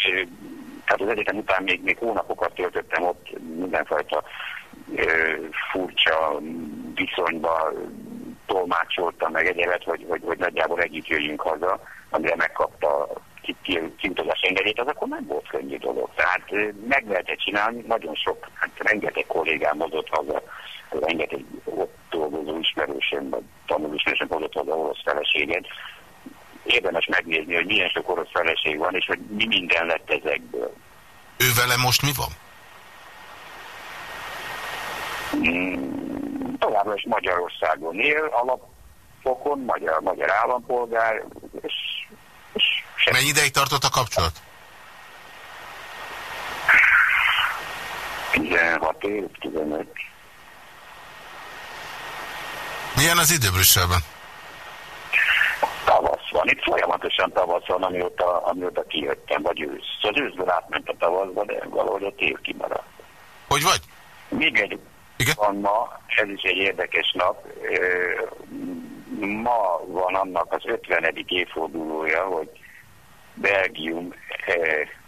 [SPEAKER 19] Tehát az egyetem után még, még hónapokat töltöttem ott mindenfajta furcsa viszonyba tolmácsoltam meg egyébként, hogy, hogy, hogy nagyjából együtt jöjjünk haza, amire megkapta kiutazás engedélyt, az akkor nem volt könnyű dolog. Tehát meg lehetett csinálni, nagyon sok, hát rengeteg kollégám mozott haza, rengeteg ott dolgozó ismerősöm, vagy tanuló ismerősöm hozott haza orosz feleséget, érdemes megnézni, hogy milyen sok orosz feleség van, és hogy mi minden lett ezekből.
[SPEAKER 3] Ő vele most mi van?
[SPEAKER 19] Hmm, továbbra is Magyarországon él, alapfokon, magyar, magyar állampolgár, és,
[SPEAKER 3] és Mennyi ideig tartott a kapcsolat?
[SPEAKER 19] 16 év, 15.
[SPEAKER 3] Milyen az idő Brüsszelben?
[SPEAKER 19] Tavasz van. Itt folyamatosan tavasz van, amióta, amióta kijöttem, vagy ősz. Az őszből átment a tavaszba, de valahogy a tél kimaradt.
[SPEAKER 3] Hogy vagy?
[SPEAKER 19] Még egy Igen? van ma, ez is egy érdekes nap. Ma van annak az 50. évfordulója, hogy Belgium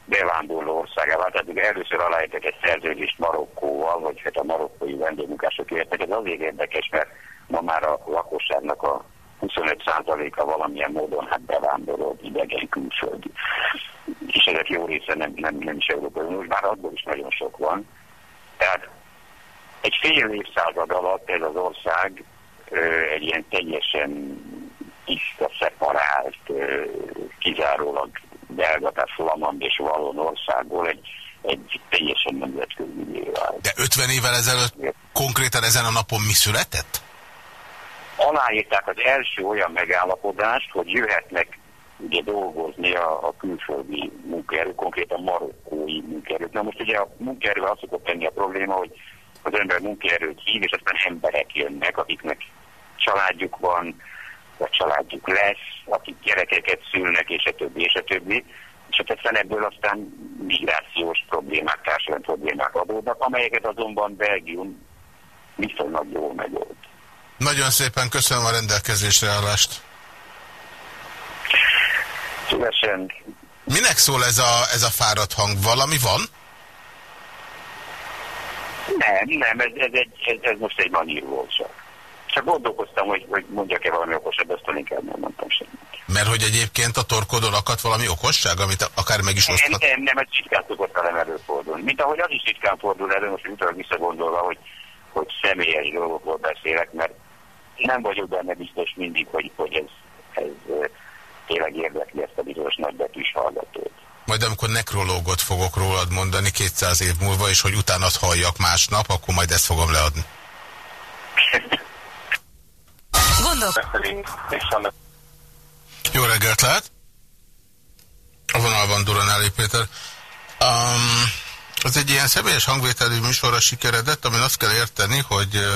[SPEAKER 19] bevándorló országává. Tehát először aláírtak egy szerződést Marokkóval, vagy hát a marokkói vendégmunkások értek. Ez azért érdekes, mert ma már a lakosságnak a 25%-a valamilyen módon hát bevándorolt, idegen, külföldi. És ezek jó része nem, nem, nem is Európai Uniós, bár abból is nagyon sok van. Tehát egy fél évszázad alatt ez az ország egy ilyen teljesen tiszta, szeparált, kizárólag belga, tehát flamand és valon országból egy, egy teljesen nemzetközi vált.
[SPEAKER 3] De 50 évvel ezelőtt konkrétan ezen a napon mi született?
[SPEAKER 19] Aláírták az első olyan megállapodást, hogy jöhetnek ugye dolgozni a, a külföldi munkaerő, konkrétan marokkói munkaerő. Na most ugye a munkaerő az szokott tenni a probléma, hogy az ember munkaerőt hív, és aztán emberek jönnek, akiknek családjuk van, vagy családjuk lesz, akik gyerekeket szülnek, és a többi, és a többi. És hát aztán ebből aztán migrációs problémák, társadalmi problémák adódnak, amelyeket azonban Belgium viszonylag jól megold.
[SPEAKER 3] Nagyon szépen köszönöm a rendelkezésre állást.
[SPEAKER 19] Szívesen.
[SPEAKER 3] Minek szól ez a, ez a fáradt hang? Valami van?
[SPEAKER 19] Nem, nem, ez, ez, ez, ez most egy manír volt csak. Csak gondolkoztam, hogy, hogy mondjak-e valami okosabb, azt inkább nem mondtam semmit.
[SPEAKER 3] Mert hogy egyébként a torkodon akadt valami okosság, amit akár meg is oszthat?
[SPEAKER 19] Nem, nem, nem, ez ritkán szokott velem előfordulni. Mint ahogy az is ritkán fordul elő, most utána visszagondolva, hogy, hogy személyes dolgokról beszélek, mert nem vagyok benne biztos mindig, hogy, hogy ez, ez tényleg érdekli ezt a bizonyos nagybetűs hallgatót.
[SPEAKER 3] Majd amikor nekrológot fogok rólad mondani 200 év múlva, és hogy utána halljak másnap, akkor majd ezt fogom leadni. Jó reggelt lehet! A vonalban Duranelli Péter. Um, az egy ilyen személyes hangvételű műsorra sikeredett, amin azt kell érteni, hogy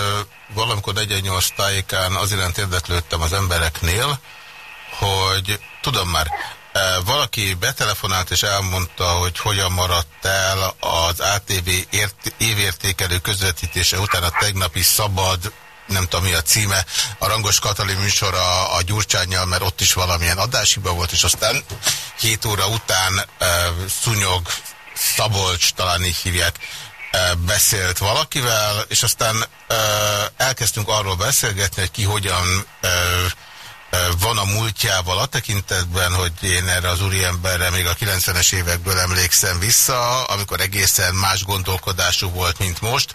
[SPEAKER 3] valamikor 48 tájékán az iránt érdeklődtem az embereknél, hogy tudom már, valaki betelefonált és elmondta, hogy hogyan maradt el az ATV ért évértékelő közvetítése után a tegnapi szabad nem tudom mi a címe, a Rangos Katalin műsora a Gyurcsányjal, mert ott is valamilyen adáshiba volt, és aztán 7 óra után uh, Szúnyog, Szabolcs, talán így hívják, beszélt valakivel, és aztán elkezdtünk arról beszélgetni, hogy ki hogyan van a múltjával a tekintetben, hogy én erre az úriemberre még a 90-es évekből emlékszem vissza, amikor egészen más gondolkodású volt, mint most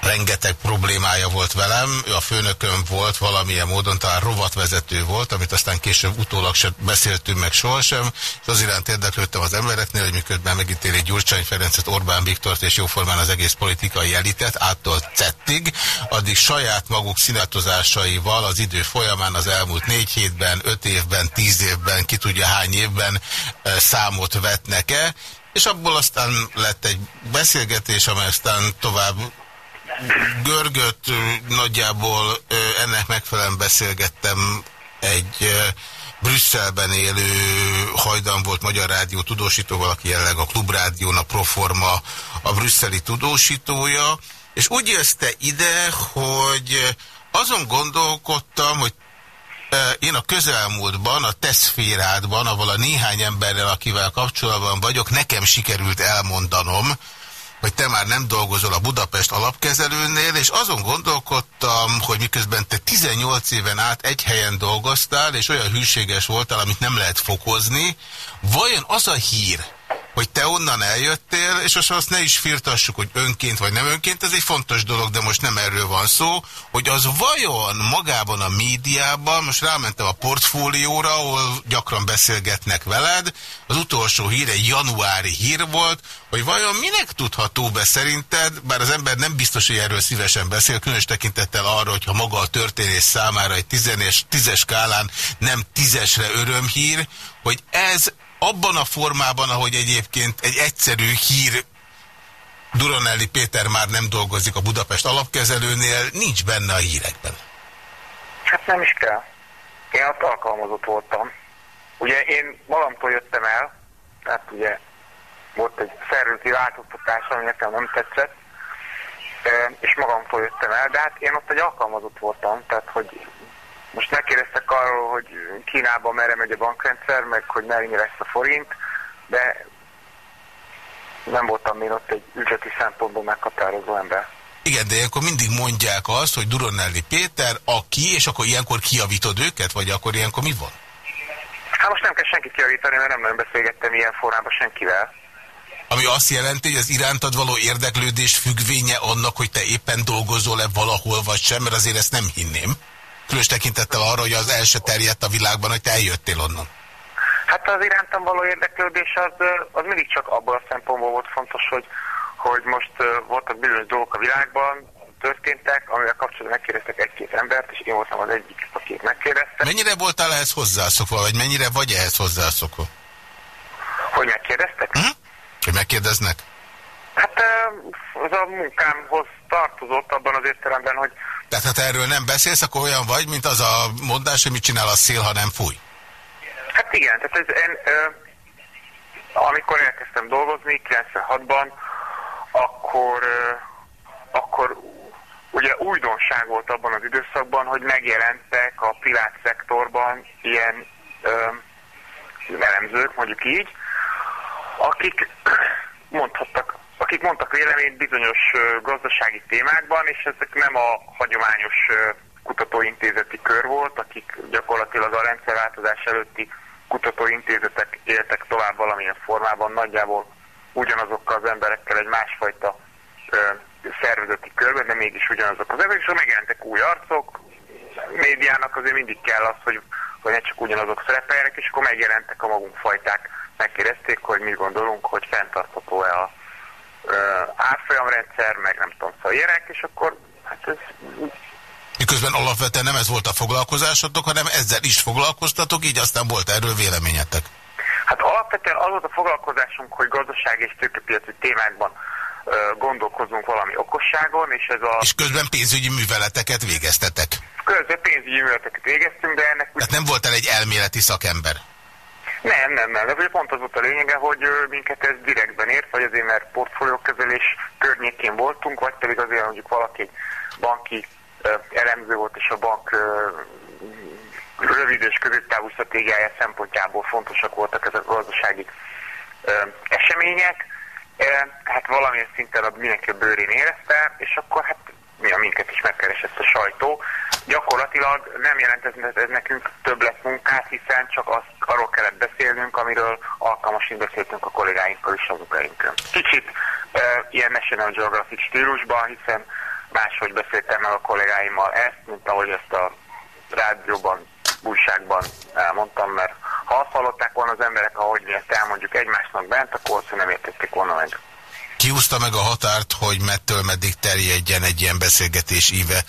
[SPEAKER 3] rengeteg problémája volt velem, ő a főnököm volt valamilyen módon, talán rovatvezető volt, amit aztán később utólag se beszéltünk meg sohasem, és az iránt érdeklődtem az embereknél, hogy miközben megítéli Gyurcsány Ferencet, Orbán Viktort és jóformán az egész politikai elitet, áttól cettig, addig saját maguk színetozásaival az idő folyamán az elmúlt négy hétben, öt évben, tíz évben, ki tudja hány évben számot vetnek-e, és abból aztán lett egy beszélgetés, amely aztán tovább görgött, nagyjából ennek megfelelően beszélgettem egy Brüsszelben élő hajdan volt Magyar Rádió tudósítóval, aki jelenleg a Klubrádión a Proforma a brüsszeli tudósítója, és úgy jössze ide, hogy azon gondolkodtam, hogy én a közelmúltban, a teszférádban, ahol a néhány emberrel, akivel kapcsolatban vagyok, nekem sikerült elmondanom, hogy te már nem dolgozol a Budapest alapkezelőnél, és azon gondolkodtam, hogy miközben te 18 éven át egy helyen dolgoztál, és olyan hűséges voltál, amit nem lehet fokozni, vajon az a hír, hogy te onnan eljöttél, és most azt ne is firtassuk, hogy önként vagy nem önként, ez egy fontos dolog, de most nem erről van szó, hogy az vajon magában a médiában, most rámentem a portfólióra, ahol gyakran beszélgetnek veled, az utolsó hír egy januári hír volt, hogy vajon minek tudható be szerinted, bár az ember nem biztos, hogy erről szívesen beszél, különös tekintettel arra, hogyha maga a történés számára egy tízes, skálán nem tízesre örömhír, hogy ez abban a formában, ahogy egyébként egy egyszerű hír Duronelli Péter már nem dolgozik a Budapest alapkezelőnél, nincs benne a hírekben.
[SPEAKER 18] Hát nem is kell. Én ott alkalmazott voltam. Ugye én magamtól jöttem el, tehát ugye volt egy szervezeti változtatás, ami nekem nem tetszett, és magamtól jöttem el, de hát én ott egy alkalmazott voltam, tehát hogy most megkérdeztek arról, hogy Kínában merre megy a bankrendszer, meg hogy merre lesz a forint, de nem voltam én ott egy üzleti szempontból meghatározó ember.
[SPEAKER 3] Igen, de ilyenkor mindig mondják azt, hogy Duronelli Péter, aki, és akkor ilyenkor kiavítod őket, vagy akkor ilyenkor mi van?
[SPEAKER 18] Hát most nem kell senkit kiavítani, mert nem nagyon beszélgettem ilyen formában senkivel.
[SPEAKER 3] Ami azt jelenti, hogy az irántad való érdeklődés függvénye annak, hogy te éppen dolgozol-e valahol vagy sem, mert azért ezt nem hinném. Különös tekintettel arra, hogy az első terjedt a világban, hogy te eljöttél onnan.
[SPEAKER 18] Hát az irántam való érdeklődés az, az mindig csak abból a szempontból volt fontos, hogy, hogy most voltak bizonyos dolgok a világban, történtek, amivel kapcsolatban megkérdeztek egy-két embert, és én voltam az egyik, akit megkérdezte.
[SPEAKER 3] Mennyire voltál ehhez hozzászokva, vagy mennyire vagy ehhez hozzászokva?
[SPEAKER 18] Hogy megkérdeztek?
[SPEAKER 3] Hm? Hogy megkérdeznek?
[SPEAKER 18] Hát ez a munkámhoz tartozott abban az értelemben, hogy...
[SPEAKER 3] Tehát ha te erről nem beszélsz, akkor olyan vagy, mint az a mondás, hogy mit csinál a szél, ha nem fúj?
[SPEAKER 18] Hát igen, tehát ez, én, ö, amikor elkezdtem dolgozni 96-ban, akkor, akkor ugye újdonság volt abban az időszakban, hogy megjelentek a privát szektorban ilyen ö, elemzők, mondjuk így, akik mondhattak, akik mondtak véleményt bizonyos gazdasági témákban, és ezek nem a hagyományos kutatóintézeti kör volt, akik gyakorlatilag a rendszerváltozás előtti kutatóintézetek éltek tovább valamilyen formában, nagyjából ugyanazokkal az emberekkel egy másfajta ö, szervezeti körben, de mégis ugyanazok az emberek, és megjelentek új arcok, médiának azért mindig kell az, hogy, hogy ne csak ugyanazok szerepeljenek, és akkor megjelentek a magunk fajták, megkérdezték, hogy mi gondolunk, hogy fenntartható-e a árfolyamrendszer, meg nem tudom, szóval ilyenek, és akkor hát ez
[SPEAKER 3] Miközben alapvetően nem ez volt a foglalkozásotok, hanem ezzel is foglalkoztatok, így aztán volt erről véleményetek.
[SPEAKER 18] Hát alapvetően az volt a foglalkozásunk, hogy gazdaság és tőkepiaci témákban gondolkozunk valami okosságon, és ez a...
[SPEAKER 3] És közben pénzügyi műveleteket végeztetek.
[SPEAKER 18] Közben pénzügyi műveleteket végeztünk, de ennek...
[SPEAKER 3] Tehát nem voltál egy elméleti szakember.
[SPEAKER 18] Nem, nem, nem. Ez pont az volt a lényege, hogy minket ez direktben ért, vagy azért, mert portfóliókezelés környékén voltunk, vagy pedig azért, mondjuk valaki banki elemző volt, és a bank rövid és középtávú stratégiája szempontjából fontosak voltak ezek a gazdasági események. Hát valamilyen szinten mindenki a bőrén érezte, és akkor hát mi a minket is megkeresett a sajtó. Gyakorlatilag nem jelent ez, ez nekünk többlet munkát, hiszen csak azt, arról kellett beszélnünk, amiről alkalmasan beszéltünk a kollégáinkkal és az ukáinkkel. Kicsit e, ilyen National Geographic stílusban, hiszen máshogy beszéltem meg a kollégáimmal ezt, mint ahogy ezt a rádióban, újságban elmondtam, mert ha azt hallották volna az emberek, ahogy mi ezt elmondjuk egymásnak bent, akkor azt nem értették volna meg.
[SPEAKER 3] Kiúzta meg a határt, hogy mettől meddig terjedjen egy ilyen beszélgetés íve,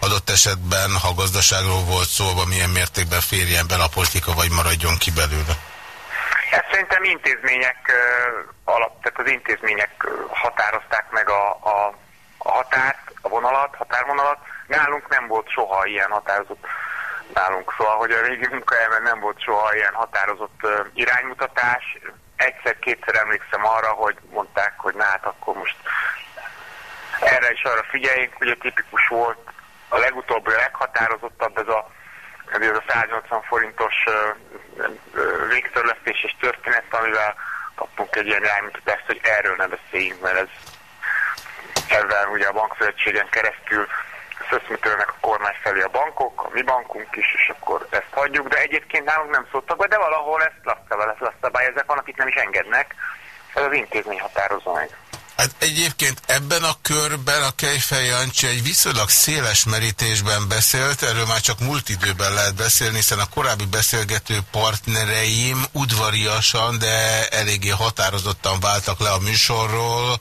[SPEAKER 3] adott esetben, ha gazdaságról volt szó, milyen mértékben férjen bele a politika, vagy maradjon ki belőle?
[SPEAKER 18] Ezt szerintem intézmények alap, tehát az intézmények határozták meg a, a, a határt, a vonalat, határvonalat. Nálunk nem volt soha ilyen határozott nálunk, szóval, hogy a régi munkahelyen nem volt soha ilyen határozott iránymutatás. Egyszer-kétszer emlékszem arra, hogy mondták, hogy na hát akkor most erre is arra figyeljünk, ugye tipikus volt a legutóbbi, a leghatározottabb ez a, ez a 180 forintos végtörlesztéses történet, amivel kaptunk egy ilyen iránymutatást, hogy erről ne beszéljünk, mert ez ezzel ugye a bankszövetségen keresztül szöszmütölnek a kormány felé a bankok, a mi bankunk is, és akkor ezt hagyjuk, de egyébként nálunk nem szóltak be, de valahol ezt lasszával, ezt lasszabályozzák, van, akik nem is engednek, ez az intézmény határozza meg.
[SPEAKER 3] Hát egyébként ebben a körben a Kejfej Jancsi egy viszonylag széles merítésben beszélt, erről már csak múlt időben lehet beszélni, hiszen a korábbi beszélgető partnereim udvariasan, de eléggé határozottan váltak le a műsorról,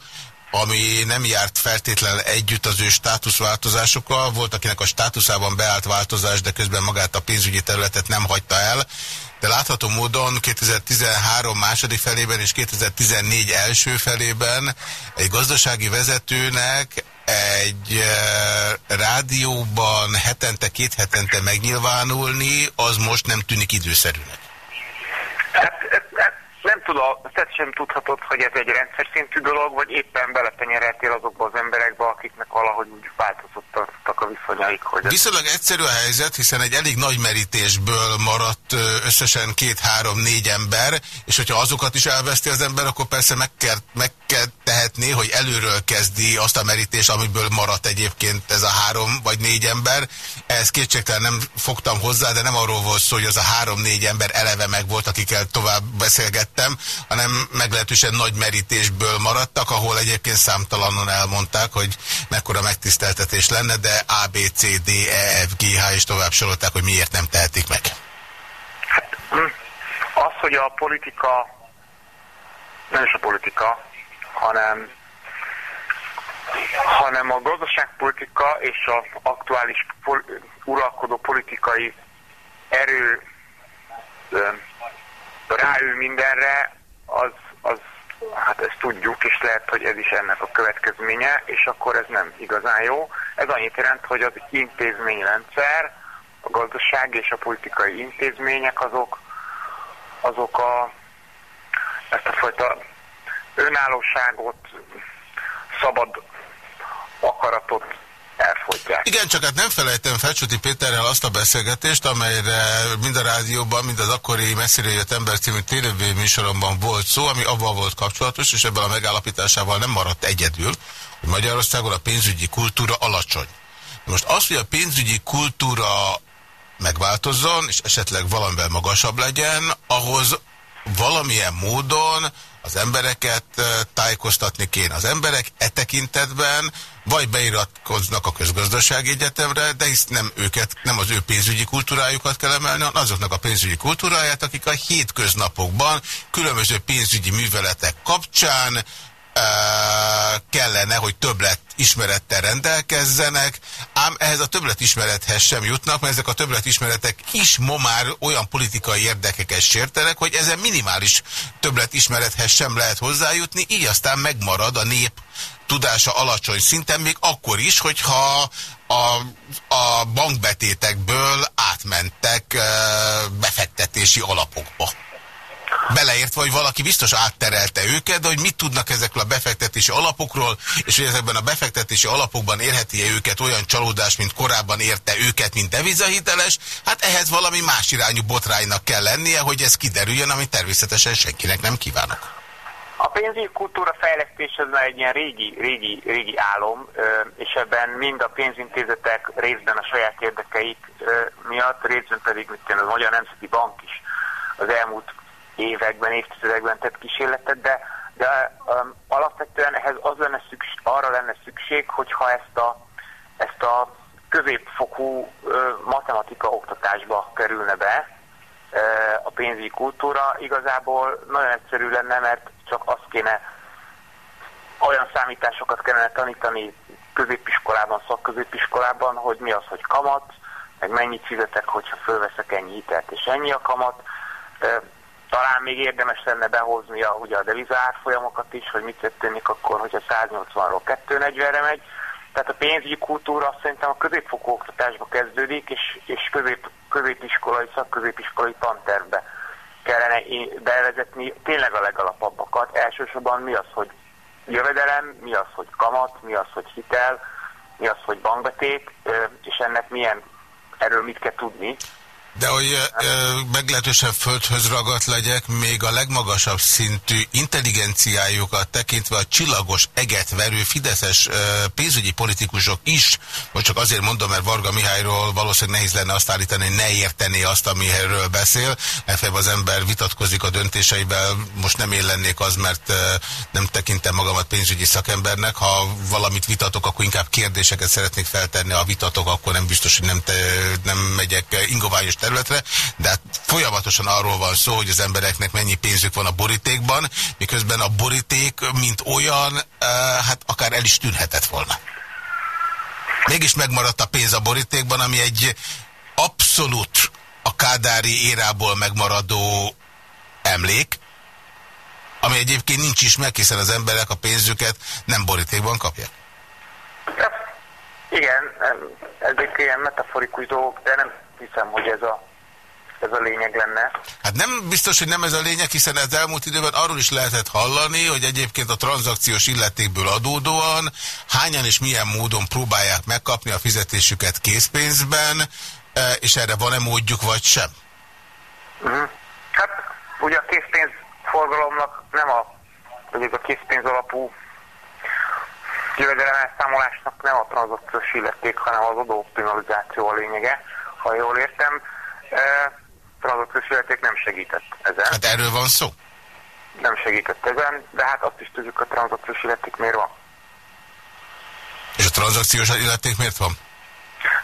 [SPEAKER 3] ami nem járt feltétlenül együtt az ő státuszváltozásokkal. Volt, akinek a státuszában beállt változás, de közben magát a pénzügyi területet nem hagyta el. De látható módon 2013 második felében és 2014 első felében egy gazdasági vezetőnek egy e, rádióban hetente, két hetente megnyilvánulni, az most nem tűnik időszerűnek.
[SPEAKER 18] Hát, hát nem tudom, te sem tudhatod, hogy ez egy rendszer szintű dolog, vagy éppen beletenyereltél azokba az emberekbe, akiknek valahogy úgy változottak a viszonyaik. Hogy
[SPEAKER 3] Viszonylag egyszerű a helyzet, hiszen egy elég nagy merítésből maradt összesen két-három-négy ember, és hogyha azokat is elveszti az ember, akkor persze meg kell, meg kell tehetni, hogy előről kezdi azt a merítést, amiből maradt egyébként ez a három vagy négy ember. Ehhez kétségtelen nem fogtam hozzá, de nem arról volt szó, hogy az a három-négy ember eleve meg volt, akikkel tovább beszélgettem, hanem meglehetősen nagy merítésből maradtak, ahol egyébként számtalanon elmondták, hogy mekkora megtiszteltetés lenne, de A, B, C, D, E, F, G, H és tovább sorolták, hogy miért nem tehetik meg.
[SPEAKER 18] Hát, hm, az, hogy a politika, nem is a politika, hanem hanem a gazdaságpolitika és az aktuális pol uralkodó politikai erő ráül mindenre, az, az hát ezt tudjuk, és lehet, hogy ez is ennek a következménye, és akkor ez nem igazán jó. Ez annyit jelent, hogy az intézményrendszer, a gazdaság és a politikai intézmények azok, azok a, ezt a fajta önállóságot, szabad akaratot elfogyják.
[SPEAKER 3] Igen, csak hát nem felejtem Felcsúti Péterrel azt a beszélgetést, amelyre mind a rádióban, mind az akkori messzire jött ember című télévé műsoromban volt szó, ami abban volt kapcsolatos, és ebben a megállapításával nem maradt egyedül, hogy Magyarországon a pénzügyi kultúra alacsony. Most az, hogy a pénzügyi kultúra megváltozzon, és esetleg valamivel magasabb legyen, ahhoz valamilyen módon az embereket tájékoztatni kéne. Az emberek e tekintetben vagy beiratkoznak a közgazdasági egyetemre, de hisz nem őket, nem az ő pénzügyi kultúrájukat kell emelni, hanem azoknak a pénzügyi kultúráját, akik a hétköznapokban különböző pénzügyi műveletek kapcsán kellene, hogy többlet ismerettel rendelkezzenek, ám ehhez a többlet ismerethez sem jutnak, mert ezek a többlet ismeretek is ma már olyan politikai érdekeket sértenek, hogy ezen minimális többlet ismerethez sem lehet hozzájutni, így aztán megmarad a nép tudása alacsony szinten, még akkor is, hogyha a, a bankbetétekből átmentek befektetési alapokba. Beleértve, hogy valaki biztos átterelte őket, de hogy mit tudnak ezekről a befektetési alapokról, és hogy ezekben a befektetési alapokban érheti-e őket olyan csalódás, mint korábban érte őket, mint devizahiteles, hát ehhez valami más irányú botránynak kell lennie, hogy ez kiderüljön, amit természetesen senkinek nem kívánok.
[SPEAKER 18] A pénzügyi kultúra fejlesztés az már egy ilyen régi, régi, régi álom, és ebben mind a pénzintézetek részben a saját érdekeik miatt, részben pedig mint a Magyar Nemzeti Bank is az elmúlt években, évtizedekben tett kísérletet, de, de um, alapvetően ehhez az lenne szükség, arra lenne szükség, hogyha ezt a, ezt a középfokú uh, matematika oktatásba kerülne be uh, a pénzügyi kultúra. Igazából nagyon egyszerű lenne, mert csak azt kéne, olyan számításokat kellene tanítani középiskolában, szakközépiskolában, hogy mi az, hogy kamat, meg mennyit fizetek, hogyha fölveszek ennyi hitelt, és ennyi a kamat. Talán még érdemes lenne behozni a, ugye a devizárfolyamokat is, hogy mit történik akkor, hogyha 180-ról 240-re megy. Tehát a pénzügyi kultúra szerintem a középfokú oktatásba kezdődik, és, és közép, középiskolai, szakközépiskolai tantervbe kellene bevezetni tényleg a legalapabbakat. Elsősorban mi az, hogy jövedelem, mi az, hogy kamat, mi az, hogy hitel, mi az, hogy bankbeték, és ennek milyen, erről mit kell tudni.
[SPEAKER 3] De hogy meglehetősen földhöz ragadt legyek, még a legmagasabb szintű intelligenciájukat tekintve a csillagos eget verő fideszes e, pénzügyi politikusok is, vagy csak azért mondom, mert Varga Mihályról valószínűleg nehéz lenne azt állítani, hogy ne értené azt, amiről beszél, mert az ember vitatkozik a döntéseivel, most nem én lennék az, mert nem tekintem magamat pénzügyi szakembernek, ha valamit vitatok, akkor inkább kérdéseket szeretnék feltenni, ha vitatok, akkor nem biztos, hogy nem, te, nem megyek ingoványos de hát folyamatosan arról van szó, hogy az embereknek mennyi pénzük van a borítékban, miközben a boríték, mint olyan, hát akár el is tűnhetett volna. Mégis megmaradt a pénz a borítékban, ami egy abszolút a kádári érából megmaradó emlék, ami egyébként nincs is meg, hiszen az emberek a pénzüket nem borítékban kapják.
[SPEAKER 18] Igen, ezek ilyen metaforikus dolgok, de nem hiszem, hogy ez a ez a lényeg lenne.
[SPEAKER 3] Hát nem biztos, hogy nem ez a lényeg, hiszen ez elmúlt időben arról is lehetett hallani, hogy egyébként a tranzakciós illetékből adódóan hányan és milyen módon próbálják megkapni a fizetésüket készpénzben, e, és erre van-e módjuk, vagy sem?
[SPEAKER 18] Uh mhm. -huh. Hát ugye a készpénzforgalomnak nem a, mondjuk a készpénz alapú jövedelem elszámolásnak nem a tranzakciós illeték, hanem az adóoptimalizáció a lényege, ha jól értem. E, tranzakciós illeték nem segített ezen.
[SPEAKER 3] Hát erről van szó?
[SPEAKER 18] Nem segített ezen, de hát azt is tudjuk, a tranzakciós illeték miért van.
[SPEAKER 3] És a tranzakciós illeték miért van?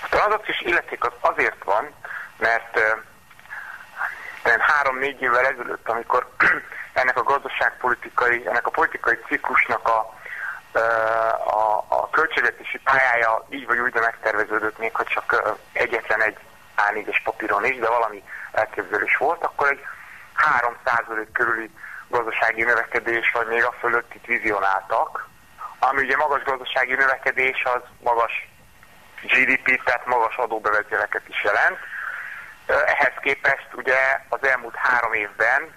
[SPEAKER 18] A tranzakciós illeték az azért van, mert három-négy évvel ezelőtt, amikor ennek a gazdaságpolitikai, ennek a politikai ciklusnak a, a, a költségvetési pályája így vagy úgy de megterveződött, még ha csak egyetlen egy A4-es papíron is, de valami elképzelés volt, akkor egy 3% körüli gazdasági növekedés, vagy még a fölött itt vizionáltak, ami ugye magas gazdasági növekedés, az magas GDP, tehát magas adóbevezeleket is jelent. Ehhez képest ugye az elmúlt három évben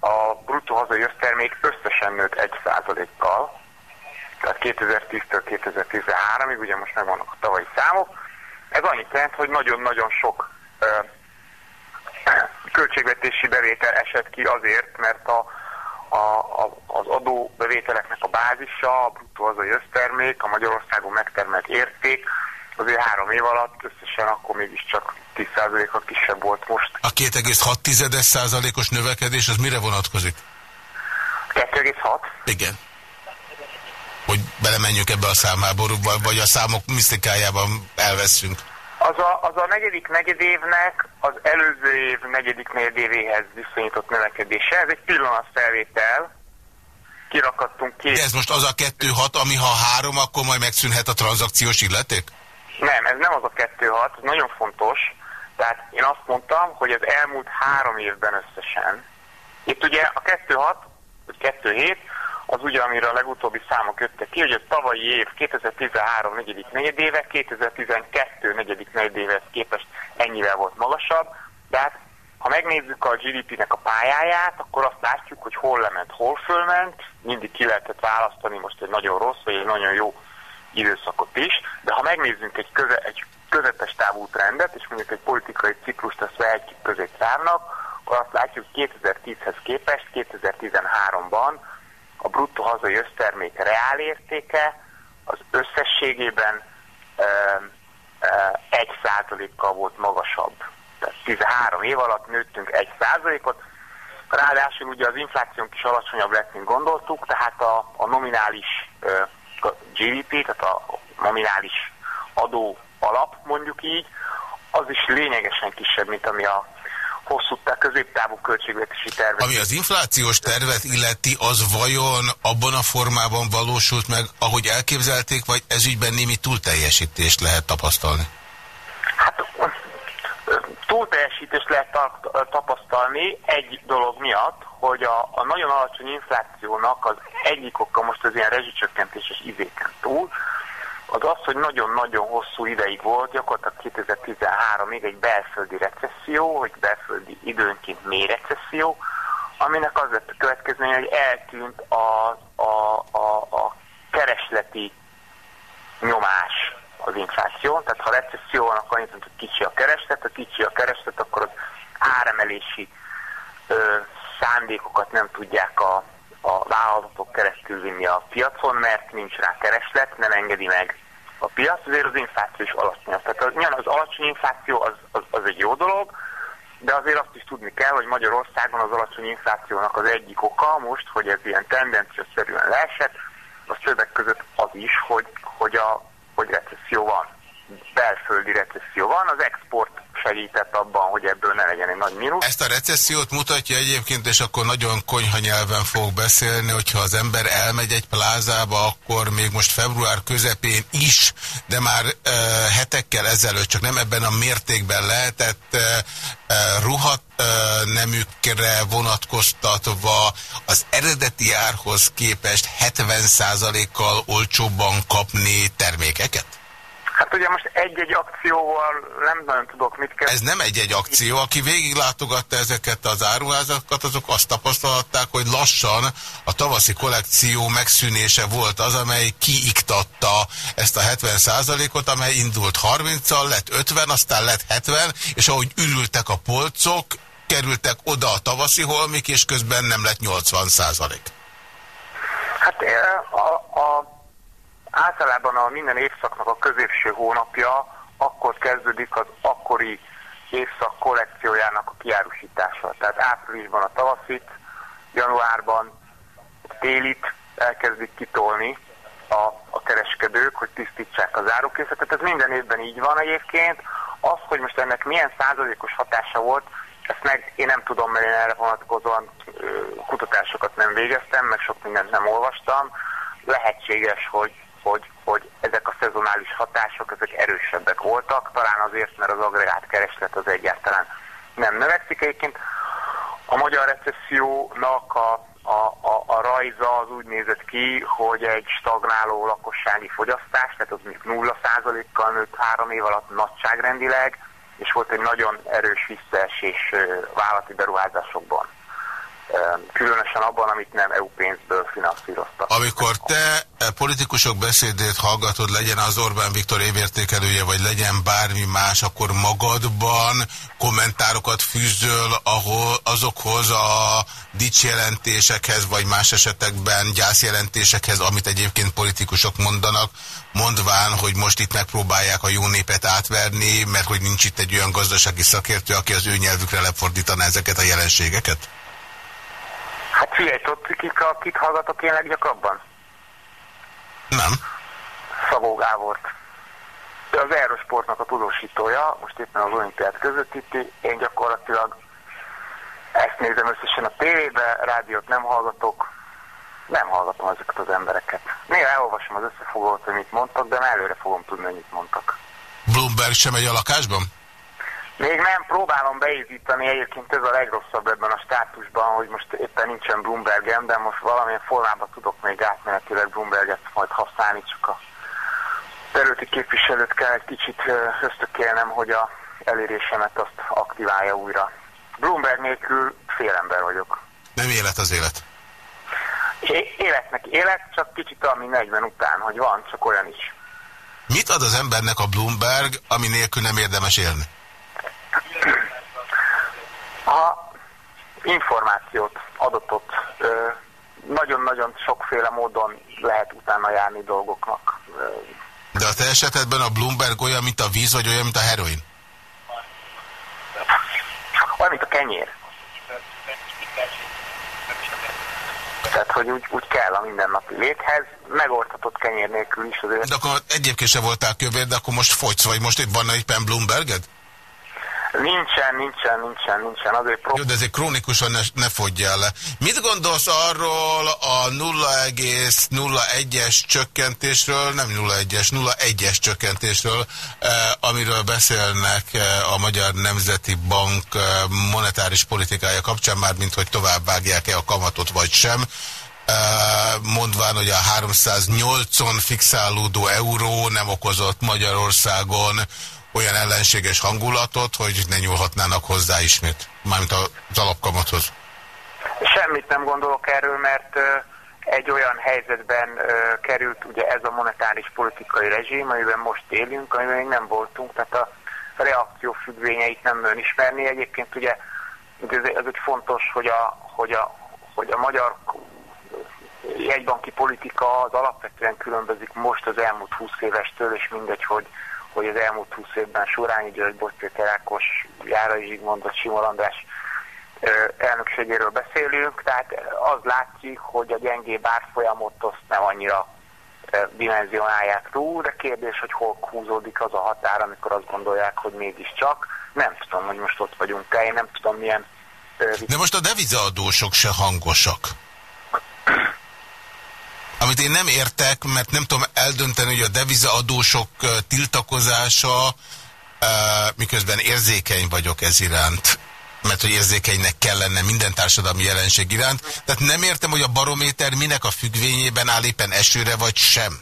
[SPEAKER 18] a bruttó hazai össztermék összesen nőtt 1%-kal, tehát 2010-től 2013-ig, ugye most megvannak a tavalyi számok. Ez annyit jelent, hogy nagyon-nagyon sok költségvetési bevétel esett ki azért, mert a, a, a, az adóbevételeknek a bázisa, a bruttó hazai össztermék, a Magyarországon megtermelt érték, azért három év alatt összesen akkor mégiscsak 10%-a kisebb volt most.
[SPEAKER 3] A 2,6 százalékos növekedés az mire vonatkozik?
[SPEAKER 18] 2,6?
[SPEAKER 3] Igen. Hogy belemenjünk ebbe a számháborúba, vagy a számok misztikájában elveszünk.
[SPEAKER 18] Az a, az a negyedik negyedévnek az előző év negyedik negyedévéhez viszonyított növekedése. Ez egy pillanatfelvétel. Kirakadtunk két...
[SPEAKER 3] De ez most az a kettő hat, ami ha három, akkor majd megszűnhet a tranzakciós illeték?
[SPEAKER 18] Nem, ez nem az a kettő hat, ez nagyon fontos. Tehát én azt mondtam, hogy az elmúlt három évben összesen. Itt ugye a kettő hat, vagy kettő hét, az ugye, amire a legutóbbi számok jöttek ki, hogy a tavalyi év 2013 negyedik negyedéve, 2012 negyedik negyedévehez képest ennyivel volt magasabb, de hát ha megnézzük a GDP-nek a pályáját, akkor azt látjuk, hogy hol lement, hol fölment, mindig ki lehetett választani most egy nagyon rossz, vagy egy nagyon jó időszakot is, de ha megnézzünk egy, köze, egy közepes távú trendet, és mondjuk egy politikai ciklust ezt vehetjük közé zárnak, akkor azt látjuk, hogy 2010-hez képest 2013-ban a bruttó hazai össztermék reál értéke az összességében egy százalékkal volt magasabb. Tehát 13 év alatt nőttünk egy százalékot, ráadásul ugye az inflációnk is alacsonyabb lett, mint gondoltuk, tehát a, a nominális uh, GDP, tehát a nominális adó alap, mondjuk így, az is lényegesen kisebb, mint ami a hosszú középtávú költségvetési tervet.
[SPEAKER 3] Ami az inflációs tervet illeti, az vajon abban a formában valósult meg, ahogy elképzelték, vagy ezügyben némi túlteljesítést lehet tapasztalni?
[SPEAKER 18] Hát túlteljesítést lehet tapasztalni egy dolog miatt, hogy a, a nagyon alacsony inflációnak az egyik oka most az ilyen rezsicsökkentéses izéken túl, az az, hogy nagyon-nagyon hosszú ideig volt, gyakorlatilag 2013-ig egy belföldi recesszió, vagy belföldi időnként mély recesszió, aminek az lett a következménye, hogy eltűnt a, a, a, a keresleti nyomás az infláció. Tehát ha recesszió van, akkor annyit, hogy kicsi a kereslet, ha kicsi a kereslet, akkor az áremelési ö, szándékokat nem tudják a, a vállalatok keresztül vinni a piacon, mert nincs rá kereslet, nem engedi meg a piac, azért az infláció is alacsony. Tehát az, az alacsony infláció az, az, az egy jó dolog, de azért azt is tudni kell, hogy Magyarországon az alacsony inflációnak az egyik oka most, hogy ez ilyen tendenciaszerűen leesett, az többek között az is, hogy, hogy, a, hogy recesszió van, belföldi recesszió van, az export segített abban, hogy ebből ne legyen egy nagy mínusz.
[SPEAKER 3] Ezt a recessziót mutatja egyébként, és akkor nagyon konyha nyelven fog beszélni, hogyha az ember elmegy egy plázába, akkor még most február közepén is, de már e, hetekkel ezelőtt, csak nem ebben a mértékben lehetett e, e, ruhat e, nemükre vonatkoztatva az eredeti árhoz képest 70%-kal olcsóbban kapni termékeket?
[SPEAKER 18] Hát ugye most egy-egy akcióval nem nagyon tudok mit kell.
[SPEAKER 3] Ez nem egy-egy akció. Aki végiglátogatta ezeket az áruházakat, azok azt tapasztalhatták, hogy lassan a tavaszi kollekció megszűnése volt az, amely kiiktatta ezt a 70%-ot, amely indult 30-al, lett 50, aztán lett 70, és ahogy ürültek a polcok, kerültek oda a tavaszi holmik, és közben nem lett 80%.
[SPEAKER 18] Hát a, a általában a minden évszaknak a középső hónapja akkor kezdődik az akkori évszak kollekciójának a kiárusítása. Tehát áprilisban a tavaszit, januárban télit elkezdik kitolni a, a kereskedők, hogy tisztítsák az árukészletet. Ez minden évben így van egyébként. Az, hogy most ennek milyen százalékos hatása volt, ezt meg én nem tudom, mert én erre vonatkozóan kutatásokat nem végeztem, meg sok mindent nem olvastam. Lehetséges, hogy hogy, hogy ezek a szezonális hatások ezek erősebbek voltak, talán azért, mert az agregát kereslet az egyáltalán nem növekszik. Egyébként a magyar recessziónak a, a, a, a rajza az úgy nézett ki, hogy egy stagnáló lakossági fogyasztás, tehát az még 0%-kal nőtt három év alatt nagyságrendileg, és volt egy nagyon erős visszaesés vállalati beruházásokban különösen abban, amit nem EU pénzből finanszíroztak.
[SPEAKER 3] Amikor te e, politikusok beszédét hallgatod, legyen az Orbán Viktor évértékelője, vagy legyen bármi más, akkor magadban kommentárokat fűzöl ahol azokhoz a dicsjelentésekhez, vagy más esetekben gyászjelentésekhez, amit egyébként politikusok mondanak, mondván, hogy most itt megpróbálják a jó népet átverni, mert hogy nincs itt egy olyan gazdasági szakértő, aki az ő nyelvükre lefordítaná ezeket a jelenségeket?
[SPEAKER 18] Hát figyelj, tudsz, kik, kit hallgatok én leggyakrabban?
[SPEAKER 3] Nem.
[SPEAKER 18] Szabó Gábort. Ő az Aerosportnak a tudósítója, most éppen az olimpiát közvetíti. Én gyakorlatilag ezt nézem összesen a tévébe, rádiót nem hallgatok, nem hallgatom ezeket az embereket. Néha elolvasom az összefoglalót, hogy mit mondtak, de előre fogom tudni, hogy mit mondtak.
[SPEAKER 3] Bloomberg sem egy a lakásban?
[SPEAKER 18] Még nem, próbálom beépíteni, egyébként ez a legrosszabb ebben a státusban, hogy most éppen nincsen Bloombergem, de most valamilyen formában tudok még átmenetileg Bloomberget majd használni, csak a területi képviselőt kell egy kicsit ösztökélnem, hogy a elérésemet azt aktiválja újra. Bloomberg nélkül félember vagyok.
[SPEAKER 3] Nem élet az élet.
[SPEAKER 18] É életnek élet, csak kicsit ami 40 után, hogy van, csak olyan is.
[SPEAKER 3] Mit ad az embernek a Bloomberg, ami nélkül nem érdemes élni?
[SPEAKER 18] A információt, adatot nagyon-nagyon sokféle módon lehet utána járni dolgoknak.
[SPEAKER 3] De a te esetedben a Bloomberg olyan, mint a víz, vagy olyan, mint a heroin?
[SPEAKER 18] Olyan, mint a kenyér. Tehát, hogy úgy, úgy kell a mindennapi léthez, megoldhatott kenyér nélkül is azért.
[SPEAKER 3] De akkor egyébként se voltál kövér, de akkor most fogysz, vagy most itt van éppen Bloomberged?
[SPEAKER 18] Nincsen, nincsen, nincsen, nincsen. Azért
[SPEAKER 3] prób- Jó, de ezért krónikusan ne, ne fogyjál le. Mit gondolsz arról a 0,01-es csökkentésről, nem 0,1-es, 0,1-es csökkentésről, eh, amiről beszélnek eh, a Magyar Nemzeti Bank eh, monetáris politikája kapcsán, már mint hogy tovább vágják-e a kamatot vagy sem eh, mondván, hogy a 308-on fixálódó euró nem okozott Magyarországon olyan ellenséges hangulatot, hogy ne nyúlhatnának hozzá ismét, mármint az alapkamathoz?
[SPEAKER 18] Semmit nem gondolok erről, mert egy olyan helyzetben került ugye ez a monetáris politikai rezsim, amiben most élünk, amiben még nem voltunk, tehát a reakció függvényeit nem nagyon ismerni. Egyébként ugye ez egy fontos, hogy a, hogy a, hogy a magyar jegybanki politika az alapvetően különbözik most az elmúlt 20 évestől, és mindegy, hogy hogy az elmúlt 20 évben Surányi György, Bocséter Ákos, Járai Zsigmondot, Simon András elnökségéről beszélünk, tehát az látszik, hogy a gyengébb árfolyamot azt nem annyira dimenzionálják túl, de kérdés, hogy hol húzódik az a határ, amikor azt gondolják, hogy mégiscsak. Nem tudom, hogy most ott vagyunk-e, én nem tudom milyen...
[SPEAKER 3] De most a devizaadósok se hangosak. Amit én nem értek, mert nem tudom eldönteni, hogy a devizaadósok tiltakozása, miközben érzékeny vagyok ez iránt, mert hogy érzékenynek kell lenne minden társadalmi jelenség iránt. Tehát nem értem, hogy a barométer minek a függvényében áll éppen esőre, vagy sem.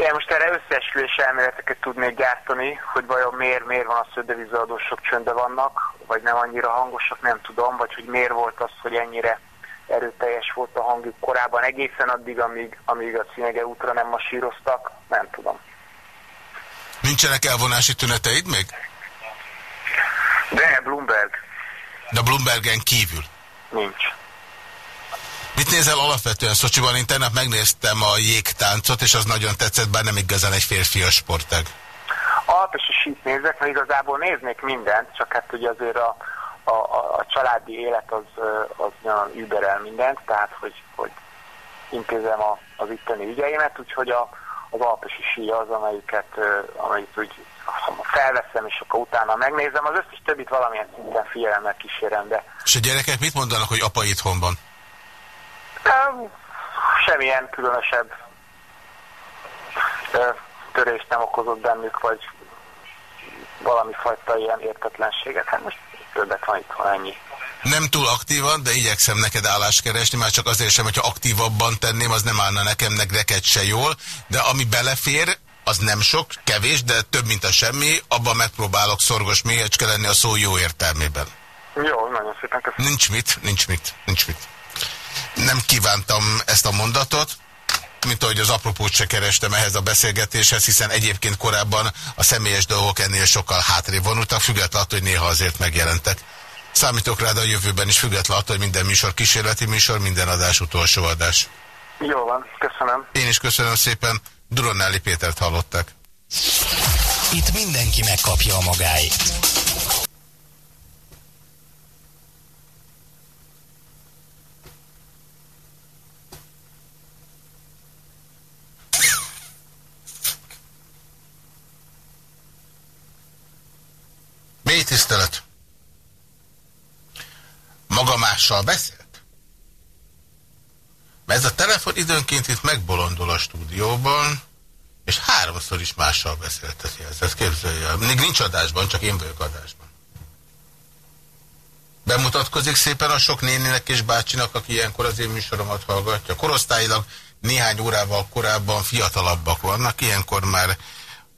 [SPEAKER 18] Én most erre összeesküvés elméleteket tudnék gyártani, hogy vajon miért, miért van az, hogy devizadósok csöndbe vannak, vagy nem annyira hangosak, nem tudom, vagy hogy miért volt az, hogy ennyire erőteljes volt a hangjuk korábban, egészen addig, amíg, amíg a Cinege útra nem masíroztak, nem tudom.
[SPEAKER 3] Nincsenek elvonási tüneteid még?
[SPEAKER 18] De Bloomberg.
[SPEAKER 3] De Bloombergen kívül?
[SPEAKER 18] Nincs.
[SPEAKER 3] Mit nézel alapvetően Szocsiban? Én tegnap megnéztem a jégtáncot, és az nagyon tetszett, bár nem igazán egy férfias sportág.
[SPEAKER 18] Alap és sít nézek, mert igazából néznék mindent, csak hát ugye azért a, a, a, a családi élet az, az nagyon überel mindent, tehát hogy, hogy intézem a, az itteni ügyeimet, úgyhogy a, az alpesi sí az, amelyiket, amelyiket úgy felveszem, és akkor utána megnézem. Az összes többit valamilyen szinten figyelemmel kísérem, de...
[SPEAKER 3] És a gyerekek mit mondanak, hogy apa itthon van?
[SPEAKER 18] Semmilyen különösebb törést nem okozott bennük, vagy valami fajta ilyen értetlenséget. Hát most többet van ennyi.
[SPEAKER 3] Nem túl aktívan, de igyekszem neked állást keresni, már csak azért sem, hogyha aktívabban tenném, az nem állna nekem, neked se jól, de ami belefér, az nem sok, kevés, de több, mint a semmi, abban megpróbálok szorgos mélyecske lenni a szó jó értelmében.
[SPEAKER 18] Jó, nagyon szépen köszönöm.
[SPEAKER 3] Nincs mit, nincs mit, nincs mit. Nem kívántam ezt a mondatot, mint ahogy az apropót se kerestem ehhez a beszélgetéshez, hiszen egyébként korábban a személyes dolgok ennél sokkal hátrébb vonultak, függetlenül attól, hogy néha azért megjelentek. Számítok rád a jövőben is, függetlenül attól, hogy minden műsor kísérleti műsor, minden adás utolsó adás.
[SPEAKER 18] Jó van, köszönöm.
[SPEAKER 3] Én is köszönöm szépen. Duronelli Pétert hallották.
[SPEAKER 20] Itt mindenki megkapja a magáit.
[SPEAKER 3] Mély tisztelet. Maga mással beszélt? Mert ez a telefon időnként itt megbolondul a stúdióban, és háromszor is mással beszélteti ezt. Képzelje el. Még nincs adásban, csak én vagyok adásban. Bemutatkozik szépen a sok néninek és bácsinak, aki ilyenkor az én műsoromat hallgatja. Korosztályilag néhány órával korábban fiatalabbak vannak, ilyenkor már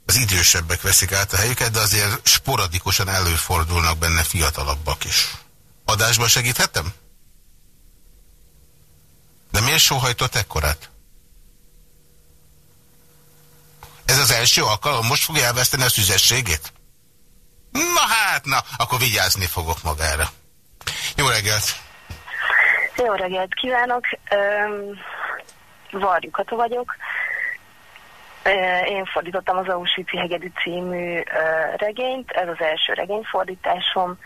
[SPEAKER 3] az idősebbek veszik át a helyüket, de azért sporadikusan előfordulnak benne fiatalabbak is. Adásba segíthetem? De miért sóhajtott ekkorát? Ez az első alkalom? Most fogja elveszteni a szüzességét? Na hát, na, akkor vigyázni fogok magára. Jó reggelt!
[SPEAKER 21] Jó reggelt kívánok! Um, Varjukata vagyok. Én fordítottam az Auschwitz Hegedű című regényt, ez az első regényfordításom.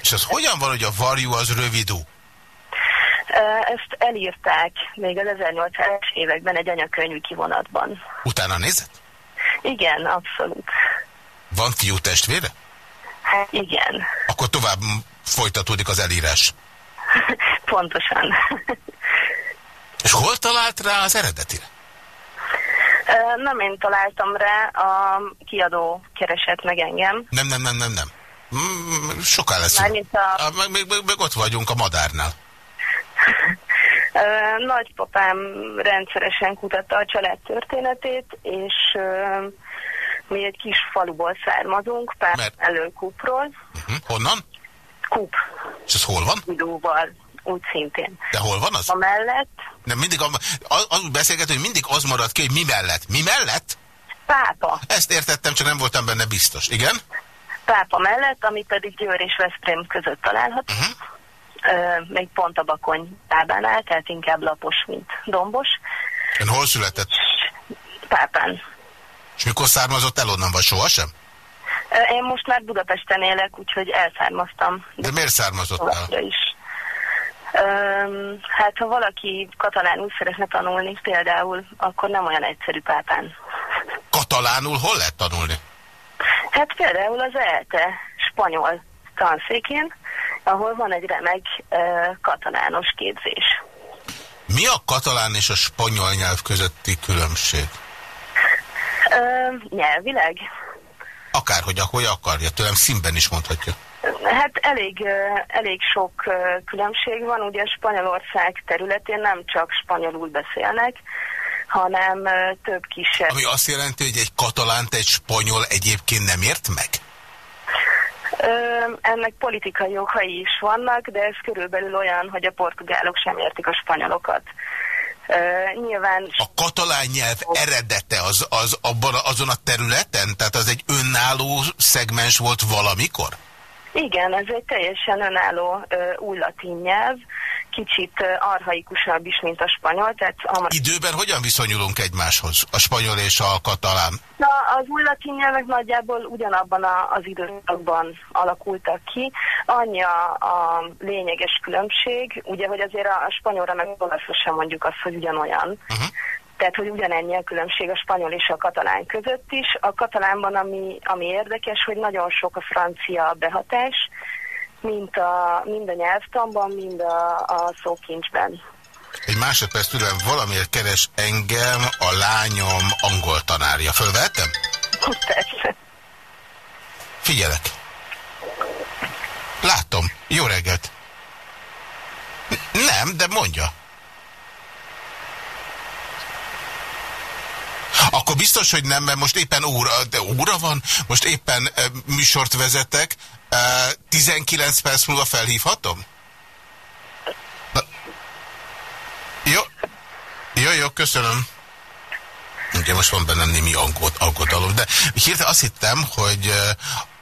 [SPEAKER 3] És az hogyan van, hogy a varjú az rövidú?
[SPEAKER 21] Ezt elírták még az 1800-es években egy anyakönyvű kivonatban.
[SPEAKER 3] Utána nézett?
[SPEAKER 21] Igen, abszolút.
[SPEAKER 3] Van fiú testvére?
[SPEAKER 21] Hát igen.
[SPEAKER 3] Akkor tovább folytatódik az elírás.
[SPEAKER 21] Pontosan.
[SPEAKER 3] És hol talált rá az eredetire?
[SPEAKER 21] Nem én találtam rá, a kiadó keresett meg engem.
[SPEAKER 3] Nem, nem, nem, nem, nem. Mm, soká lesz.
[SPEAKER 21] Mármint a...
[SPEAKER 3] Meg, meg, meg, meg ott vagyunk a madárnál.
[SPEAKER 21] Nagypapám rendszeresen kutatta a család történetét, és mi egy kis faluból származunk, pár Mert... előkupról. Uh
[SPEAKER 3] mhm. -huh. Honnan?
[SPEAKER 21] Kup.
[SPEAKER 3] És ez hol van?
[SPEAKER 21] Idóval, úgy szintén.
[SPEAKER 3] De hol van az?
[SPEAKER 21] A mellett.
[SPEAKER 3] Nem, mindig az, az beszélgető, hogy mindig az marad ki, hogy mi mellett. Mi mellett?
[SPEAKER 21] Pápa.
[SPEAKER 3] Ezt értettem, csak nem voltam benne biztos. Igen?
[SPEAKER 21] Pápa mellett, ami pedig Győr és Veszprém között található. Uh -huh még pont a bakony tábánál, tehát inkább lapos, mint dombos.
[SPEAKER 3] Ön hol született?
[SPEAKER 21] Pápán.
[SPEAKER 3] És mikor származott el onnan, vagy sohasem?
[SPEAKER 21] Én most már Budapesten élek, úgyhogy elszármaztam.
[SPEAKER 3] De, De miért származott el?
[SPEAKER 21] is. Hát ha valaki katalánul szeretne tanulni például, akkor nem olyan egyszerű pápán.
[SPEAKER 3] Katalánul hol lehet tanulni?
[SPEAKER 21] Hát például az ELTE spanyol tanszékén, ahol van egy remek uh, katalános képzés.
[SPEAKER 3] Mi a katalán és a spanyol nyelv közötti különbség?
[SPEAKER 21] Uh, nyelvileg?
[SPEAKER 3] Akárhogy, ahogy akarja, tőlem színben is mondhatja.
[SPEAKER 21] Hát elég, elég sok különbség van, ugye Spanyolország területén nem csak spanyolul beszélnek, hanem több kisebb.
[SPEAKER 3] Ami azt jelenti, hogy egy katalánt egy spanyol egyébként nem ért meg?
[SPEAKER 21] Ö, ennek politikai okai is vannak, de ez körülbelül olyan, hogy a portugálok sem értik a spanyolokat. Uh, nyilván...
[SPEAKER 3] A katalán nyelv eredete az, az abban, azon a területen? Tehát az egy önálló szegmens volt valamikor?
[SPEAKER 21] Igen, ez egy teljesen önálló uh, új latin nyelv, kicsit arhaikusabb is, mint a spanyol. Tehát
[SPEAKER 3] a... Időben hogyan viszonyulunk egymáshoz, a spanyol és a katalán?
[SPEAKER 21] Na, az új latin nyelvek nagyjából ugyanabban a, az időszakban alakultak ki. Annyi a, a lényeges különbség, ugye, hogy azért a, a spanyolra meg olaszra sem mondjuk azt, hogy ugyanolyan. Uh -huh. Tehát, hogy ugyanennyi a különbség a spanyol és a katalán között is. A katalánban, ami, ami érdekes, hogy nagyon sok a francia behatás, mint a, mind a nyelvtanban, mind a, a szókincsben.
[SPEAKER 3] Egy másodperc tőlem valamiért keres engem a lányom angol tanárja. Fölvettem?
[SPEAKER 21] Persze.
[SPEAKER 3] Figyelek. Látom. Jó reggelt. Nem, de mondja. Akkor biztos, hogy nem, mert most éppen óra, de óra van, most éppen e, műsort vezetek, e, 19 perc múlva felhívhatom? Na. Jó, jó, jó, köszönöm. Ugye most van bennem némi aggodalom, de hirtelen azt hittem, hogy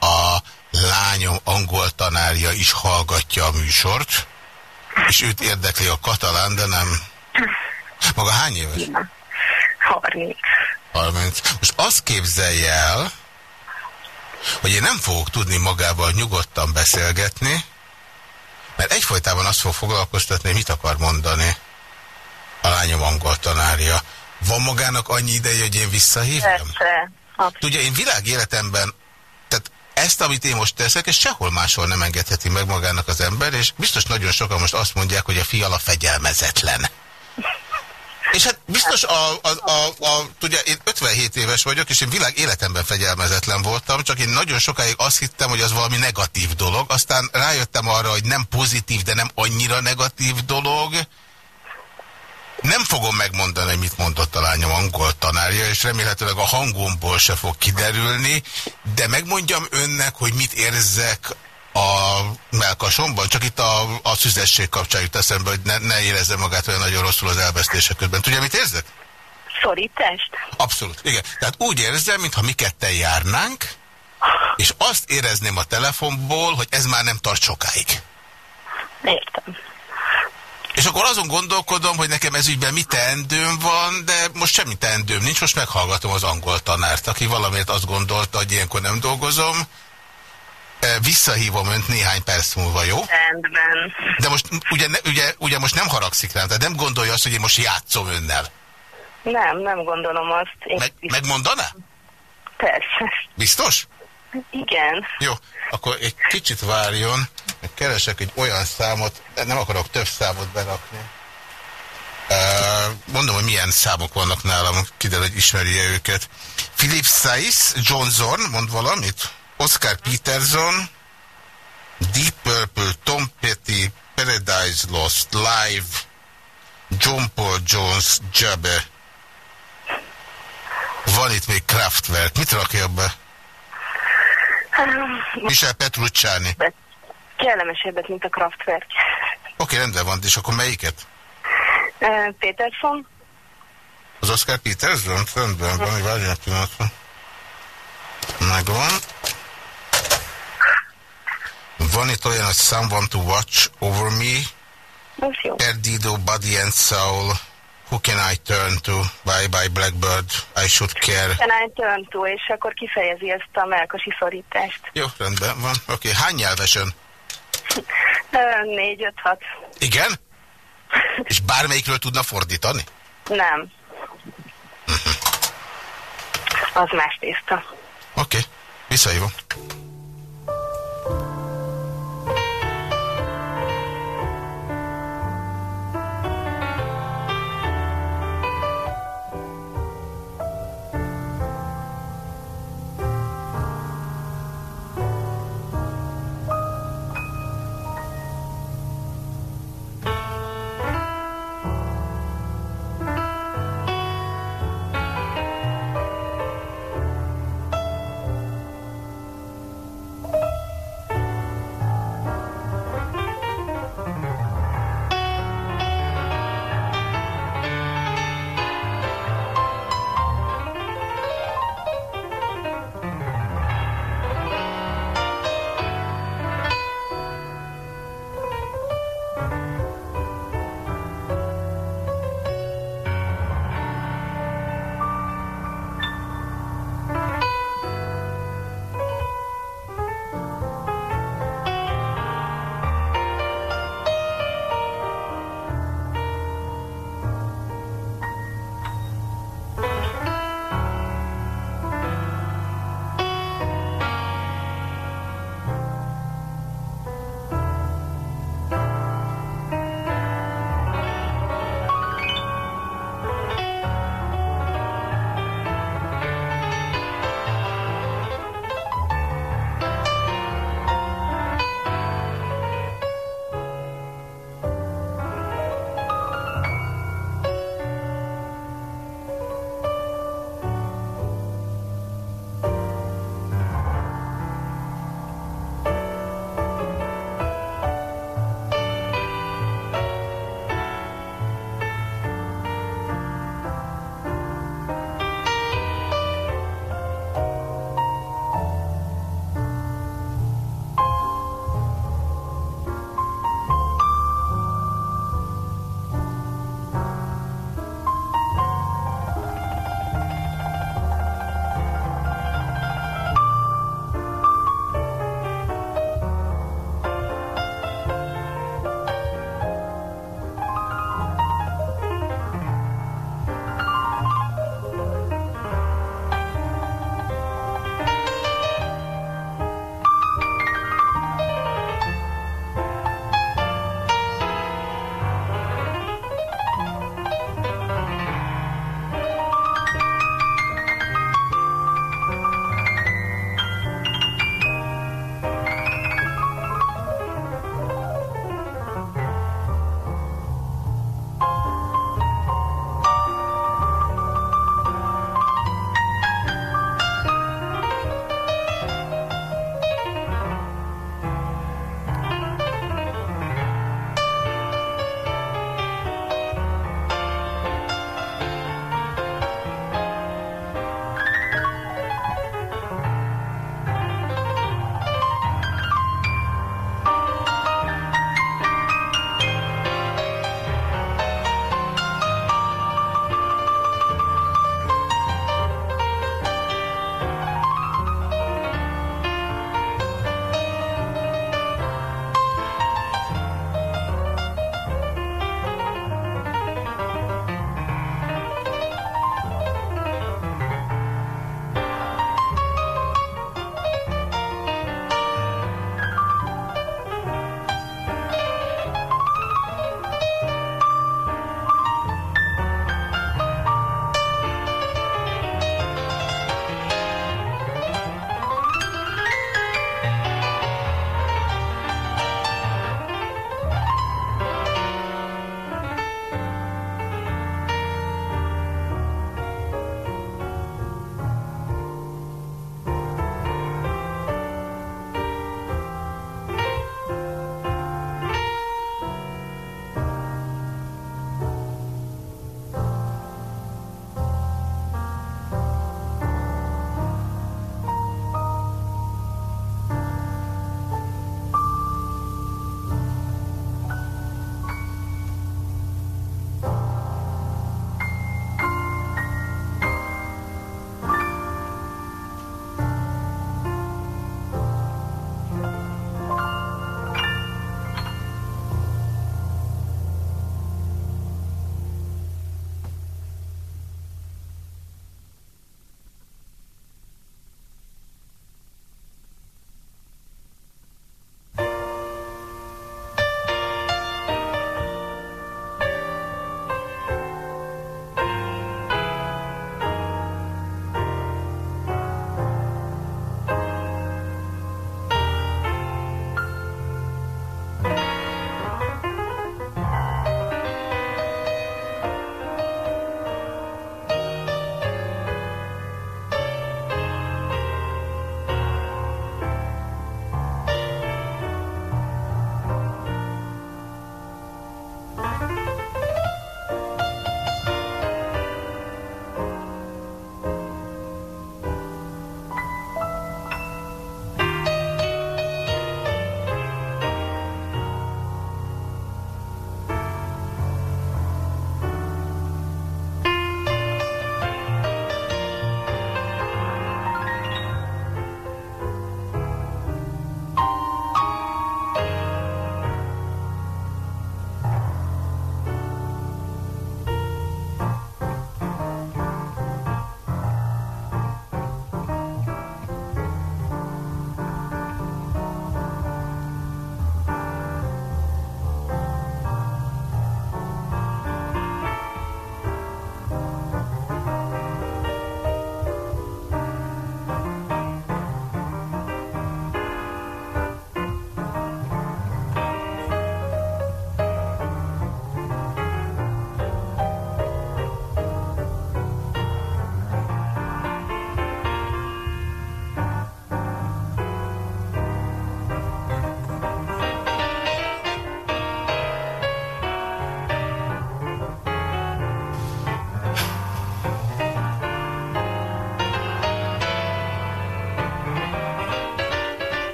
[SPEAKER 3] a lányom angol tanárja is hallgatja a műsort, és őt érdekli a katalán, de nem. Maga hány éves?
[SPEAKER 21] 30.
[SPEAKER 3] 30. Most azt képzelje el, hogy én nem fogok tudni magával nyugodtan beszélgetni, mert egyfolytában azt fog foglalkoztatni, mit akar mondani a lányom angol tanárja. Van magának annyi ideje, hogy én visszahívjam?
[SPEAKER 21] Persze.
[SPEAKER 3] Tudja, én világ életemben, tehát ezt, amit én most teszek, ezt sehol máshol nem engedheti meg magának az ember, és biztos nagyon sokan most azt mondják, hogy a fiala fegyelmezetlen. És hát biztos a, a, a, a, tudja, én 57 éves vagyok, és én világ életemben fegyelmezetlen voltam, csak én nagyon sokáig azt hittem, hogy az valami negatív dolog, aztán rájöttem arra, hogy nem pozitív, de nem annyira negatív dolog. Nem fogom megmondani, mit mondott a lányom angol tanárja, és remélhetőleg a hangomból se fog kiderülni, de megmondjam önnek, hogy mit érzek a melkasomban, csak itt a, a szüzesség kapcsán jut eszembe, hogy ne, ne érezze magát olyan nagyon rosszul az elvesztések közben. Tudja, mit érzek?
[SPEAKER 21] Szorítást?
[SPEAKER 3] Abszolút, igen. Tehát úgy érzem, mintha mi ketten járnánk, és azt érezném a telefonból, hogy ez már nem tart sokáig.
[SPEAKER 21] Értem.
[SPEAKER 3] És akkor azon gondolkodom, hogy nekem ez ügyben mi teendőm van, de most semmi teendőm nincs, most meghallgatom az angol tanárt, aki valamiért azt gondolta, hogy ilyenkor nem dolgozom, Visszahívom önt néhány perc múlva, jó?
[SPEAKER 21] Rendben.
[SPEAKER 3] De most ugye, ugye, ugye most nem haragszik rám, tehát nem gondolja azt, hogy én most játszom önnel.
[SPEAKER 21] Nem, nem gondolom azt.
[SPEAKER 3] Én Meg, megmondaná?
[SPEAKER 21] Persze.
[SPEAKER 3] Biztos?
[SPEAKER 21] Igen.
[SPEAKER 3] Jó, akkor egy kicsit várjon, keresek egy olyan számot, nem akarok több számot berakni. mondom, hogy milyen számok vannak nálam, kiderül, hogy ismeri -e őket. Philip Saiz, Johnson, mond valamit? Oscar Peterson, Deep Purple, Tom Petty, Paradise Lost, Live, John Paul Jones, Jabbe. Van itt még Kraftwerk. Mit rakja be? Michel Petrucciani.
[SPEAKER 21] Kellemesebbet, mint a Kraftwerk. Oké,
[SPEAKER 3] okay, rendben van. És akkor melyiket?
[SPEAKER 21] Uh, Peterson.
[SPEAKER 3] Az Oscar Peterson? Rendben van, hogy várjon egy pillanatra. Megvan. Van itt olyan, hogy Someone to Watch Over Me, Perdido, Body and Soul, Who Can I Turn To, Bye Bye Blackbird, I Should Care.
[SPEAKER 21] Who Can I Turn To, és akkor kifejezi ezt a melkosi szorítást.
[SPEAKER 3] Jó, rendben van. Oké, okay. hány nyelvesen?
[SPEAKER 21] Négy, öt, hat.
[SPEAKER 3] Igen? És bármelyikről tudna fordítani?
[SPEAKER 21] Nem. Uh -huh. Az más tészta. Oké,
[SPEAKER 3] okay. visszahívom.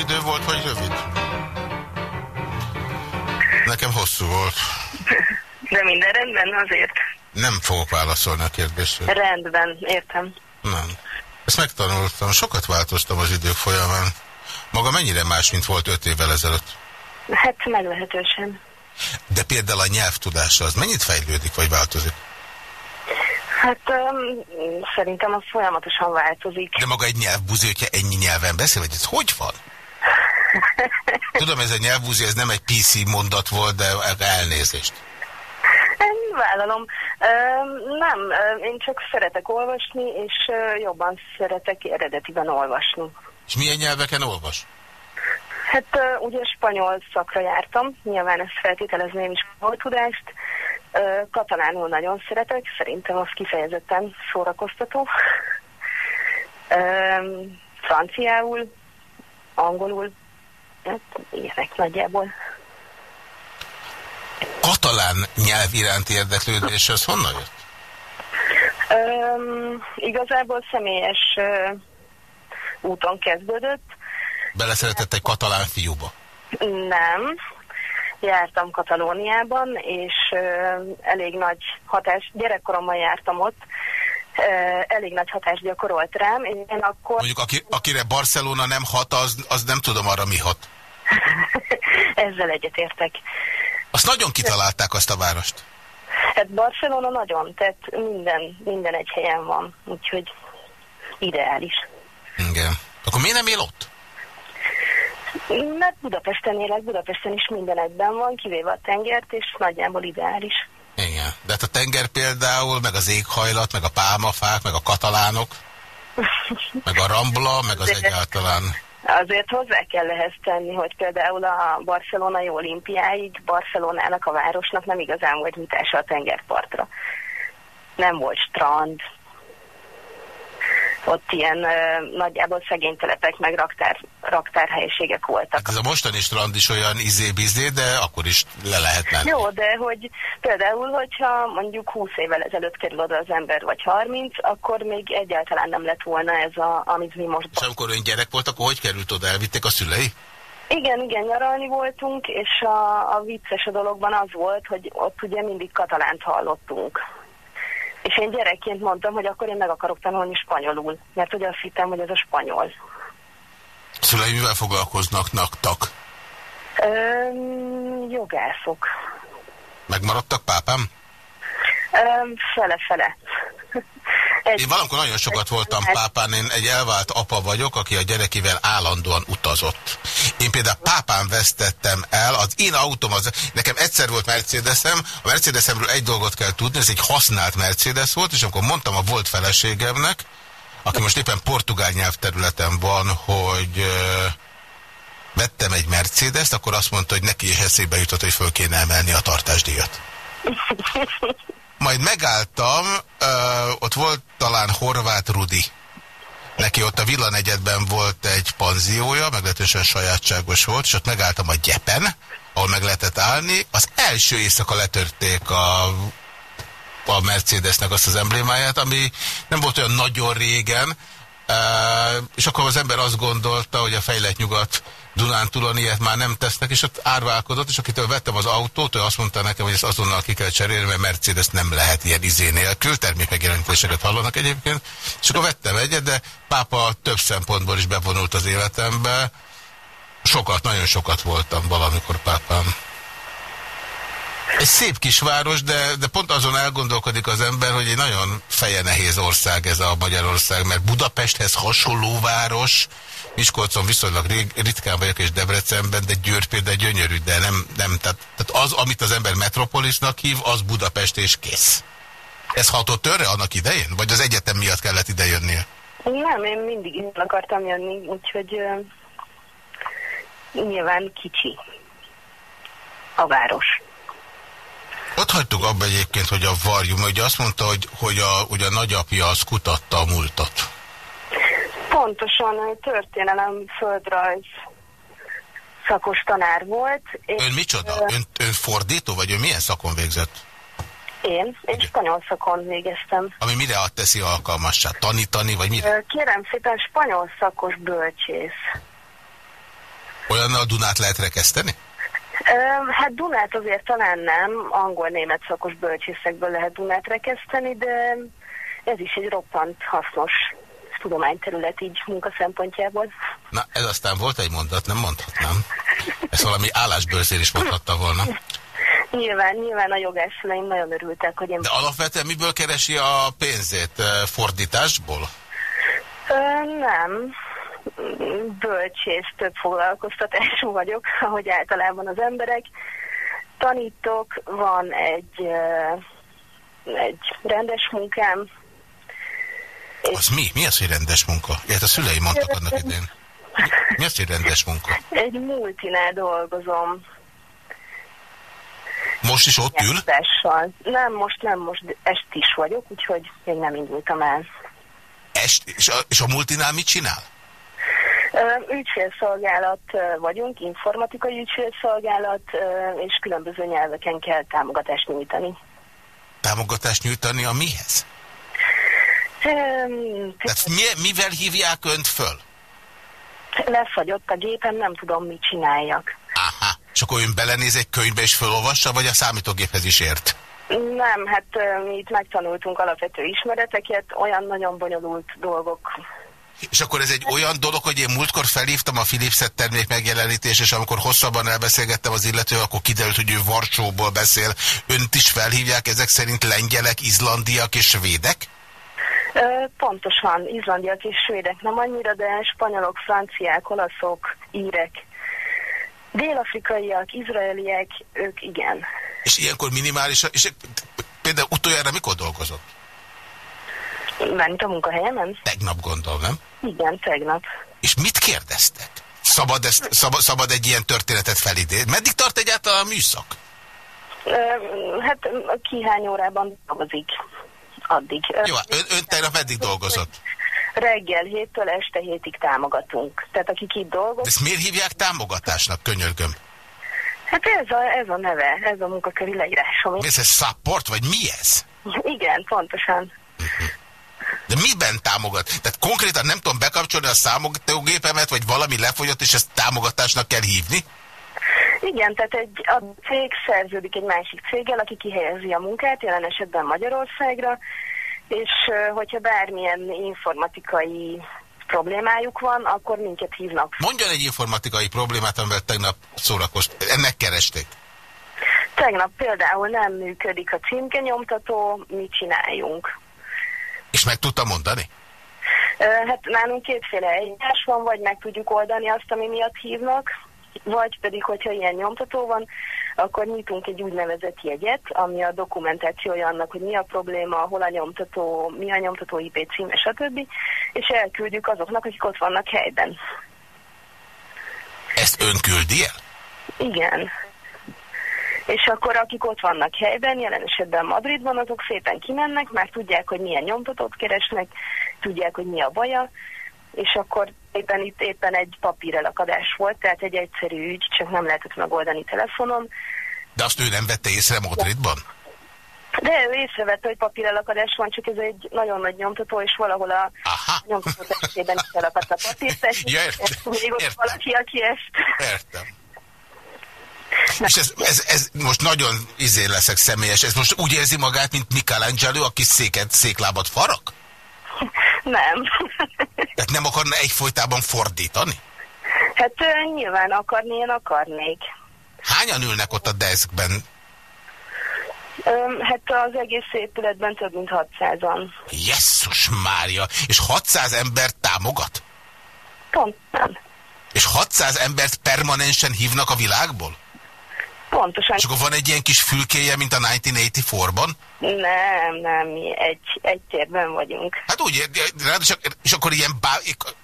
[SPEAKER 3] Idő volt, vagy rövid? Nekem hosszú volt.
[SPEAKER 21] De minden rendben azért.
[SPEAKER 3] Nem fogok válaszolni a kérdésre.
[SPEAKER 21] Rendben, értem.
[SPEAKER 3] Nem. Ezt megtanultam. Sokat változtam az idők folyamán. Maga mennyire más, mint volt öt évvel ezelőtt?
[SPEAKER 21] Hát meglehetősen.
[SPEAKER 3] De például a nyelvtudása az mennyit fejlődik, vagy változik?
[SPEAKER 21] Hát um, szerintem az folyamatosan változik.
[SPEAKER 3] De maga egy nyelvbuzi, hogyha ennyi nyelven beszél, vagy ez hogy van? Tudom, ez a nyelvbuzi, ez nem egy PC mondat volt, de elnézést.
[SPEAKER 21] Én vállalom. Nem, én csak szeretek olvasni, és jobban szeretek eredetiben olvasni.
[SPEAKER 3] És milyen nyelveken olvas?
[SPEAKER 21] Hát ugye spanyol szakra jártam, nyilván ezt feltételezném is tudást. Katalánul nagyon szeretek, szerintem az kifejezetten szórakoztató. Franciául, angolul, hát nagyjából.
[SPEAKER 3] Katalán nyelv iránti érdeklődés, az honnan jött?
[SPEAKER 21] Um, igazából személyes uh, úton kezdődött.
[SPEAKER 3] Beleszeretett egy katalán fiúba?
[SPEAKER 21] Nem. Jártam Katalóniában, és uh, elég nagy hatás, gyerekkoromban jártam ott, elég nagy hatást gyakorolt rám, én akkor...
[SPEAKER 3] Mondjuk aki, akire Barcelona nem hat, az, az nem tudom arra mi hat.
[SPEAKER 21] Ezzel egyetértek.
[SPEAKER 3] Azt nagyon kitalálták azt a várost.
[SPEAKER 21] Hát Barcelona nagyon, tehát minden, minden egy helyen van, úgyhogy ideális.
[SPEAKER 3] Igen. Akkor miért nem él ott?
[SPEAKER 21] Mert Budapesten élek, Budapesten is minden egyben van, kivéve a tengert, és nagyjából ideális.
[SPEAKER 3] Igen, de hát a tenger például, meg az éghajlat, meg a pálmafák, meg a katalánok, meg a rambla, meg az de... egyáltalán...
[SPEAKER 21] Azért hozzá kell ehhez tenni, hogy például a barcelonai olimpiáig Barcelonának a városnak nem igazán volt nyitása a tengerpartra. Nem volt strand, ott ilyen uh, nagyjából szegénytelepek meg raktár, raktárhelyiségek voltak. Hát
[SPEAKER 3] ez a mostani strand is olyan izé-bizé, de akkor is le lehet menni.
[SPEAKER 21] Jó, de hogy például, hogyha mondjuk 20 évvel ezelőtt kerül oda az ember, vagy 30, akkor még egyáltalán nem lett volna ez, a, amit mi most...
[SPEAKER 3] És amikor ön gyerek volt, akkor hogy került oda? Elvitték a szülei?
[SPEAKER 21] Igen, igen, nyaralni voltunk, és a, a vicces a dologban az volt, hogy ott ugye mindig katalánt hallottunk. És én gyerekként mondtam, hogy akkor én meg akarok tanulni spanyolul, mert ugye azt hittem, hogy ez a spanyol.
[SPEAKER 3] Szülei mivel foglalkoznak naktak?
[SPEAKER 21] Öm, jogászok.
[SPEAKER 3] Megmaradtak pápám?
[SPEAKER 21] Fele-fele.
[SPEAKER 3] Én valamikor nagyon sokat voltam pápán, én egy elvált apa vagyok, aki a gyerekével állandóan utazott. Én például pápán vesztettem el, az én autóm, az, nekem egyszer volt Mercedesem, a Mercedesemről egy dolgot kell tudni, ez egy használt Mercedes volt, és akkor mondtam a volt feleségemnek, aki most éppen portugál nyelvterületen van, hogy vettem egy Mercedes-t, akkor azt mondta, hogy neki eszébe jutott, hogy föl kéne emelni a tartásdíjat. Majd megálltam, uh, ott volt talán Horváth Rudi. Neki ott a villanegyedben volt egy panziója, meglehetősen sajátságos volt, és ott megálltam a gyepen, ahol meg lehetett állni. Az első éjszaka letörték a, a Mercedesnek azt az emblémáját, ami nem volt olyan nagyon régen, és akkor az ember azt gondolta, hogy a fejlett nyugat Dunántúlon ilyet már nem tesznek, és ott árválkodott, és akitől vettem az autót, ő azt mondta nekem, hogy ezt azonnal ki kell cserélni, mert Mercedes nem lehet ilyen izé nélkül, termékmegjelenítéseket hallanak egyébként, és akkor vettem egyet, de pápa több szempontból is bevonult az életembe. Sokat, nagyon sokat voltam valamikor pápám. Egy szép kisváros, de, de pont azon elgondolkodik az ember, hogy egy nagyon feje nehéz ország ez a Magyarország, mert Budapesthez hasonló város, Miskolcon viszonylag ritkán vagyok, és Debrecenben, de Győr például gyönyörű, de nem, nem tehát, tehát az, amit az ember metropolisnak hív, az Budapest és kész. Ez hatott örre annak idején? Vagy az egyetem miatt kellett idejönnie?
[SPEAKER 21] Nem, én mindig itt akartam jönni, úgyhogy uh, nyilván kicsi a város.
[SPEAKER 3] Ott hagytuk abba egyébként, hogy a varjú, mert ugye azt mondta, hogy, hogy, a, hogy a nagyapja az kutatta a múltat.
[SPEAKER 21] Pontosan, történelem, földrajz szakos tanár volt.
[SPEAKER 3] És ön micsoda? Ön, ön fordító, vagy ön milyen szakon végzett?
[SPEAKER 21] Én, én spanyol szakon végeztem.
[SPEAKER 3] Ami mire ad teszi alkalmassá? Tanítani, vagy mire?
[SPEAKER 21] Kérem szépen, spanyol szakos bölcsész.
[SPEAKER 3] Olyannal Dunát lehet rekeszteni?
[SPEAKER 21] Hát Dunát azért talán nem, angol-német szakos bölcsészekből lehet Dunát rekeszteni, de ez is egy roppant hasznos tudományterület így munka szempontjából.
[SPEAKER 3] Na, ez aztán volt egy mondat, nem mondhatnám. Ez valami állásbőrzér is mondhatta volna.
[SPEAKER 21] Nyilván, nyilván a jogászulaim nagyon örültek, hogy én...
[SPEAKER 3] De alapvetően miből keresi a pénzét? Fordításból?
[SPEAKER 21] Ö, nem. Bölcsész, több foglalkoztatású vagyok, ahogy általában az emberek. Tanítok, van egy, egy rendes munkám,
[SPEAKER 3] az mi? Mi az, hogy rendes munka? Ilyet a szülei mondtak annak idén. Mi az, hogy rendes munka?
[SPEAKER 21] Egy multinál dolgozom.
[SPEAKER 3] Most is ott ül?
[SPEAKER 21] Nem, most nem, most est is vagyok, úgyhogy még nem indultam el.
[SPEAKER 3] Est? És a, és a multinál mit csinál?
[SPEAKER 21] Ügyfélszolgálat vagyunk, informatikai ügyfélszolgálat, és különböző nyelveken kell támogatást nyújtani.
[SPEAKER 3] Támogatást nyújtani a mihez? Tehát mi, mivel hívják önt föl?
[SPEAKER 21] Lefagyott a gépem, nem tudom, mit csináljak.
[SPEAKER 3] Aha, és akkor ön belenéz egy könyvbe és fölolvassa, vagy a számítógéphez is ért?
[SPEAKER 21] Nem, hát mi itt megtanultunk alapvető ismereteket, olyan nagyon bonyolult dolgok.
[SPEAKER 3] És akkor ez egy olyan dolog, hogy én múltkor felhívtam a Philips-et termék megjelenítés, és amikor hosszabban elbeszélgettem az illető, akkor kiderült, hogy ő Varcsóból beszél. Önt is felhívják ezek szerint lengyelek, izlandiak és svédek?
[SPEAKER 21] Pontosan, izlandiak és svédek nem annyira, de spanyolok, franciák, olaszok, írek, dél-afrikaiak, izraeliek, ők igen.
[SPEAKER 3] És ilyenkor minimális, és például utoljára mikor dolgozott?
[SPEAKER 21] Ment a munkahelyemen?
[SPEAKER 3] Tegnap gondol, nem?
[SPEAKER 21] Igen, tegnap.
[SPEAKER 3] És mit kérdeztek? Szabad, ezt, szabad, szabad egy ilyen történetet felidézni? Meddig tart egyáltalán a műszak?
[SPEAKER 21] Hát kihány órában dolgozik addig.
[SPEAKER 3] Jó, ön, ön tegnap meddig dolgozott?
[SPEAKER 21] Reggel héttől este hétig támogatunk. Tehát akik itt dolgoznak...
[SPEAKER 3] Ezt miért hívják támogatásnak, könyörgöm?
[SPEAKER 21] Hát ez a, ez a neve, ez a munkaköri leírásom.
[SPEAKER 3] Ez egy support, vagy mi ez?
[SPEAKER 21] Igen, pontosan.
[SPEAKER 3] De miben támogat? Tehát konkrétan nem tudom bekapcsolni a számítógépemet, vagy valami lefogyott, és ezt támogatásnak kell hívni?
[SPEAKER 21] Igen, tehát egy, a cég szerződik egy másik céggel, aki kihelyezi a munkát, jelen esetben Magyarországra, és hogyha bármilyen informatikai problémájuk van, akkor minket hívnak.
[SPEAKER 3] Mondjon egy informatikai problémát, amivel tegnap szórakozt. Ennek keresték.
[SPEAKER 21] Tegnap például nem működik a címkenyomtató, mit csináljunk.
[SPEAKER 3] És meg tudta mondani?
[SPEAKER 21] Hát nálunk kétféle eljárás van, vagy meg tudjuk oldani azt, ami miatt hívnak, vagy pedig, hogyha ilyen nyomtató van, akkor nyitunk egy úgynevezett jegyet, ami a dokumentációja annak, hogy mi a probléma, hol a nyomtató, mi a nyomtató IP címe, stb. És elküldjük azoknak, akik ott vannak helyben.
[SPEAKER 3] Ezt ön küldi el?
[SPEAKER 21] Igen. És akkor akik ott vannak helyben, jelen esetben Madridban, azok szépen kimennek, már tudják, hogy milyen nyomtatót keresnek, tudják, hogy mi a baja, és akkor éppen itt éppen egy papírelakadás volt, tehát egy egyszerű ügy, csak nem lehetett megoldani telefonon.
[SPEAKER 3] De azt ő nem vette észre Madridban?
[SPEAKER 21] De ő észrevette, hogy papírelakadás van, csak ez egy nagyon nagy nyomtató, és valahol a Aha. nyomtató testében is elakadt a papír,
[SPEAKER 3] ja, értem.
[SPEAKER 21] még ott valaki, aki ezt...
[SPEAKER 3] Értem. És ez, ez, ez most nagyon izé leszek személyes, ez most úgy érzi magát, mint Michelangelo, aki széket, széklábat farag?
[SPEAKER 21] Nem.
[SPEAKER 3] Tehát nem akarna egyfolytában fordítani?
[SPEAKER 21] Hát nyilván akarni, én akarnék.
[SPEAKER 3] Hányan ülnek ott a deskben?
[SPEAKER 21] Hát az egész épületben több mint 600-an.
[SPEAKER 3] Jesszus Mária! És 600 ember támogat?
[SPEAKER 21] Pont nem.
[SPEAKER 3] És 600 embert permanensen hívnak a világból?
[SPEAKER 21] Pontosan.
[SPEAKER 3] És akkor van egy ilyen kis fülkéje, mint a 1984-ban?
[SPEAKER 21] Nem, nem, mi egy, egy térben vagyunk.
[SPEAKER 3] Hát úgy, és, és akkor ilyen bá,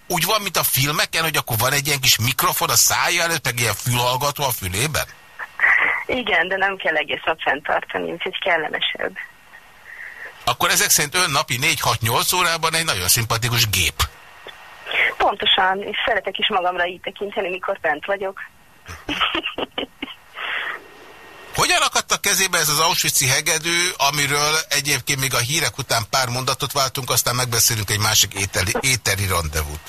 [SPEAKER 3] úgy van, mint a filmeken, hogy akkor van egy ilyen kis mikrofon a szája előtt, meg ilyen fülhallgató a fülében?
[SPEAKER 21] Igen, de nem kell egész nap fenntartani, úgyhogy kellemesebb.
[SPEAKER 3] Akkor ezek szerint ön napi 4-6-8 órában egy nagyon szimpatikus gép.
[SPEAKER 21] Pontosan, és szeretek is magamra így tekinteni, mikor bent vagyok.
[SPEAKER 3] Hogyan akadt a kezébe ez az Auschwitz-i hegedű, amiről egyébként még a hírek után pár mondatot váltunk, aztán megbeszélünk egy másik ételi, éteri rendezvút?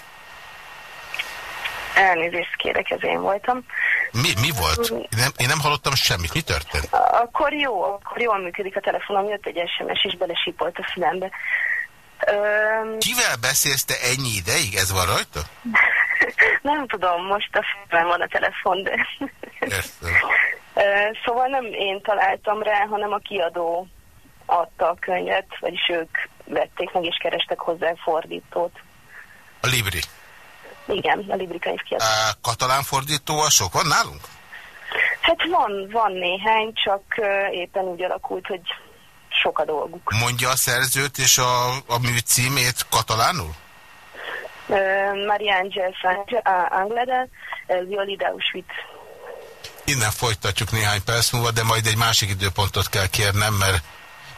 [SPEAKER 21] Elnézést kérek, ez én voltam.
[SPEAKER 3] Mi, mi volt? Én nem, én nem hallottam semmit. Mi történt?
[SPEAKER 21] Akkor jó, akkor jól működik a telefonom, jött egy SMS és belesípolt a fülembe. Öm...
[SPEAKER 3] Kivel beszélsz te ennyi ideig? Ez van rajta?
[SPEAKER 21] nem tudom, most a fülemben van a telefon, de... szóval nem én találtam rá, hanem a kiadó adta a könyvet, vagyis ők vették meg és kerestek hozzá fordítót.
[SPEAKER 3] A Libri?
[SPEAKER 21] Igen, a Libri könyvkiadó.
[SPEAKER 3] Katalán fordító a sok van nálunk?
[SPEAKER 21] Hát van, van néhány, csak éppen úgy alakult, hogy sok a dolguk.
[SPEAKER 3] Mondja a szerzőt és a, a mű címét katalánul?
[SPEAKER 21] Maria Angel Anglada, Violi Auschwitz.
[SPEAKER 3] Innen folytatjuk néhány perc múlva, de majd egy másik időpontot kell kérnem, mert,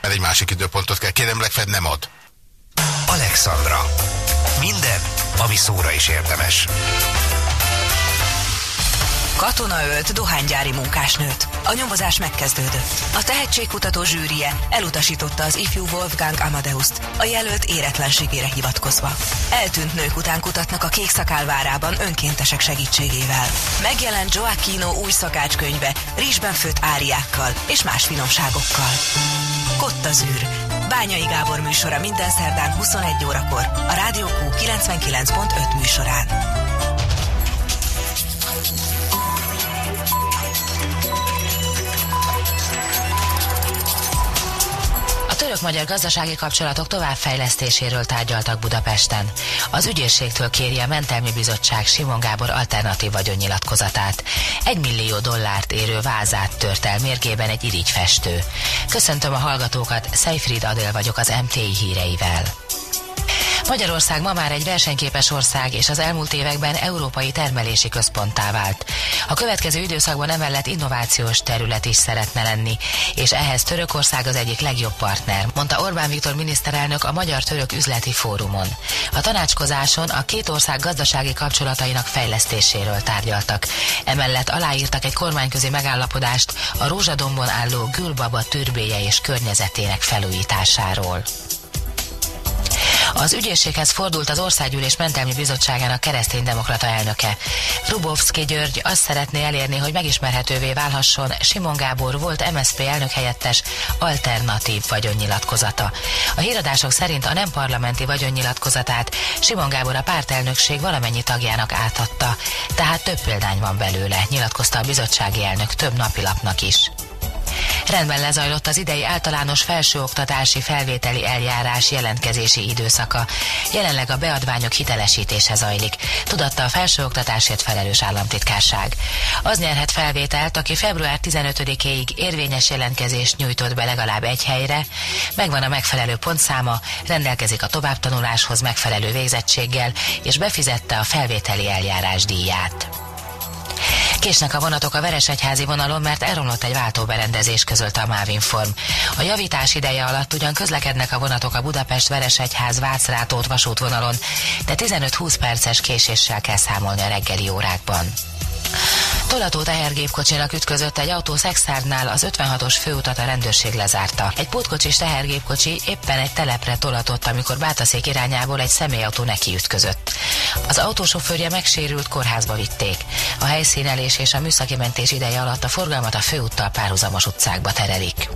[SPEAKER 3] mert egy másik időpontot kell kérnem, legfeljebb nem ad.
[SPEAKER 20] Alexandra. Minden, ami szóra is érdemes.
[SPEAKER 22] Katona ölt dohánygyári munkásnőt. A nyomozás megkezdődött. A tehetségkutató zsűrie elutasította az ifjú Wolfgang Amadeuszt, a jelölt éretlenségére hivatkozva. Eltűnt nők után kutatnak a kék szakálvárában önkéntesek segítségével. Megjelent Joaquino új szakácskönyve, rizsben főtt áriákkal és más finomságokkal. Kotta zűr. Bányai Gábor műsora minden szerdán 21 órakor a Rádió Q 99.5 műsorán. Török-magyar gazdasági kapcsolatok továbbfejlesztéséről tárgyaltak Budapesten. Az ügyészségtől kéri a Mentelmi Bizottság Simon Gábor alternatív vagyonnyilatkozatát. Egy millió dollárt érő vázát tört el mérgében egy irigyfestő. Köszöntöm a hallgatókat, Seyfried Adél vagyok az MTI híreivel. Magyarország ma már egy versenyképes ország, és az elmúlt években európai termelési központtá vált. A következő időszakban emellett innovációs terület is szeretne lenni, és ehhez Törökország az egyik legjobb partner, mondta Orbán Viktor miniszterelnök a Magyar-Török Üzleti Fórumon. A tanácskozáson a két ország gazdasági kapcsolatainak fejlesztéséről tárgyaltak. Emellett aláírtak egy kormányközi megállapodást a Rózsadombon álló Gülbaba türbéje és környezetének felújításáról. Az ügyészséghez fordult az Országgyűlés Mentelmi Bizottságának kereszténydemokrata elnöke. Rubovszki György azt szeretné elérni, hogy megismerhetővé válhasson Simon Gábor volt MSZP elnök helyettes alternatív vagyonnyilatkozata. A híradások szerint a nem parlamenti vagyonnyilatkozatát Simon Gábor a pártelnökség valamennyi tagjának átadta, tehát több példány van belőle, nyilatkozta a bizottsági elnök több napilapnak is. Rendben lezajlott az idei általános felsőoktatási felvételi eljárás jelentkezési időszaka. Jelenleg a beadványok hitelesítése zajlik, tudatta a felsőoktatásért felelős államtitkárság. Az nyerhet felvételt, aki február 15-éig érvényes jelentkezést nyújtott be legalább egy helyre, megvan a megfelelő pontszáma, rendelkezik a továbbtanuláshoz megfelelő végzettséggel, és befizette a felvételi eljárás díját. Késnek a vonatok a Veresegyházi vonalon, mert elromlott egy váltóberendezés, közölte a Mávinform. A javítás ideje alatt ugyan közlekednek a vonatok a Budapest-Veresegyház Vácrátót vasútvonalon, de 15-20 perces késéssel kell számolni a reggeli órákban. Tolató tehergépkocsinak ütközött egy autó Szexárdnál, az 56-os főutat a rendőrség lezárta. Egy pótkocsis tehergépkocsi éppen egy telepre tolatott, amikor Bátaszék irányából egy személyautó neki ütközött. Az autósofőrje megsérült, kórházba vitték. A helyszínelés és a műszaki mentés ideje alatt a forgalmat a főúttal párhuzamos utcákba terelik.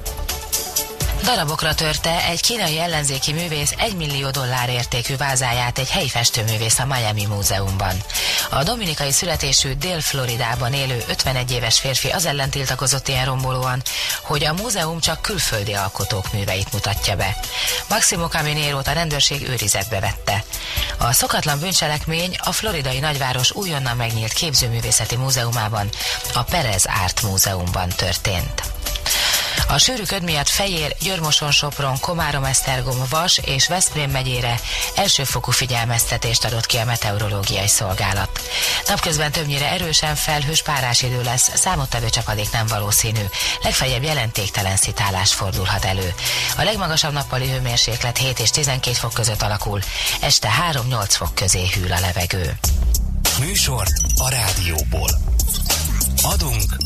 [SPEAKER 22] Darabokra törte egy kínai ellenzéki művész 1 millió dollár értékű vázáját egy helyi festőművész a Miami Múzeumban. A dominikai születésű Dél-Floridában élő 51 éves férfi az ellen tiltakozott ilyen rombolóan, hogy a múzeum csak külföldi alkotók műveit mutatja be. Maximo Caminérót a rendőrség őrizetbe vette. A szokatlan bűncselekmény a floridai nagyváros újonnan megnyílt képzőművészeti múzeumában, a Perez Art Múzeumban történt. A sűrű köd miatt Fejér, Györmoson, Sopron, Komárom, Esztergom, Vas és Veszprém megyére elsőfokú figyelmeztetést adott ki a meteorológiai szolgálat. Napközben többnyire erősen felhős párás idő lesz, számottevő csapadék nem valószínű, legfeljebb jelentéktelen szitálás fordulhat elő. A legmagasabb nappali hőmérséklet 7 és 12 fok között alakul, este 3-8 fok közé hűl a levegő.
[SPEAKER 20] Műsort a rádióból. Adunk,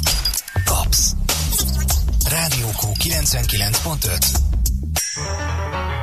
[SPEAKER 20] kapsz. Rádió Q 99.5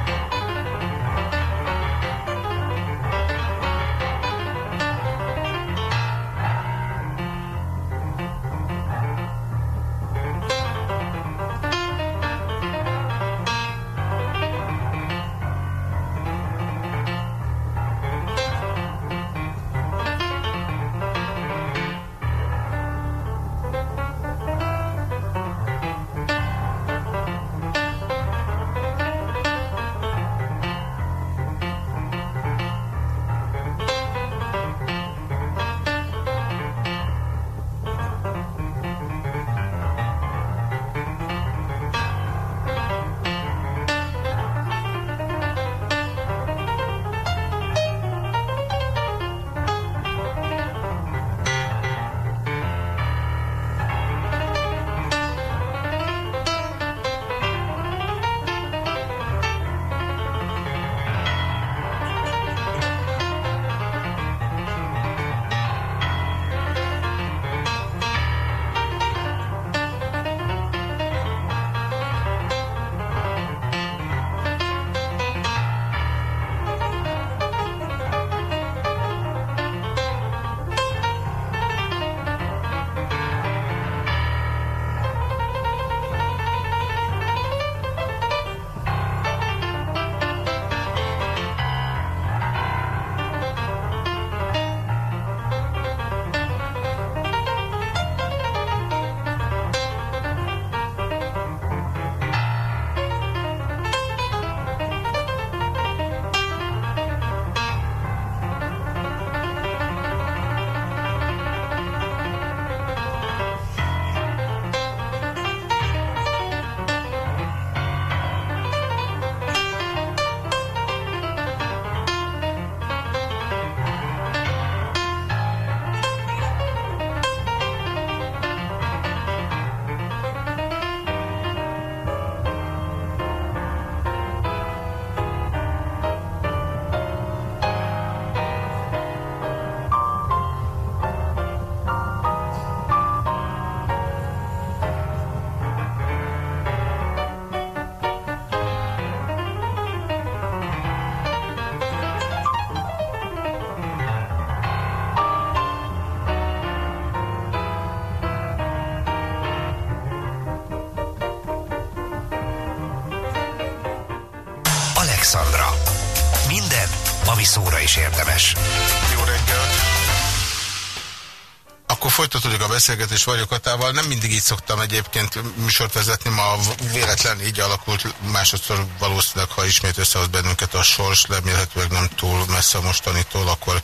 [SPEAKER 3] beszélgetés Atával. Nem mindig így szoktam egyébként műsort vezetni, ma véletlen így alakult, másodszor valószínűleg, ha ismét összehoz bennünket a sors, remélhetőleg nem túl messze mostanitól, akkor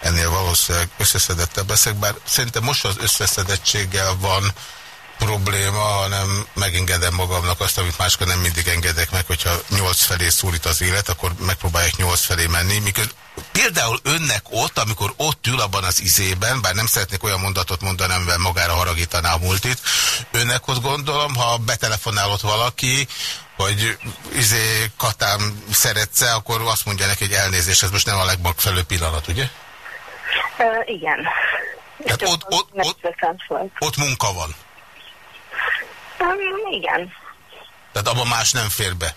[SPEAKER 3] ennél valószínűleg összeszedettebb leszek, bár szerintem most az összeszedettséggel van probléma, hanem megengedem magamnak azt, amit máskor nem mindig engedek meg, hogyha nyolc felé szólít az élet, akkor megpróbálják nyolc felé menni. Mikor például önnek ott, amikor ott ül abban az izében, bár nem szeretnék olyan mondatot mondani, amivel magára haragítaná a multit, önnek ott gondolom, ha betelefonálott valaki, hogy izé Katám szeretsze, akkor azt mondja neki, hogy elnézést, ez most nem a legmagfelelőbb pillanat, ugye?
[SPEAKER 21] Uh, igen.
[SPEAKER 3] Tehát ott, ott, ott, ott munka van.
[SPEAKER 21] Um, igen.
[SPEAKER 3] Tehát abban más nem fér be?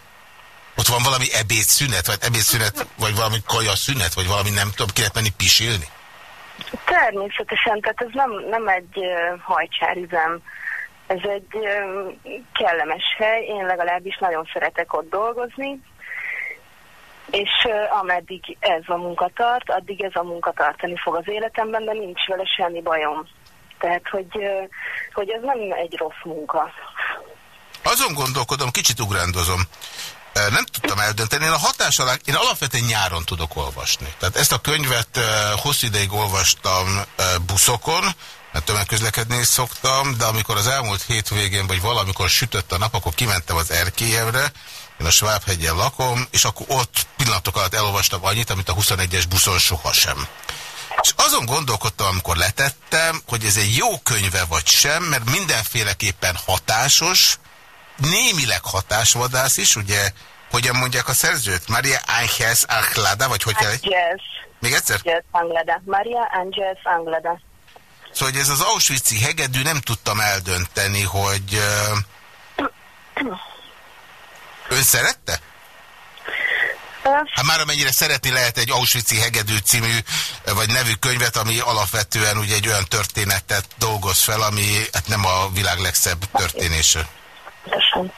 [SPEAKER 3] Ott van valami ebédszünet, vagy ebédszünet, vagy valami szünet, vagy valami nem tudom, ki menni pisilni?
[SPEAKER 21] Természetesen, tehát ez nem, nem egy hajcsárizem. Ez egy kellemes hely, én legalábbis nagyon szeretek ott dolgozni, és ameddig ez a munka tart, addig ez a munka tartani fog az életemben, de nincs vele semmi bajom. Tehát, hogy, hogy ez nem egy rossz munka.
[SPEAKER 3] Azon gondolkodom, kicsit ugrándozom. Nem tudtam eldönteni. Én a hatás alá, én alapvetően nyáron tudok olvasni. Tehát ezt a könyvet hosszú ideig olvastam buszokon, mert tömegközlekedni is szoktam, de amikor az elmúlt hétvégén, vagy valamikor sütött a nap, akkor kimentem az erkélyemre, én a Svábhegyen lakom, és akkor ott pillanatok alatt elolvastam annyit, amit a 21-es buszon sohasem. És azon gondolkodtam, amikor letettem, hogy ez egy jó könyve vagy sem, mert mindenféleképpen hatásos, némileg hatásvadász is, ugye, hogyan mondják a szerzőt? Maria Ángels Anglada, vagy hogy kell?
[SPEAKER 21] Yes.
[SPEAKER 3] Még egyszer?
[SPEAKER 21] Yes, Anglada. Maria Angels Anglada.
[SPEAKER 3] Szóval, hogy ez az Auschwitz-i hegedű nem tudtam eldönteni, hogy... Uh, ön szerette? Hát már amennyire szereti lehet egy Auschwitz-i hegedű című, vagy nevű könyvet, ami alapvetően ugye egy olyan történetet dolgoz fel, ami hát nem a világ legszebb történése.
[SPEAKER 21] Pontosan.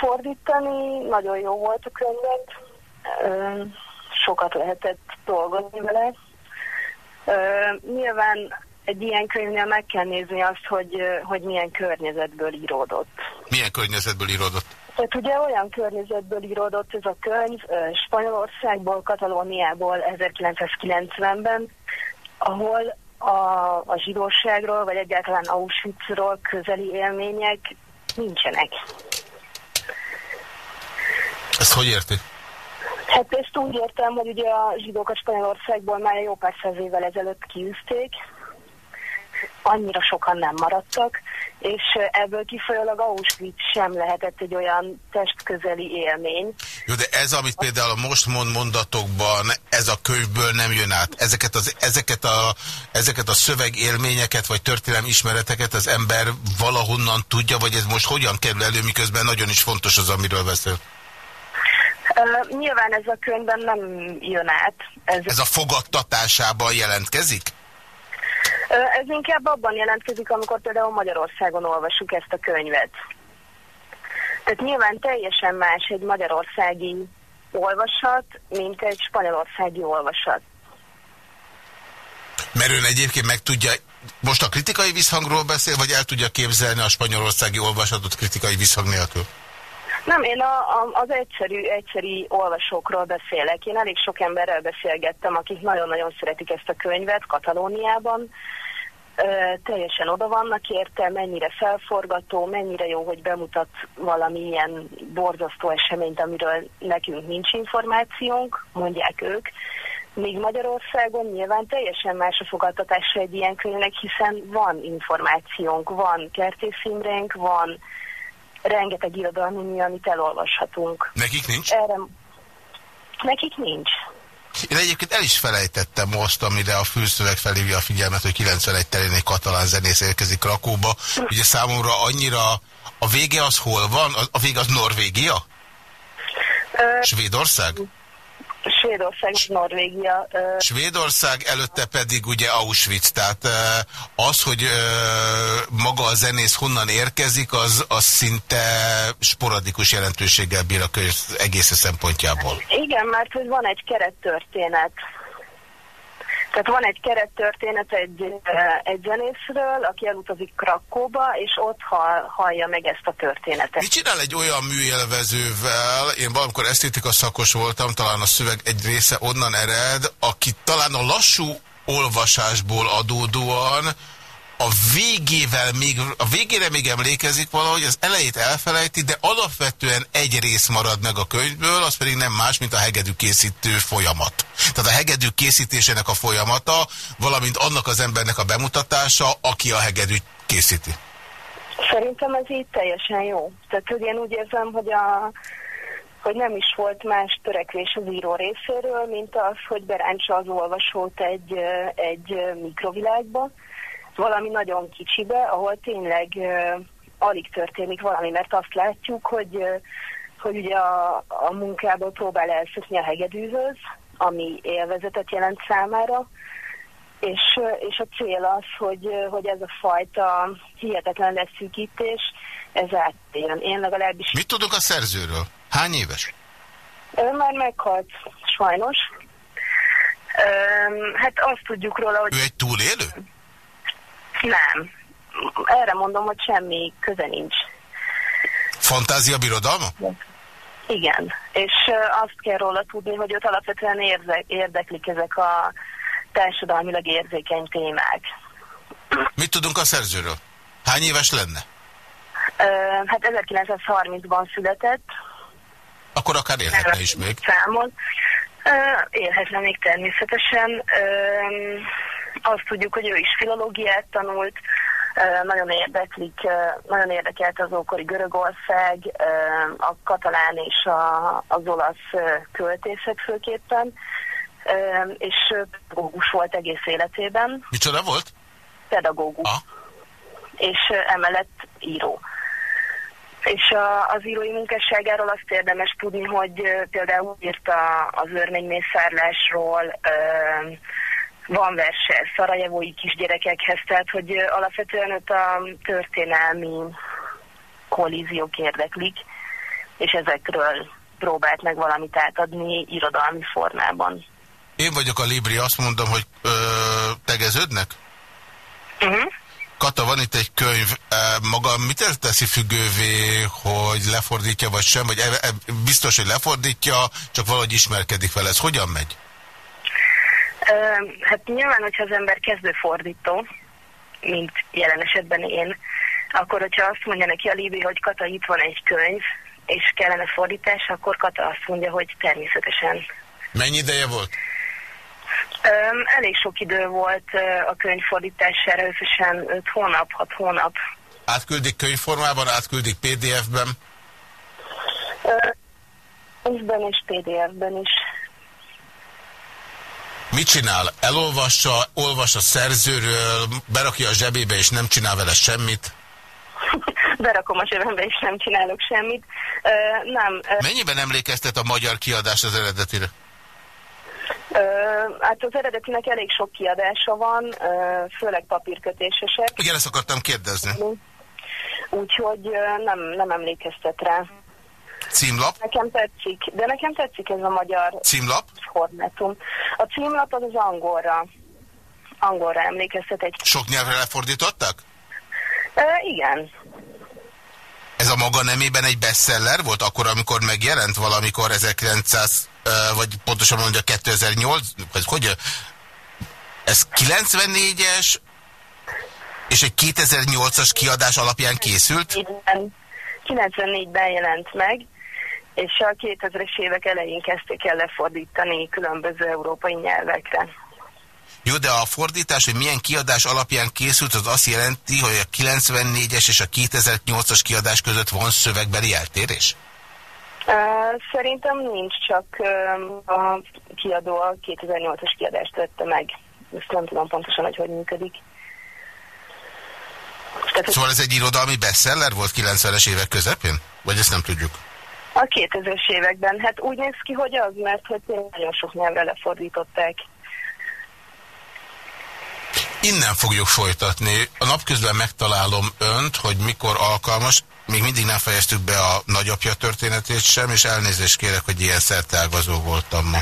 [SPEAKER 21] Fordítani nagyon jó volt a könyvet, sokat lehetett dolgozni vele. Nyilván egy ilyen könyvnél meg kell nézni azt, hogy, hogy milyen környezetből íródott.
[SPEAKER 3] Milyen környezetből íródott?
[SPEAKER 21] Tehát ugye olyan környezetből íródott ez a könyv, Spanyolországból, Katalóniából 1990-ben, ahol a, a zsidóságról, vagy egyáltalán Auschwitzról közeli élmények nincsenek.
[SPEAKER 3] Ezt hogy érti?
[SPEAKER 21] Hát ezt úgy értem, hogy ugye a zsidókat Spanyolországból már jó pár száz évvel ezelőtt kiűzték, annyira sokan nem maradtak, és ebből kifolyólag Auschwitz sem lehetett egy olyan testközeli élmény.
[SPEAKER 3] Jó, de ez, amit például most mond mondatokban, ez a könyvből nem jön át. Ezeket, az, ezeket, a, ezeket a szövegélményeket, vagy történelmi ismereteket az ember valahonnan tudja, vagy ez most hogyan kerül elő, miközben nagyon is fontos az, amiről beszél?
[SPEAKER 21] Uh, nyilván ez a könyvben nem jön át.
[SPEAKER 3] Ez, ez a fogadtatásában jelentkezik?
[SPEAKER 21] Ez inkább abban jelentkezik, amikor például Magyarországon olvasjuk ezt a könyvet. Tehát nyilván teljesen más egy magyarországi olvasat, mint egy spanyolországi olvasat.
[SPEAKER 3] Mert ön egyébként meg tudja, most a kritikai visszhangról beszél, vagy el tudja képzelni a spanyolországi olvasatot kritikai visszhang nélkül?
[SPEAKER 21] Nem, én a, a, az egyszerű, egyszerű olvasókról beszélek. Én elég sok emberrel beszélgettem, akik nagyon-nagyon szeretik ezt a könyvet Katalóniában. Ö, teljesen oda vannak érte, mennyire felforgató, mennyire jó, hogy bemutat valamilyen borzasztó eseményt, amiről nekünk nincs információnk, mondják ők. Míg Magyarországon nyilván teljesen más a fogadtatása egy ilyen könyvnek, hiszen van információnk, van kertészimrénk, van rengeteg irodalmi mű, amit elolvashatunk.
[SPEAKER 3] Nekik nincs?
[SPEAKER 21] Erre... Nekik nincs.
[SPEAKER 3] Én egyébként el is felejtettem most, amire a fülszöveg felhívja a figyelmet, hogy 91 terén egy katalán zenész érkezik Rakóba. Ugye számomra annyira... A vége az hol van? A vége az Norvégia? Svédország?
[SPEAKER 21] Svédország, Norvégia. Uh...
[SPEAKER 3] Svédország előtte pedig ugye Auschwitz, tehát az, hogy maga a zenész honnan érkezik, az, az szinte sporadikus jelentőséggel bír a könyv egész szempontjából.
[SPEAKER 21] Igen, mert hogy van egy kerettörténet. Tehát van egy kerettörténet egy, egy zenészről, aki elutazik Krakóba, és ott hall, hallja meg ezt a történetet.
[SPEAKER 3] Mit csinál egy olyan műélvezővel, én valamikor esztétika szakos voltam, talán a szöveg egy része onnan ered, aki talán a lassú olvasásból adódóan a végével még, a végére még emlékezik valahogy, az elejét elfelejti, de alapvetően egy rész marad meg a könyvből, az pedig nem más, mint a hegedű készítő folyamat. Tehát a hegedű készítésének a folyamata, valamint annak az embernek a bemutatása, aki a hegedű készíti.
[SPEAKER 21] Szerintem ez így teljesen jó. Tehát hogy én úgy érzem, hogy a hogy nem is volt más törekvés az író részéről, mint az, hogy berántsa az olvasót egy, egy mikrovilágba, valami nagyon kicsibe, ahol tényleg alig történik valami, mert azt látjuk, hogy, hogy ugye a, a munkából próbál elszökni a hegedűhöz, ami élvezetet jelent számára, és, és a cél az, hogy, hogy ez a fajta hihetetlen leszűkítés, ez átjön. Én legalábbis...
[SPEAKER 3] Mit tudok a szerzőről? Hány éves?
[SPEAKER 21] Ő már meghalt, sajnos. Hát azt tudjuk róla, hogy...
[SPEAKER 3] Ő egy túlélő?
[SPEAKER 21] Nem. Erre mondom, hogy semmi köze nincs.
[SPEAKER 3] Fantázia birodalma?
[SPEAKER 21] Igen, és azt kell róla tudni, hogy őt alapvetően érze, érdeklik ezek a társadalmilag érzékeny témák.
[SPEAKER 3] Mit tudunk a szerzőről? Hány éves lenne?
[SPEAKER 21] hát 1930-ban született.
[SPEAKER 3] Akkor akár élhetne is még.
[SPEAKER 21] Számon. élhetne még természetesen. Azt tudjuk, hogy ő is filológiát tanult, nagyon érdeklik, nagyon érdekelt az ókori Görögország, a katalán és a, az olasz költészet főképpen, és pedagógus volt egész életében.
[SPEAKER 3] Micsoda volt?
[SPEAKER 21] Pedagógus. Ah. És emellett író. És a, az írói munkásságáról azt érdemes tudni, hogy például írta az örménymészárlásról, van verse szarajevói kisgyerekekhez, tehát hogy alapvetően ott a történelmi kollíziók érdeklik, és ezekről próbált meg valamit átadni irodalmi formában.
[SPEAKER 3] Én vagyok a Libri, azt mondom, hogy ö, tegeződnek? Uh -huh. Kata, van itt egy könyv, maga mit teszi függővé, hogy lefordítja, vagy sem, vagy e, e, biztos, hogy lefordítja, csak valahogy ismerkedik vele. Ez hogyan megy?
[SPEAKER 21] Hát nyilván, hogyha az ember kezdő fordító, mint jelen esetben én, akkor hogyha azt mondja neki a Líbi, hogy Kata, itt van egy könyv, és kellene fordítás, akkor Kata azt mondja, hogy természetesen.
[SPEAKER 3] Mennyi ideje volt?
[SPEAKER 21] Um, elég sok idő volt uh, a könyv fordítására, összesen 5 hónap, 6 hónap.
[SPEAKER 3] Átküldik könyvformában, átküldik PDF-ben?
[SPEAKER 21] Könyvben uh, és PDF-ben is.
[SPEAKER 3] Mit csinál? Elolvassa, olvas a szerzőről, berakja a zsebébe és nem csinál vele semmit?
[SPEAKER 21] Berakom a zsebembe és nem csinálok semmit. Uh, nem. Uh,
[SPEAKER 3] Mennyiben emlékeztet a magyar kiadás az eredetire?
[SPEAKER 21] Uh, hát az eredetinek elég sok kiadása van, uh, főleg papírkötésesek.
[SPEAKER 3] Igen, ezt akartam kérdezni.
[SPEAKER 21] Úgyhogy nem, nem emlékeztet rá.
[SPEAKER 3] Címlap?
[SPEAKER 21] Nekem tetszik, de nekem tetszik ez a magyar
[SPEAKER 3] Címlap?
[SPEAKER 21] formátum. A címlap az az angolra. Angolra emlékeztet egy...
[SPEAKER 3] Sok nyelvre lefordítottak?
[SPEAKER 21] E, igen.
[SPEAKER 3] Ez a maga nemében egy bestseller volt akkor, amikor megjelent valamikor 1900, vagy pontosan mondja 2008, vagy hogy? Ez 94-es, és egy 2008-as kiadás alapján készült?
[SPEAKER 21] Igen. 94-ben jelent meg, és a 2000-es évek elején kezdték el lefordítani különböző európai nyelvekre.
[SPEAKER 3] Jó, de a fordítás, hogy milyen kiadás alapján készült, az azt jelenti, hogy a 94-es és a 2008-as kiadás között van szövegbeli eltérés?
[SPEAKER 21] Szerintem nincs, csak a kiadó a 2008-as kiadást vette meg. Ezt nem tudom pontosan, hogy hogy működik.
[SPEAKER 3] Tehát, szóval ez egy irodalmi bestseller volt 90-es évek közepén? Vagy ezt nem tudjuk?
[SPEAKER 21] A 2000-es években. Hát úgy néz ki, hogy az, mert hogy nagyon sok nyelvre lefordították.
[SPEAKER 3] Innen fogjuk folytatni. A napközben megtalálom önt, hogy mikor alkalmas. Még mindig nem fejeztük be a nagyapja történetét sem, és elnézést kérek, hogy ilyen szerteágazó voltam ma.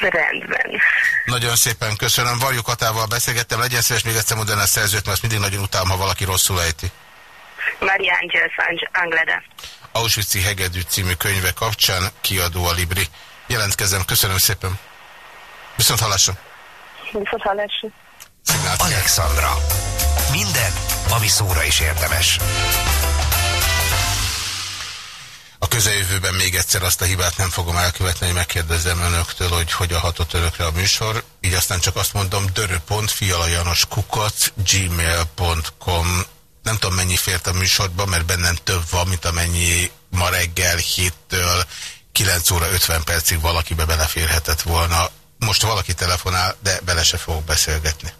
[SPEAKER 21] Rendben.
[SPEAKER 3] Nagyon szépen köszönöm. Varjuk Katával beszélgettem. Legyen szíves még egyszer mondani a szerzőt, mert mindig nagyon utálom, ha valaki rosszul ejti.
[SPEAKER 21] Maria Angels Anglada.
[SPEAKER 3] Auschwitz-i Hegedű című könyve kapcsán kiadó a Libri. Jelentkezem. Köszönöm szépen. Viszont hallásra.
[SPEAKER 21] Viszont hallásra.
[SPEAKER 20] Alexandra. Minden, ami szóra is érdemes.
[SPEAKER 3] A közeljövőben még egyszer azt a hibát nem fogom elkövetni, hogy megkérdezem önöktől, hogy hogyan hatott önökre a műsor. Így aztán csak azt mondom, dörö.fialajanoskukac gmail.com Nem tudom mennyi fért a műsorba, mert bennem több van, mint amennyi ma reggel 7-től 9 óra 50 percig valakibe beleférhetett volna. Most valaki telefonál, de bele se fogok beszélgetni.